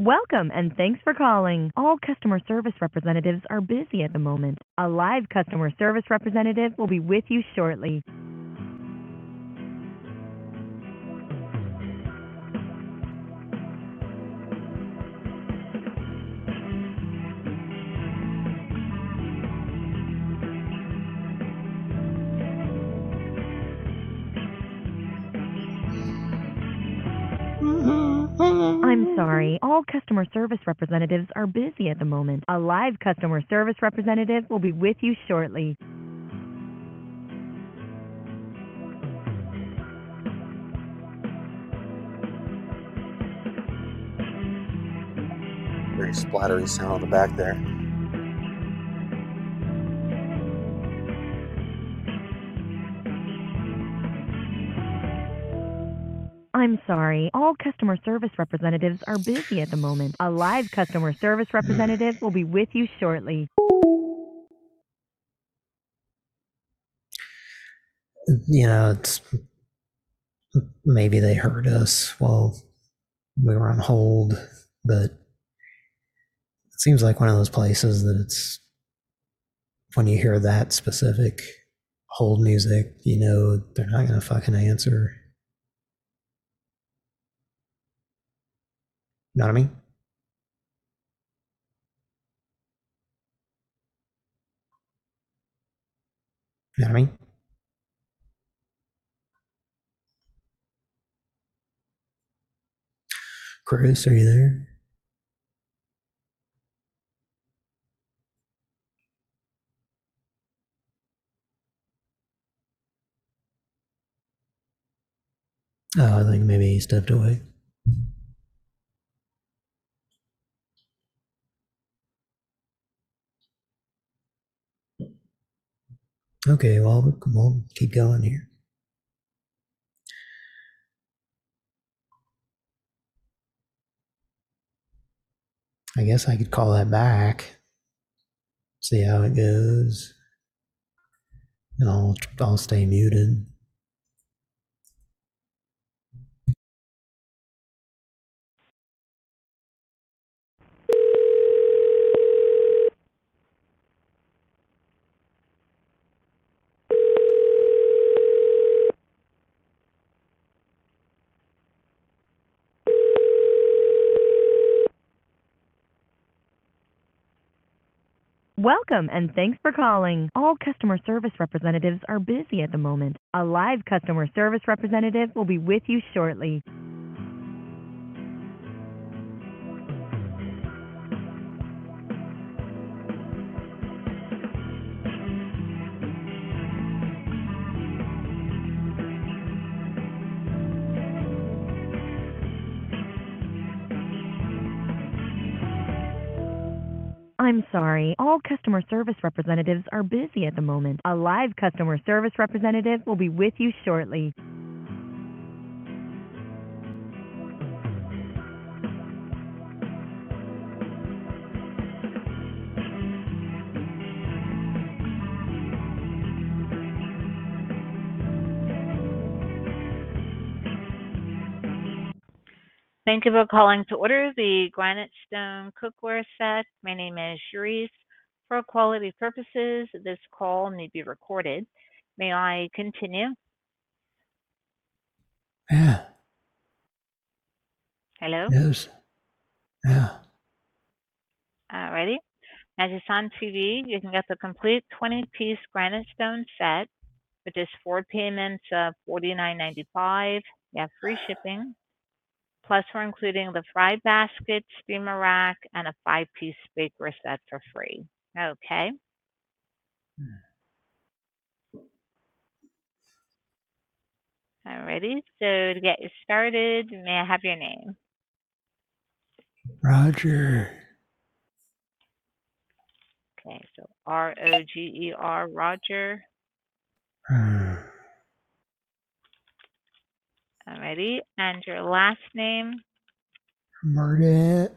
Welcome and thanks for calling. All customer service representatives are busy at the moment. A live customer service representative will be with you shortly. Sorry. Mm-hmm. All customer service representatives are busy at the moment. A live customer service representative will be with you shortly. Very splattery sound on the back there. I'm sorry. All customer service representatives are busy at the moment. A live customer service representative will be with you shortly. You know, it's maybe they heard us while we were on hold, but it seems like one of those places that it's when you hear that specific hold music, you know they're not gonna fucking answer. Know what I mean? You know what I mean? Chris, are you there? Oh, I think maybe he stepped away. Okay, well, we'll- keep going here. I guess I could call that back. See how it goes. And I'll I'll stay muted. Welcome and thanks for calling. All customer service representatives are busy at the moment. A live customer service representative will be with you shortly. I'm sorry. All customer service representatives are busy at the moment. A live customer service representative will be with you shortly. Thank you for calling to order the Granite Stone cookware set. My name is Cherise. For quality purposes, this call may be recorded. May I continue? Yeah. Hello? Yes. Yeah. Alrighty. As it's on TV, you can get the complete 20-piece Granite Stone set, which is four payments of $49.95. You have free shipping. Plus, we're including the fry basket, steamer rack, and a five-piece baker set for free. Okay. Alrighty. So to get you started, may I have your name? Roger. Okay, so R O G E R Roger. Hmm. Alrighty, and your last name? Burdett.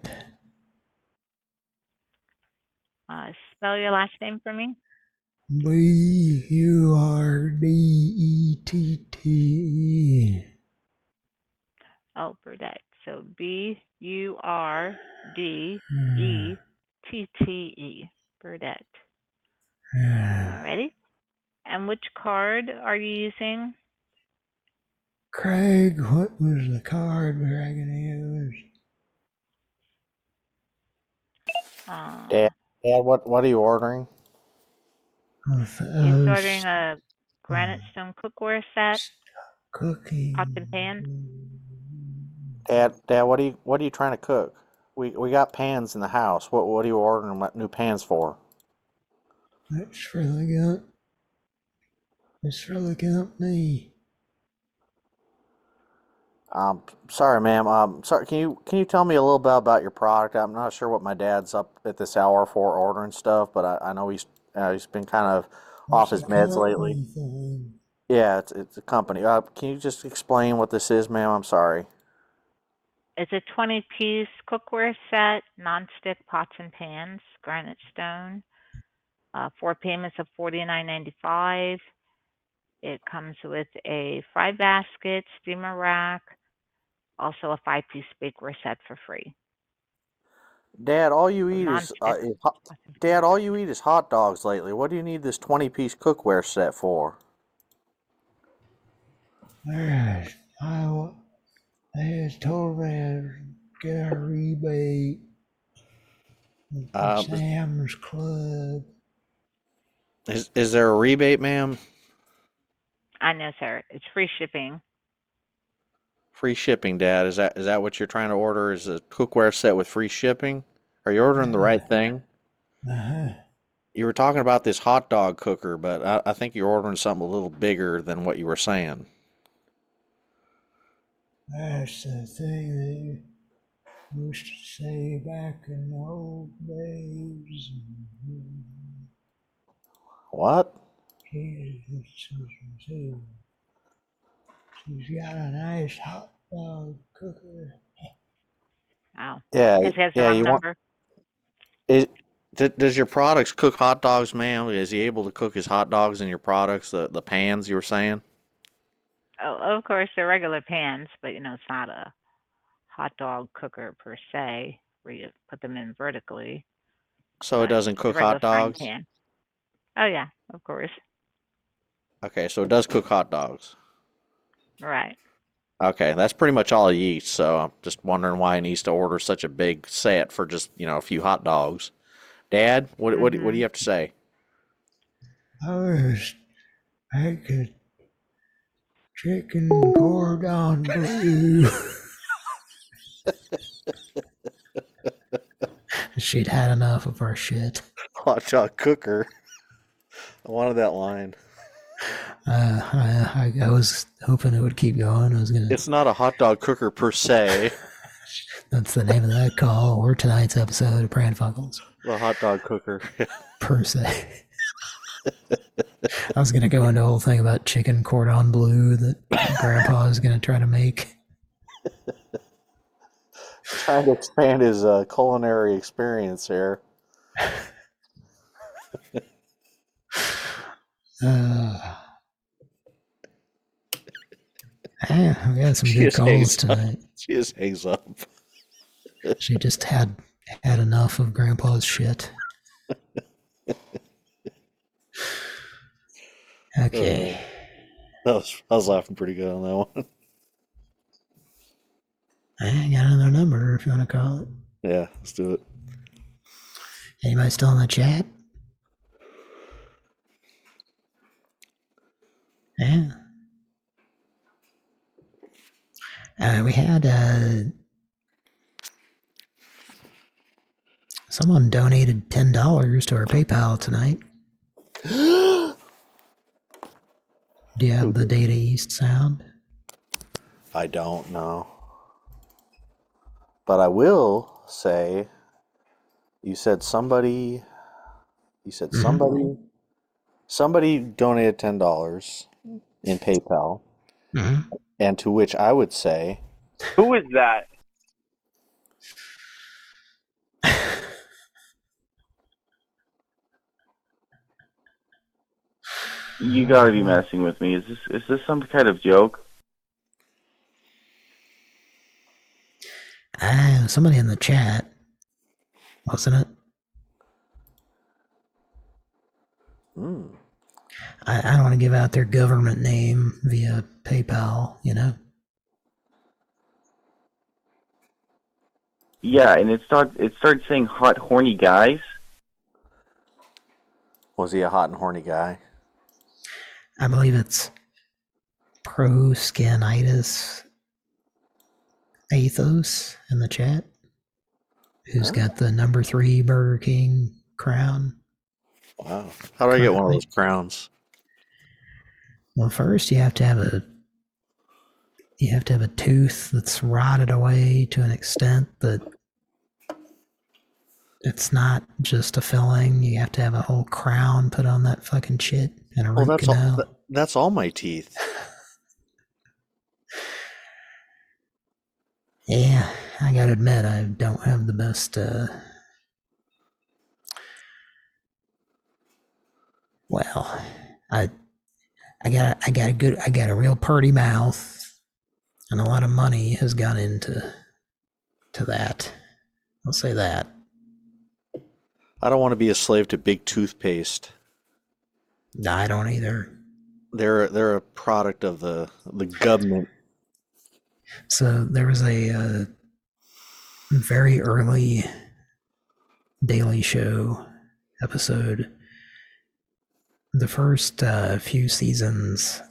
Uh, spell your last name for me. B U R D E T T E. Oh, Burdette. So B U R D E T T E. Burdette. Alrighty. And which card are you using? Craig, what was the card we're gonna use? Uh, Dad, Dad, what what are you ordering? he's ordering a granite stone cookware set, cookie. pots and pans. Dad, Dad, what are you what are you trying to cook? We we got pans in the house. What what are you ordering my new pans for? That's for the gun. It's for the company. Um, sorry, ma'am. Um, sorry. Can you can you tell me a little bit about your product? I'm not sure what my dad's up at this hour for ordering stuff, but I, I know he's uh, he's been kind of off his meds lately. Yeah, it's it's a company. Uh, can you just explain what this is, ma'am? I'm sorry. It's a 20 piece cookware set, non-stick pots and pans, granite stone. Uh, four payments of $49.95. It comes with a fry basket, steamer rack, also a five piece bakeware set for free. Dad, all you eat is, uh, hot, Dad, all you eat is hot dogs lately. What do you need this 20 piece cookware set for? Alright, I wa- they just told me to get a rebate from Uh, Sam's Club. Is is there a rebate, ma'am? I know, sir. It's free shipping. Free shipping, Dad. Is that is that what you're trying to order? Is a cookware set with free shipping? Are you ordering the right thing? Uh-huh. You were talking about this hot dog cooker, but I, I think you're ordering something a little bigger than what you were saying. That's the thing they used to say back in the old days. What? She's got a nice hot dog cooker. Wow. Yeah, has yeah. You want? Is, d- does your products cook hot dogs, ma'am? Is he able to cook his hot dogs in your products? The the pans you were saying? Oh, of course, they're regular pans, but you know, it's not a hot dog cooker per se, where you put them in vertically. So it doesn't cook hot dogs? pan. Oh yeah, of course. Okay, so it does cook hot dogs. Right. Okay, that's pretty much all he eats. So I'm just wondering why he needs to order such a big set for just you know a few hot dogs. Dad, what what what do you mm-hmm. have to say? I was making chicken cordon bleu. She'd had enough of our shit. Hot dog cooker. I wanted that line. Uh, I, I, I was hoping it would keep going. I was gonna. It's not a hot dog cooker per se. That's the name of that call or tonight's episode of Pran Funkels The hot dog cooker. per se. I was gonna go into a whole thing about chicken cordon bleu that Grandpa is gonna try to make. Trying to expand his uh, culinary experience here. Uh, yeah, we got some She good calls hangs up. tonight. She just hangs up. She just had had enough of Grandpa's shit. Okay. That was I was laughing pretty good on that one. I got another number if you want to call it. Yeah, let's do it. Anybody still in the chat? Yeah. Uh, we had uh, someone donated ten dollars to our PayPal tonight. Do you have the Data East sound? I don't know. But I will say you said somebody You said Mhm. somebody somebody donated ten dollars in PayPal, Mhm. and to which I would say, Who is that? You gotta be messing with me. Is this is this some kind of joke? Ah, somebody in the chat, wasn't it? hmm, I, I don't want to give out their government name via PayPal, you know? Yeah, and it started it started saying hot horny guys. was he a hot and horny guy? I believe it's Proskinitis Athos in the chat, who's got the number three Burger King crown. Wow. How do I get one of those crowns? Well, first you have to have a you have to have a tooth that's rotted away to an extent that it's not just a filling. You have to have a whole crown put on that fucking shit and a Well, root that's canal. all. that- That's all my teeth. Yeah, I gotta admit, I don't have the best. Uh, well, I, I got, I got a good, I got a real purty mouth, and a lot of money has gone into, to that. I'll say that. I don't want to be a slave to big toothpaste. No, I don't either. They're they're a product of the the government. So there was a uh, very early Daily Show episode. The first uh, few seasons,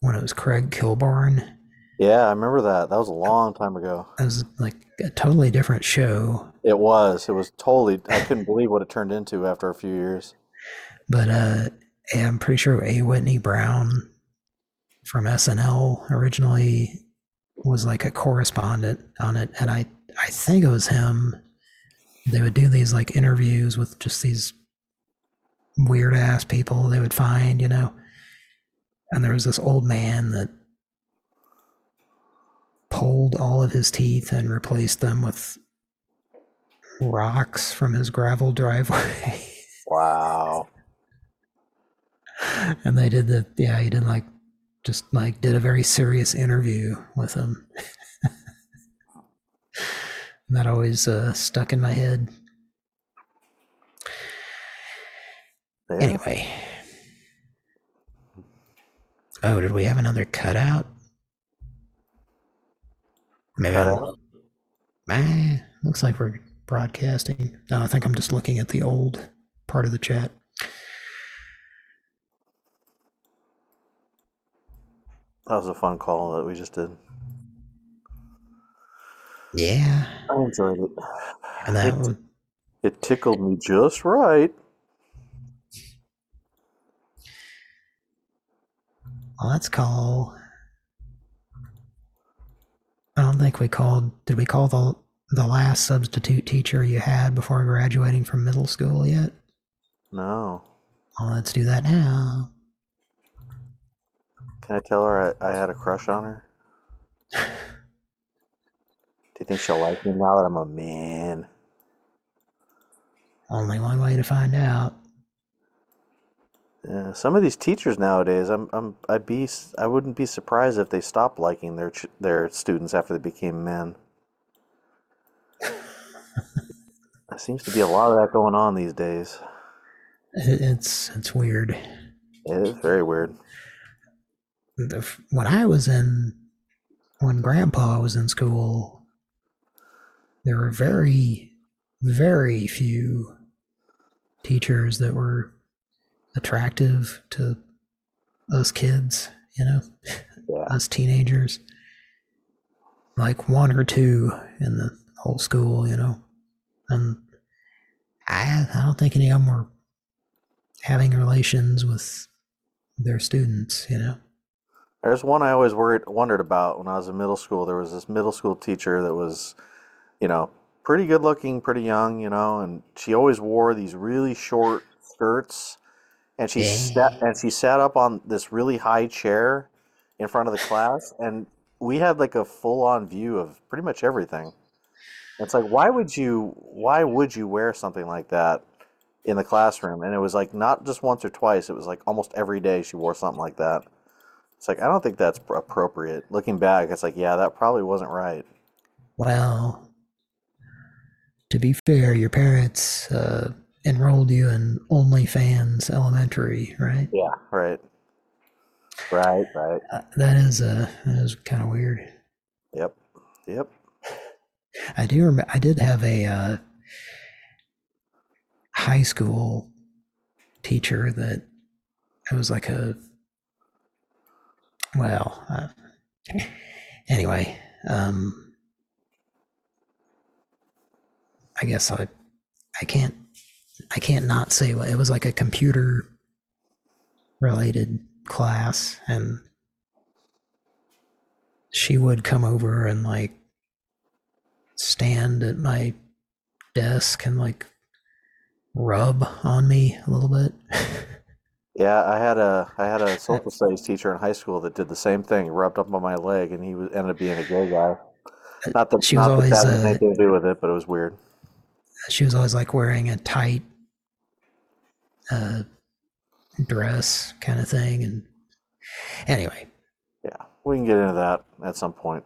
when it was Craig Kilborn, Yeah, I remember that. That was a long time ago. it was like a totally different show. It was. It was totally. I couldn't believe what it turned into after a few years. But uh, I'm pretty sure A. Whitney Brown from SNL originally was like a correspondent on it, and I I think it was him. They would do these like interviews with just these weird ass people they would find, you know. And there was this old man that pulled all of his teeth and replaced them with rocks from his gravel driveway. Wow. and they did the yeah he did like just like did a very serious interview with him that always uh, stuck in my head anyway. Oh did we have another cutout? Maybe I don't Ah, looks like we're broadcasting. No i think i'm just looking at the old part of the chat. That was a fun call that we just did. yeah. I enjoyed it. and that It, would it tickled me just right. Let's call. I don't think we called. Did we call the the last substitute teacher you had before graduating from middle school yet? No. Well, let's do that now. Can I tell her I, I had a crush on her? Do you think she'll like me now that I'm a man? Only one way to find out. Yeah, some of these teachers nowadays, I'm, I'm, I'd be, I wouldn't be surprised if they stopped liking their ch- their students after they became men. there seems to be a lot of that going on these days. It's it's weird. It is very weird. The When I was in, when Grandpa was in school, there were very, very few teachers that were attractive to us kids, you know, us teenagers. Like one or two in the whole school, you know. And I, I don't think any of them were having relations with their students, you know. There's one I always worried, wondered about when I was in middle school. There was this middle school teacher that was, you know, pretty good looking, pretty young, you know, and she always wore these really short skirts, and she sat and she sat up on this really high chair in front of the class, and we had like a full on view of pretty much everything. It's like, why would you why would you wear something like that in the classroom? And it was like not just once or twice, it was like almost every day she wore something like that. It's like I don't think that's appropriate. Looking back, it's like, yeah, that probably wasn't right. Well, to be fair, your parents uh, enrolled you in OnlyFans Elementary, right? Yeah, right. Right, right. Uh, that is uh, that is kind of weird. Yep. Yep. I do remember. I did have a uh, high school teacher that it was like a well. Uh, anyway, um, I guess I I can't I can't not say what- it was like a computer related class and she would come over and like stand at my desk and like rub on me a little bit. Yeah, I had a I had a social studies teacher in high school that did the same thing. Rubbed up on my leg, and he was ended up being a gay guy. Not that She was not that always, that had uh, anything to do with it, but it was weird. she was always like wearing a tight uh dress kind of thing and anyway Yeah, we can get into that at some point.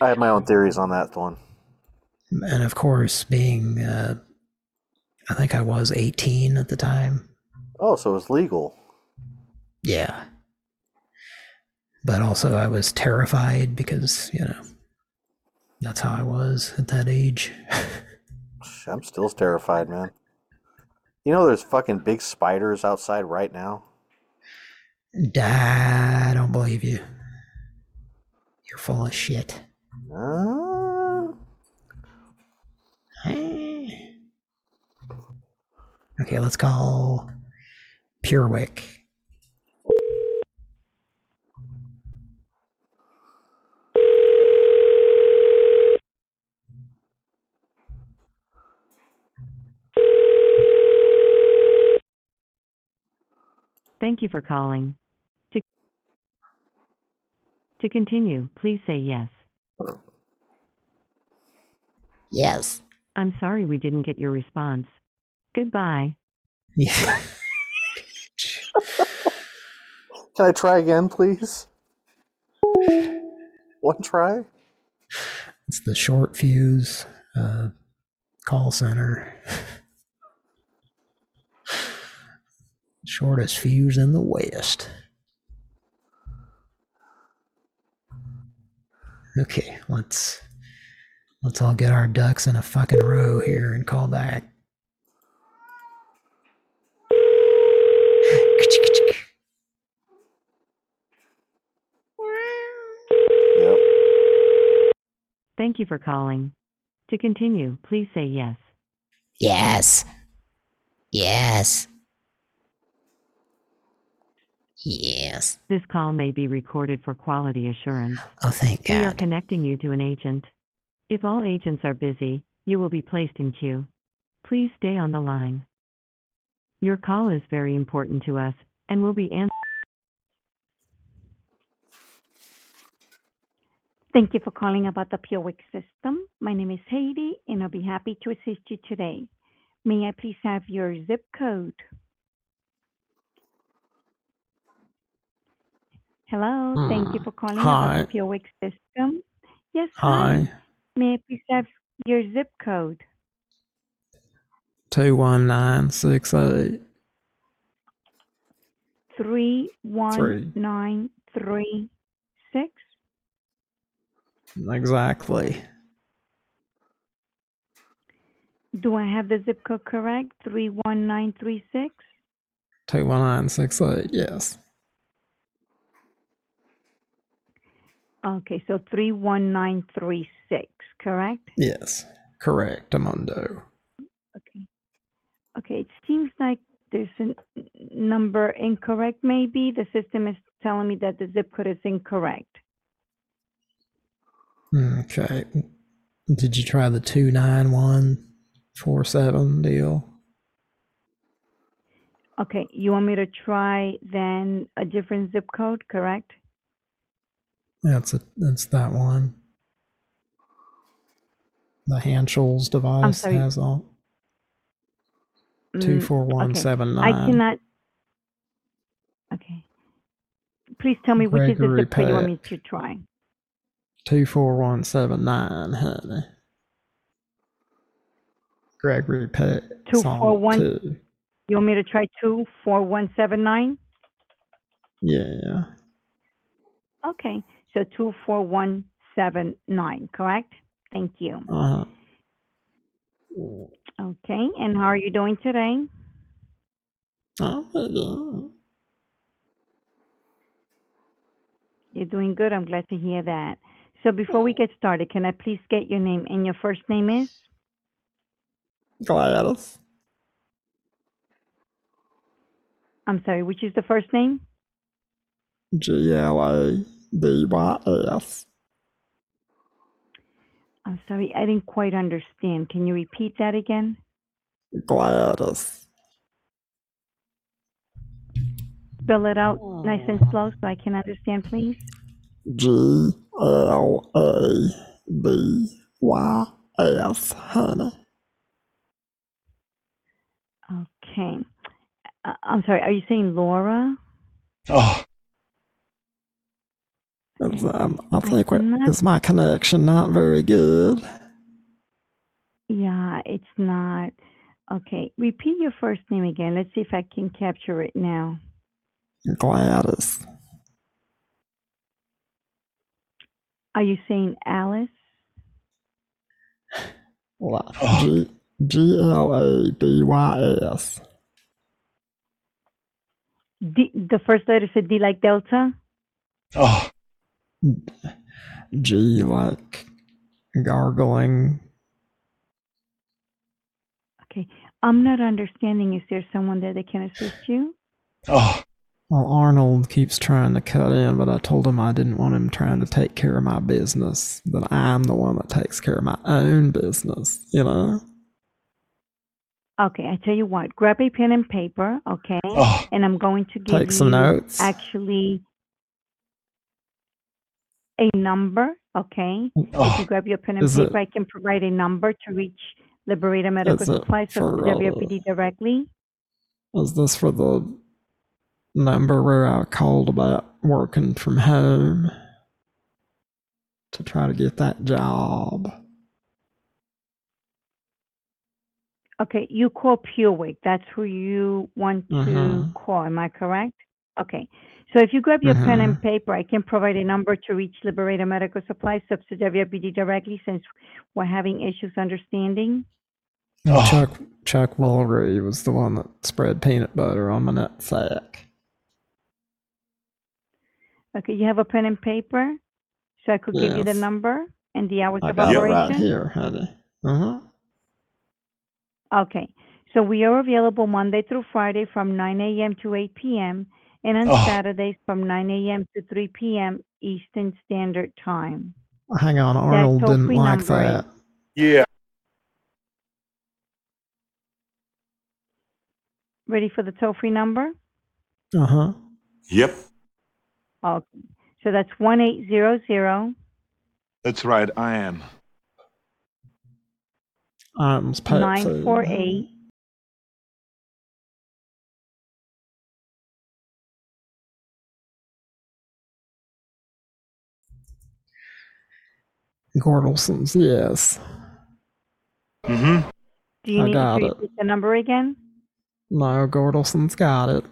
I have my own theories on that one. and of course being uh i think i was 18 at the time Oh, so it's legal. yeah but also i was terrified because you know that's how i was at that age I'm still terrified, man. You know, there's fucking big spiders outside right now. i don't believe you. You're full of shit. Uh, okay let's call purewick Thank you for calling. To, to continue, please say yes. Yes. I'm sorry we didn't get your response. Goodbye. Yeah. Can I try again, please? One try? It's the short fuse uh, call center. Shortest fuse in the West. Okay, let's let's all get our ducks in a fucking row here and call back. Yep. Thank you for calling. To continue, please say yes. Yes. Yes. Yes. This call may be recorded for quality assurance. Oh, thank God. We are connecting you to an agent. If all agents are busy, you will be placed in queue. Please stay on the line. Your call is very important to us and will be answered. Thank you for calling about the PureWick system. My name is Heidi, and I'll be happy to assist you today. May I please have your zip code? Hello, thank you Hmm. for calling Hi. the PureWick system. Yes, Hi. May I please have your zip code? Two one nine six eight. Three one nine three six. Exactly. Do I have the zip code correct? Three one nine three six. Two one nine six eight. Yes. Okay, so three one nine three six, correct? Yes. Correct, Amundo. Okay. Okay, it seems like there's a number incorrect maybe. The system is telling me that the zip code is incorrect. Okay. Did you try the two nine one four seven deal? Okay, you want me to try then a different zip code, correct? That's a that's that one. The Hanshel's device has all Mm, two four one seven I nine. cannot. Okay. Please tell me which is the Gregory code you want me to try. Two four one seven nine, honey. Gregory Peck. Two four one. two. You want me to try two four one seven nine? Yeah. Okay, so two four one seven nine, correct? Thank you. Uh, Okay, and how are you doing today? oh, You're doing good. I'm glad to hear that. So before we get started, can I please get your name and your first name is? Gladys. I'm sorry, which is the first name? G L A D Y S. I'm sorry, I didn't quite understand. Can you repeat that again? Gladys. Spell it out nice and slow so I can understand, please. G L A B Y S, honey. Okay. Uh, I'm sorry, are you saying Laura? Oh. It's, um, I think we is my connection not very good. Yeah, it's not. Okay, repeat your first name again. Let's see if I can capture it now. Gladys. Are you saying Alice? Well, G G L A D Y S. D, the first letter said D like Delta? Oh. G like gargling. Okay, I'm not understanding. Is there someone there that can assist you? Oh. Well, Arnold keeps trying to cut in, but I told him I didn't want him trying to take care of my business. That I'm the one that takes care of my own business, you know? Okay, I tell you what, grab a pen and paper, okay? Oh. And I'm going to give Take some you notes. actually a number, okay? If Oh. you grab your pen and Is it- paper, I can provide a number to reach Liberator Medical Is it Supply so for, WFPD directly. Is this for the number where I called about working from home to try to get that job? Okay, you call PureWick. That's who you want to Mhm. call. Am I correct? Okay. So if you grab your pen Mhm. and paper, I can provide a number to reach Liberator Medical Supply subs to WFPD directly since we're having issues understanding. Oh. Chuck Chuck Mulgrew was the one that spread peanut butter on my nutsack. Okay, you have a pen and paper? So I could give you the number and the hours I of got it operation? right here, honey. Uh-huh. Okay. So we are available Monday through Friday from 9 a.m. to 8 p.m. and on Oh. Saturdays from 9 a.m. to 3 p.m. Eastern Standard Time. Hang on, Arnold didn't toll-free like number is- that. Yeah. Ready for the toll free number? Uh-huh. Yep. Okay. So that's 1800 That's right. I am. Arms pet food. 948 Gordelson's, yes. Mm-hmm. Do you I need got to it. repeat the number again? No, Gordelson's got it.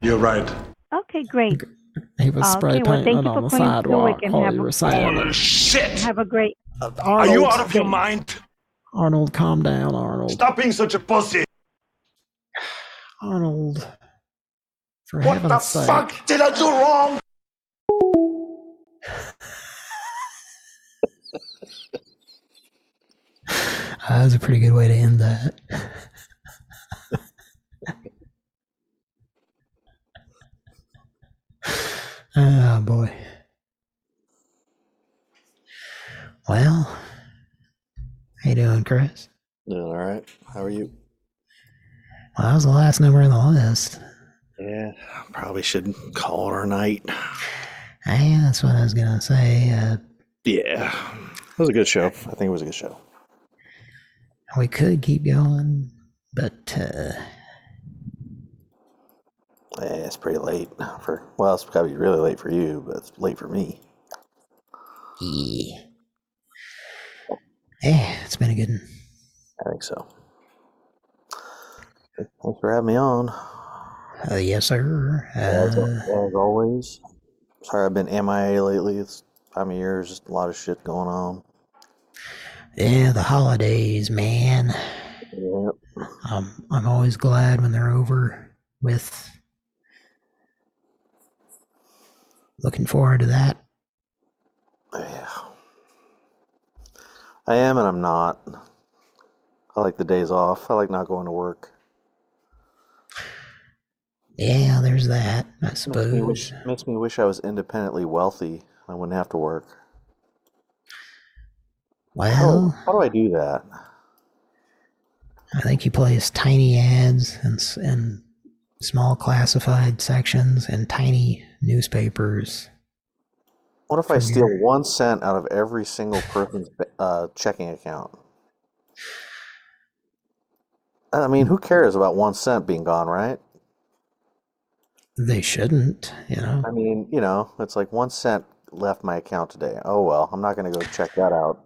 You're right. Okay, great. He was spray okay, well, thank painting you on for the calling sidewalk Stoic while have you a- were saying it. Shit! Have a great. Are you out of your mind? Arnold, calm down, Arnold. Stop being such a pussy. Arnold. For What the sake. fuck did I do wrong? That was a pretty good way to end that. oh boy. Well, how you doing, Chris? Doing all right. How are you? Well, that was the last number on the list. Yeah, probably should call it a night. Yeah, that's what I was gonna say. Uh, Yeah, it was a good show. I think it was a good show. We could keep going, but uh, Yeah, it's pretty late for. Well, it's probably really late for you, but it's late for me. yeah, yeah, it's been a good. one. I think so. Thanks for having me on. Uh, yes, sir. As, Uh, as always. Sorry, I've been MIA lately. It's time of year, just a lot of shit going on. Yeah, the holidays, man. Yep. Um, I'm always glad when they're over. With looking forward to that. Yeah. I am and I'm not. I like the days off. I like not going to work. Yeah, there's that. I Makes me wish, suppose. makes me wish I was independently wealthy. I wouldn't have to work. How, Well, how do I do that? I think you place tiny ads and and small classified sections and tiny newspapers. What if I From steal your- one cent out of every single person's uh, checking account? I mean, who cares about one cent being gone, right? They shouldn't, you know. I mean, you know, it's like one cent left my account today. Oh well, I'm not going to go check that out.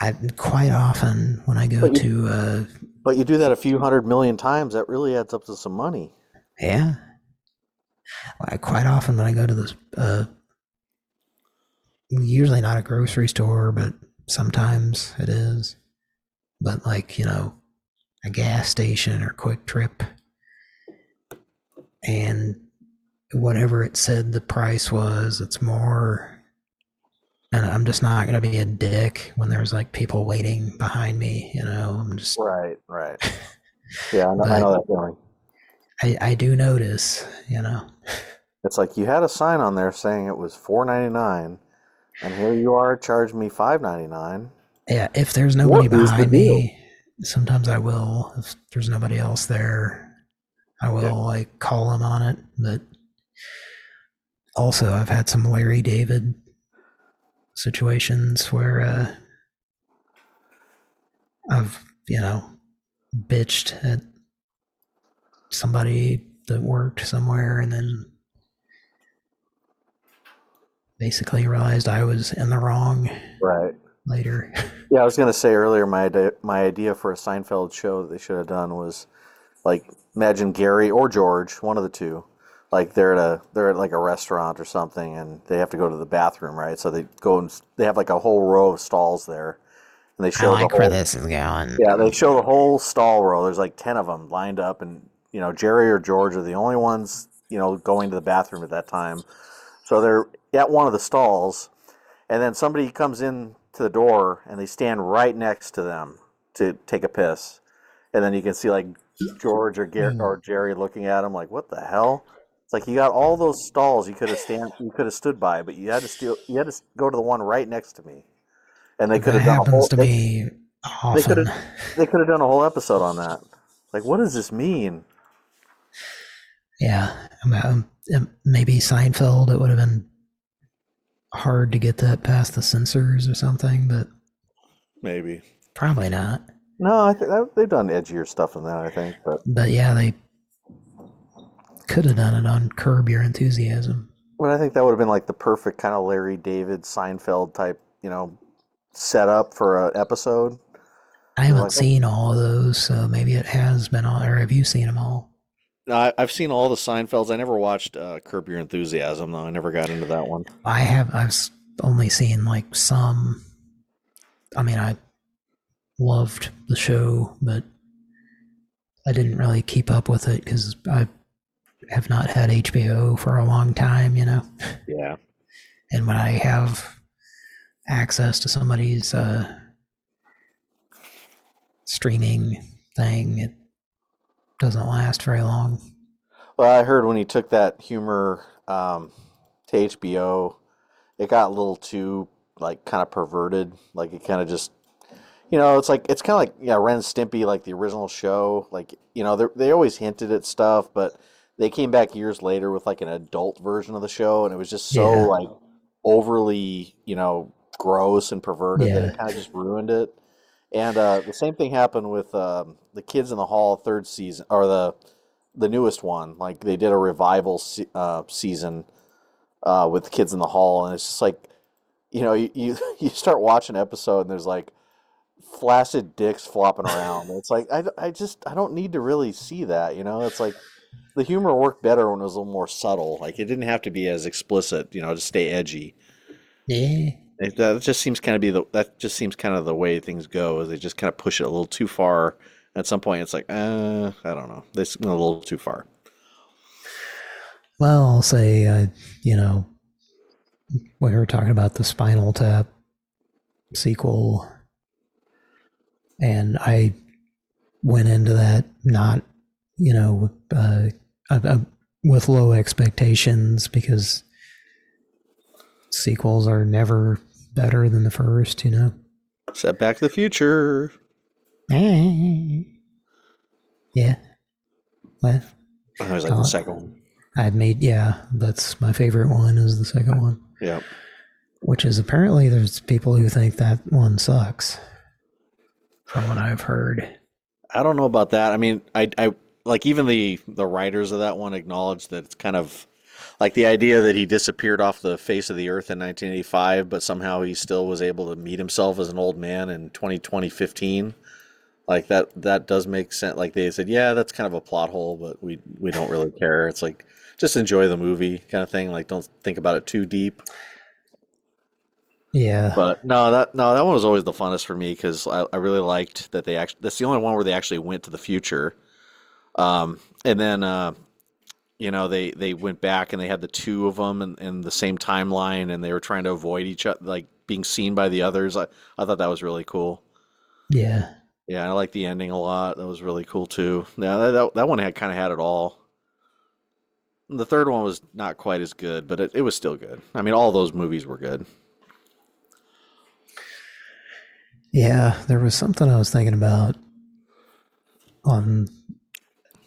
I quite often when I go But you- to uh, But you do that a few hundred million times, that really adds up to some money. yeah, quite often when I go to this uh, usually not a grocery store, but sometimes it is. But like you know, a gas station or quick trip, and whatever it said the price was, it's more. And I'm just not gonna be a dick when there's like people waiting behind me. You know, I'm just Right, right. Yeah, I know, I know that feeling. I, I do notice, you know. It's like you had a sign on there saying it was four ninety nine, and here you are charging me five ninety nine. Yeah, if there's nobody What the behind deal? me, sometimes I will. If there's nobody else there, I will like call them on it. But also, I've had some Larry David situations where uh, I've, you know, bitched at somebody that worked somewhere and then basically realized I was in the wrong Right. later. Yeah, I was gonna say earlier my idea, my idea for a Seinfeld show that they should have done was like imagine Gary or George, one of the two, like they're at a they're at like a restaurant or something, and they have to go to the bathroom, right? So they go and they have like a whole row of stalls there, and they show I like the where whole, this is going. Yeah, they show the whole stall row. There's like ten of them lined up, and you know Jerry or George are the only ones you know going to the bathroom at that time. So they're at one of the stalls, and then somebody comes in to the door, and they stand right next to them to take a piss, and then you can see like George or Gar- hmm. or Jerry looking at him like, "What the hell?" It's like you got all those stalls you could have stand you could have stood by, but you had to steal you had to go to the one right next to me, and they could have done a happens whole. to They, be they could often. have they could have done a whole episode on that. Like, what does this mean? Yeah, I mean, um, um, maybe Seinfeld. It would have been hard to get that past the censors or something, but Maybe. probably not. No, I think they've done edgier stuff than that. I think, but But yeah, they could have done it on Curb Your Enthusiasm. but I think that would have been like the perfect kind of Larry David Seinfeld type, you know, setup for an episode. I haven't like- seen all of those, so maybe it has been all. Or have you seen them all? No, I, I've seen all the Seinfelds. I never watched uh, Curb Your Enthusiasm though. I never got into that one. I have. I've only seen like some. I mean, I loved the show, but I didn't really keep up with it because I have not had HBO for a long time, you know. Yeah. And when I have access to somebody's uh, streaming thing, it doesn't last very long. Well, I heard when he took that humor um, to HBO, it got a little too like kind of perverted. Like it kind of just you know, it's like it's kind of like yeah, Ren and Stimpy, like the original show. Like you know, they they always hinted at stuff, but they came back years later with like an adult version of the show, and it was just so Yeah. like overly, you know, gross and perverted that it kind of just ruined it. And uh, the same thing happened with um, the Kids in the Hall third season or the the newest one. Like they did a revival se- uh, season uh, with Kids in the Hall, and it's just like you know you, you you start watching an episode and there's like flaccid dicks flopping around. It's like I, I just I don't need to really see that. You know, it's like the humor worked better when it was a little more subtle. Like it didn't have to be as explicit. You know, to stay edgy. Yeah. It, that just seems kind of be the that just seems kind of the way things go. Is they just kind of push it a little too far. At some point, it's like, uh, I don't know, this went a little too far. Well, I'll say, uh, you know, we were talking about the Spinal Tap sequel, and I went into that not, you know, uh, uh, uh, with low expectations because sequels are never better than the first, you know. Set Back to the Future. Yeah. What? I was like Uh, the second one. I've made yeah, that's my favorite one is the second one. Yeah. Which is apparently there's people who think that one sucks. From what I've heard. I don't know about that. I mean, I, I like even the the writers of that one acknowledged that it's kind of like the idea that he disappeared off the face of the earth in 1985, but somehow he still was able to meet himself as an old man in 2020 15. Like that that does make sense. Like they said, yeah, that's kind of a plot hole, but we we don't really care. It's like just enjoy the movie kind of thing. Like don't think about it too deep. Yeah. But no, that no, that one was always the funnest for me because I, I really liked that they actually. That's the only one where they actually went to the future. Um, and then uh, you know they they went back and they had the two of them in, in the same timeline, and they were trying to avoid each other, like being seen by the others. I I thought that was really cool. Yeah. Yeah, I like the ending a lot. That was really cool too. Yeah, that that, that one had kind of had it all. The third one was not quite as good, but it, it was still good. I mean, all those movies were good. Yeah, there was something I was thinking about on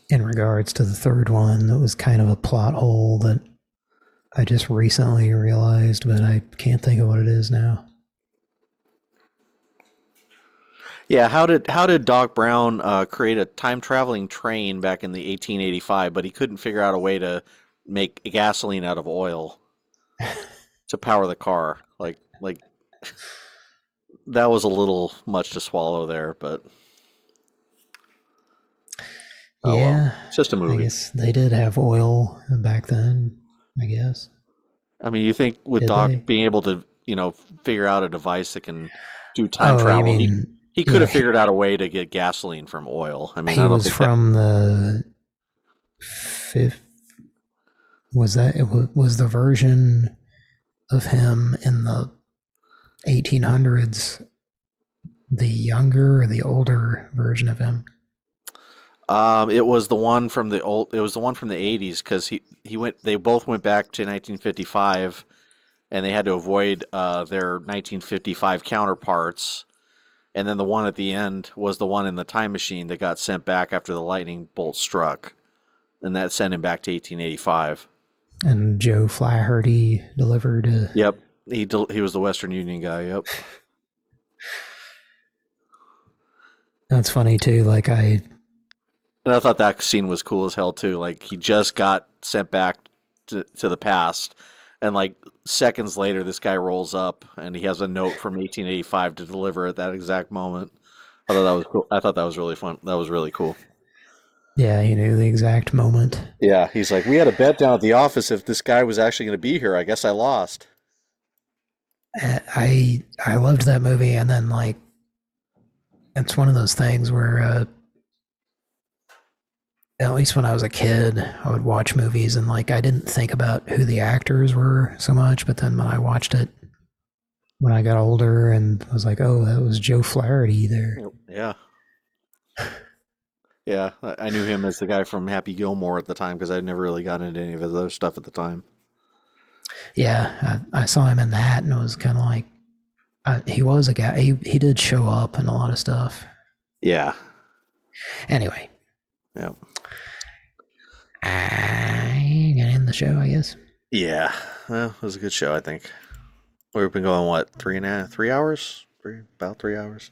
in regards to the third one that was kind of a plot hole that I just recently realized, but I can't think of what it is now. Yeah, how did how did Doc Brown uh, create a time traveling train back in the 1885, but he couldn't figure out a way to make gasoline out of oil to power the car? Like like that was a little much to swallow there, but Oh, well. yeah, it's just a I movie. I guess they did have oil back then. I guess. I mean, you think with Did Doc they? being able to, you know, figure out a device that can do time Oh, travel, he, mean- he could have figured out a way to get gasoline from oil. I mean, he I don't was think that- from the fifth. Was that it? wa- Was the version of him in the 1800s the younger or the older version of him? Um, it was the one from the old. It was the one from the '80s because he he went. They both went back to 1955, and they had to avoid uh, their 1955 counterparts. And then the one at the end was the one in the time machine that got sent back after the lightning bolt struck, and that sent him back to 1885. And Joe Flaherty delivered. A, Yep, he del- he was the Western Union guy. Yep. that's funny too. Like I, And I thought that scene was cool as hell too. Like he just got sent back to, to the past, and like seconds later, this guy rolls up and he has a note from 1885 to deliver at that exact moment. I thought that was cool. I thought that was really fun. That was really cool. yeah, he knew the exact moment. Yeah, he's like, we had a bet down at the office if this guy was actually going to be here. I guess I lost. Uh, I I loved that movie, and then like, it's one of those things where, uh, at least when I was a kid, I would watch movies and like I didn't think about who the actors were so much, but then when I watched it when I got older and was like, oh, that was Joe Flaherty there. Yeah. Yeah, I I knew him as the guy from Happy Gilmore at the time because I'd never really gotten into any of his other stuff at the time. Yeah, I, I saw him in that, and it was kind of like, Uh, he was a guy. He he did show up in a lot of stuff. Yeah. Anyway, Yeah. I gonna end the show, I guess. Yeah. Well, it was a good show, I think. We've been going what three and a half, three hours, three about three hours.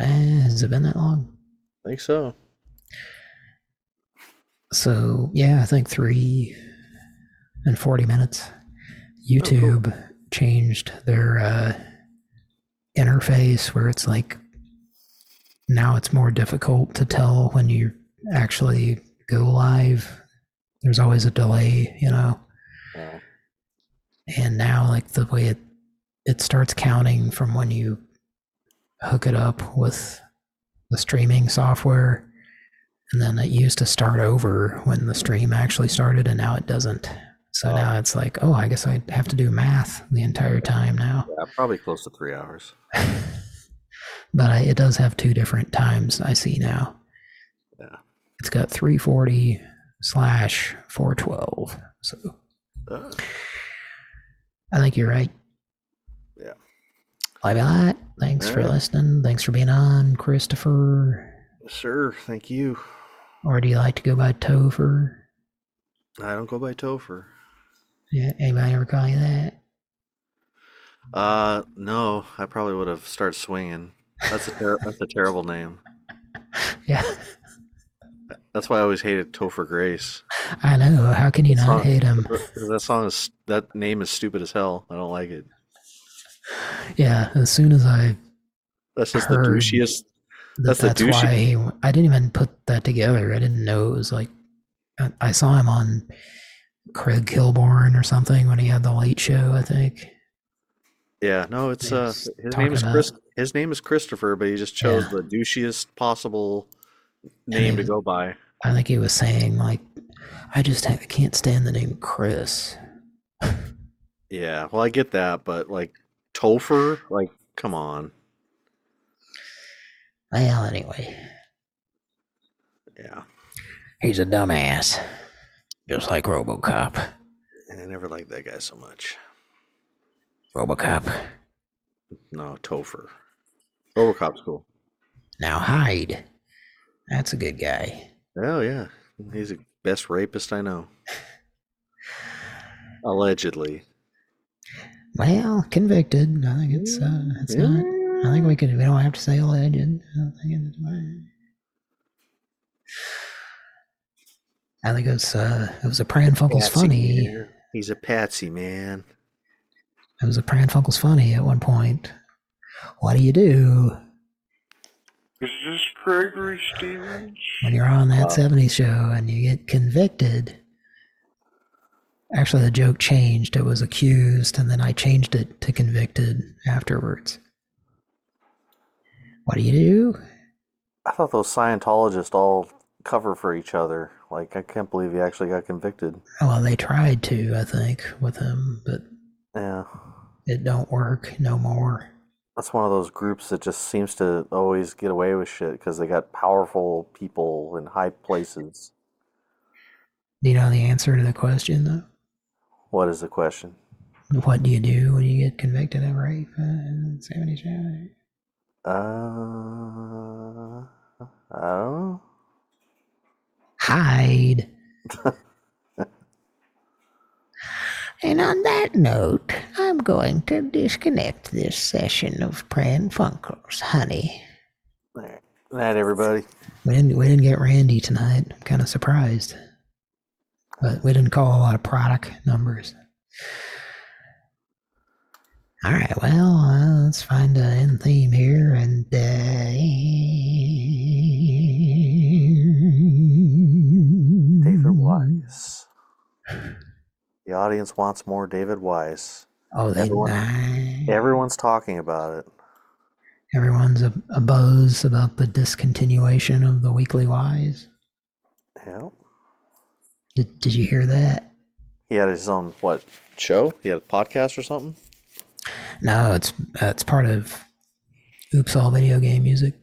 Uh, has it been that long? I think so. So yeah, I think three and forty minutes. YouTube changed their uh, interface where it's like now it's more difficult to tell when you actually go live. There's always a delay, you know. And now like the way it it starts counting from when you hook it up with the streaming software and then it used to start over when the stream actually started and now it doesn't so oh. now it's like oh i guess i have to do math the entire time now Yeah, probably close to three hours. but I, it does have two different times i see now Yeah. It's got 340 slash 412 so Uh, i think you're right Yeah. a lot thanks for Alright. listening thanks for being on christopher sure. Thank you. or do you like to go by topher I don't go by Topher. yeah anybody ever call you that Uh, no. I probably would have started swinging. That's a ter- that's a terrible name. yeah That's why I always hated Topher Grace. i know how can you That not song- hate him That song is that name is stupid as hell. I don't like it. yeah as soon as i That's just the douchiest. that That's the that's douchey. why he, I didn't even put that together. I didn't know it was like I, I saw him on Craig Kilborn or something when he had the late show. I think. Yeah, no, it's uh his name is about- Chris. His name is Christopher, but he just chose Yeah. the douchiest possible name to go by. I think he was saying like, I just ha- can't stand the name Chris. Yeah, well, I get that, but like Topher, like, come on. Well, anyway, Yeah, he's a dumbass, just like RoboCop. and I never liked that guy so much. RoboCop. No, Topher. Robocop's cool. Now Hyde. That's a good guy. Oh yeah, he's the best rapist I know. Allegedly. Well, convicted. I think it's uh, it's not. I think we could. We don't have to say alleged. I don't think it's. I think it's. Uh, it was a Pran Funkels Patsy, funny. man. He's a patsy, man. It was a Pran Funkels funny at one point. What do you do Is this Gregory Stevens? when you're on that Uh, '70s show and you get convicted? Actually, the joke changed. It was accused, and then I changed it to convicted afterwards. What do you do? I thought those Scientologists all cover for each other. Like, I can't believe he actually got convicted. Well, they tried to, I think, with him, but Yeah. it don't work no more. That's one of those groups that just seems to always get away with shit because they got powerful people in high places. Do you know the answer to the question though? What is the question? What do you do when you get convicted of rape? 70 show? Uh, I don't know. Hide. and on that note, I'm going to disconnect this session of Pran Funkels, honey. Night, everybody. We didn't we didn't get Randy tonight. I'm kind of surprised, but we didn't call a lot of product numbers. All right, well, uh, let's find an end theme here, and uh, David Wise. The audience wants more David Wise. Oh, they Everyone, everyone's talking about it. everyone's a, a buzz about the discontinuation of the weekly wise. Yeah. Did Did you hear that? He had his own what show? He had a podcast or something. No, it's uh, it's part of Oops All Video Game Music.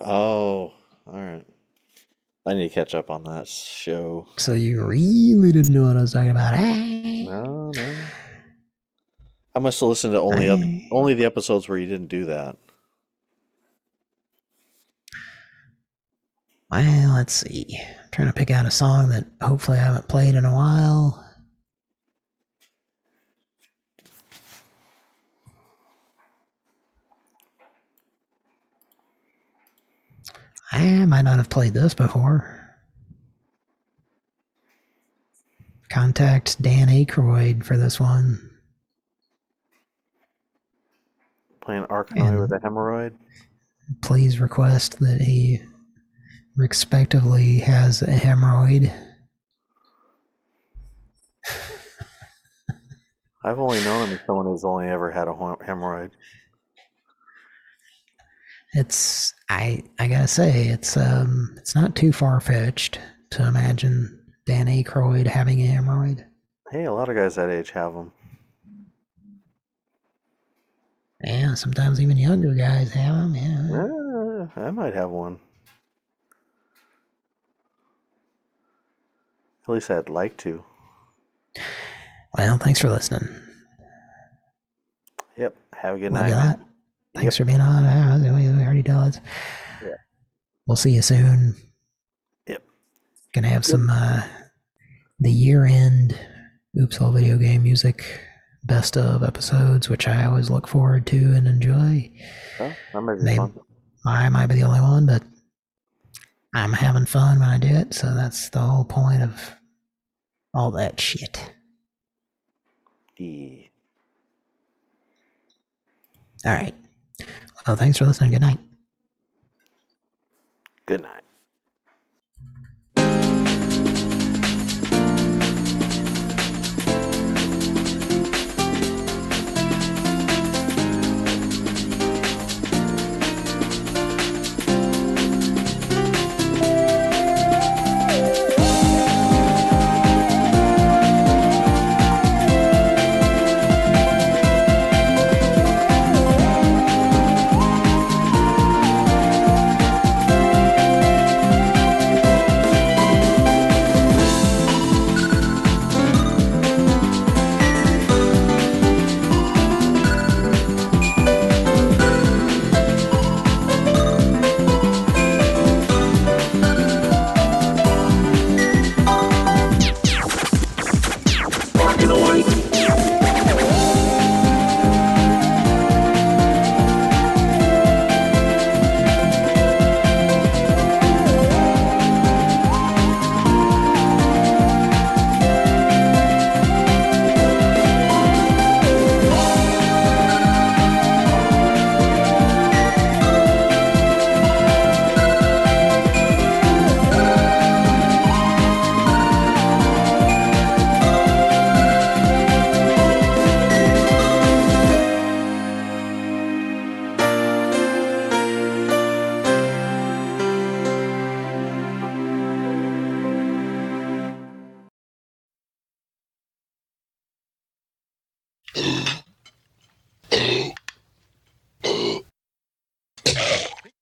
Oh, all right. I need to catch up on that show. So you really didn't know what I was talking about. eh? No, no. I must have listened to only oth- only the episodes where you didn't do that. Well, let's see. I'm trying to pick out a song that hopefully I haven't played in a while. I might not have played this before. Contact Dan Aykroyd for this one. Playing Arkanoid with a hemorrhoid. Please request that he respectively has a hemorrhoid. I've only known him as someone who's only ever had a hemorrhoid. It's I I gotta say it's um it's not too far fetched to imagine Dan Aykroyd having a hemorrhoid. Hey, a lot of guys that age have them. Yeah, sometimes even younger guys have them. Yeah. I might have one. At least I'd like to. Well, thanks for listening. Yep. Have a good Love night. You a Thanks for being on. We we already does. Yeah. We'll see you soon. Yep. Gonna have some uh the year end Oops All Video Game Music best of episodes, which I always look forward to and enjoy. Oh, that might be Maybe. I might be the only one, but I'm having fun when I do it, so that's the whole point of all that shit. Yeah. All right. Well, thanks for listening. Good night. Good night.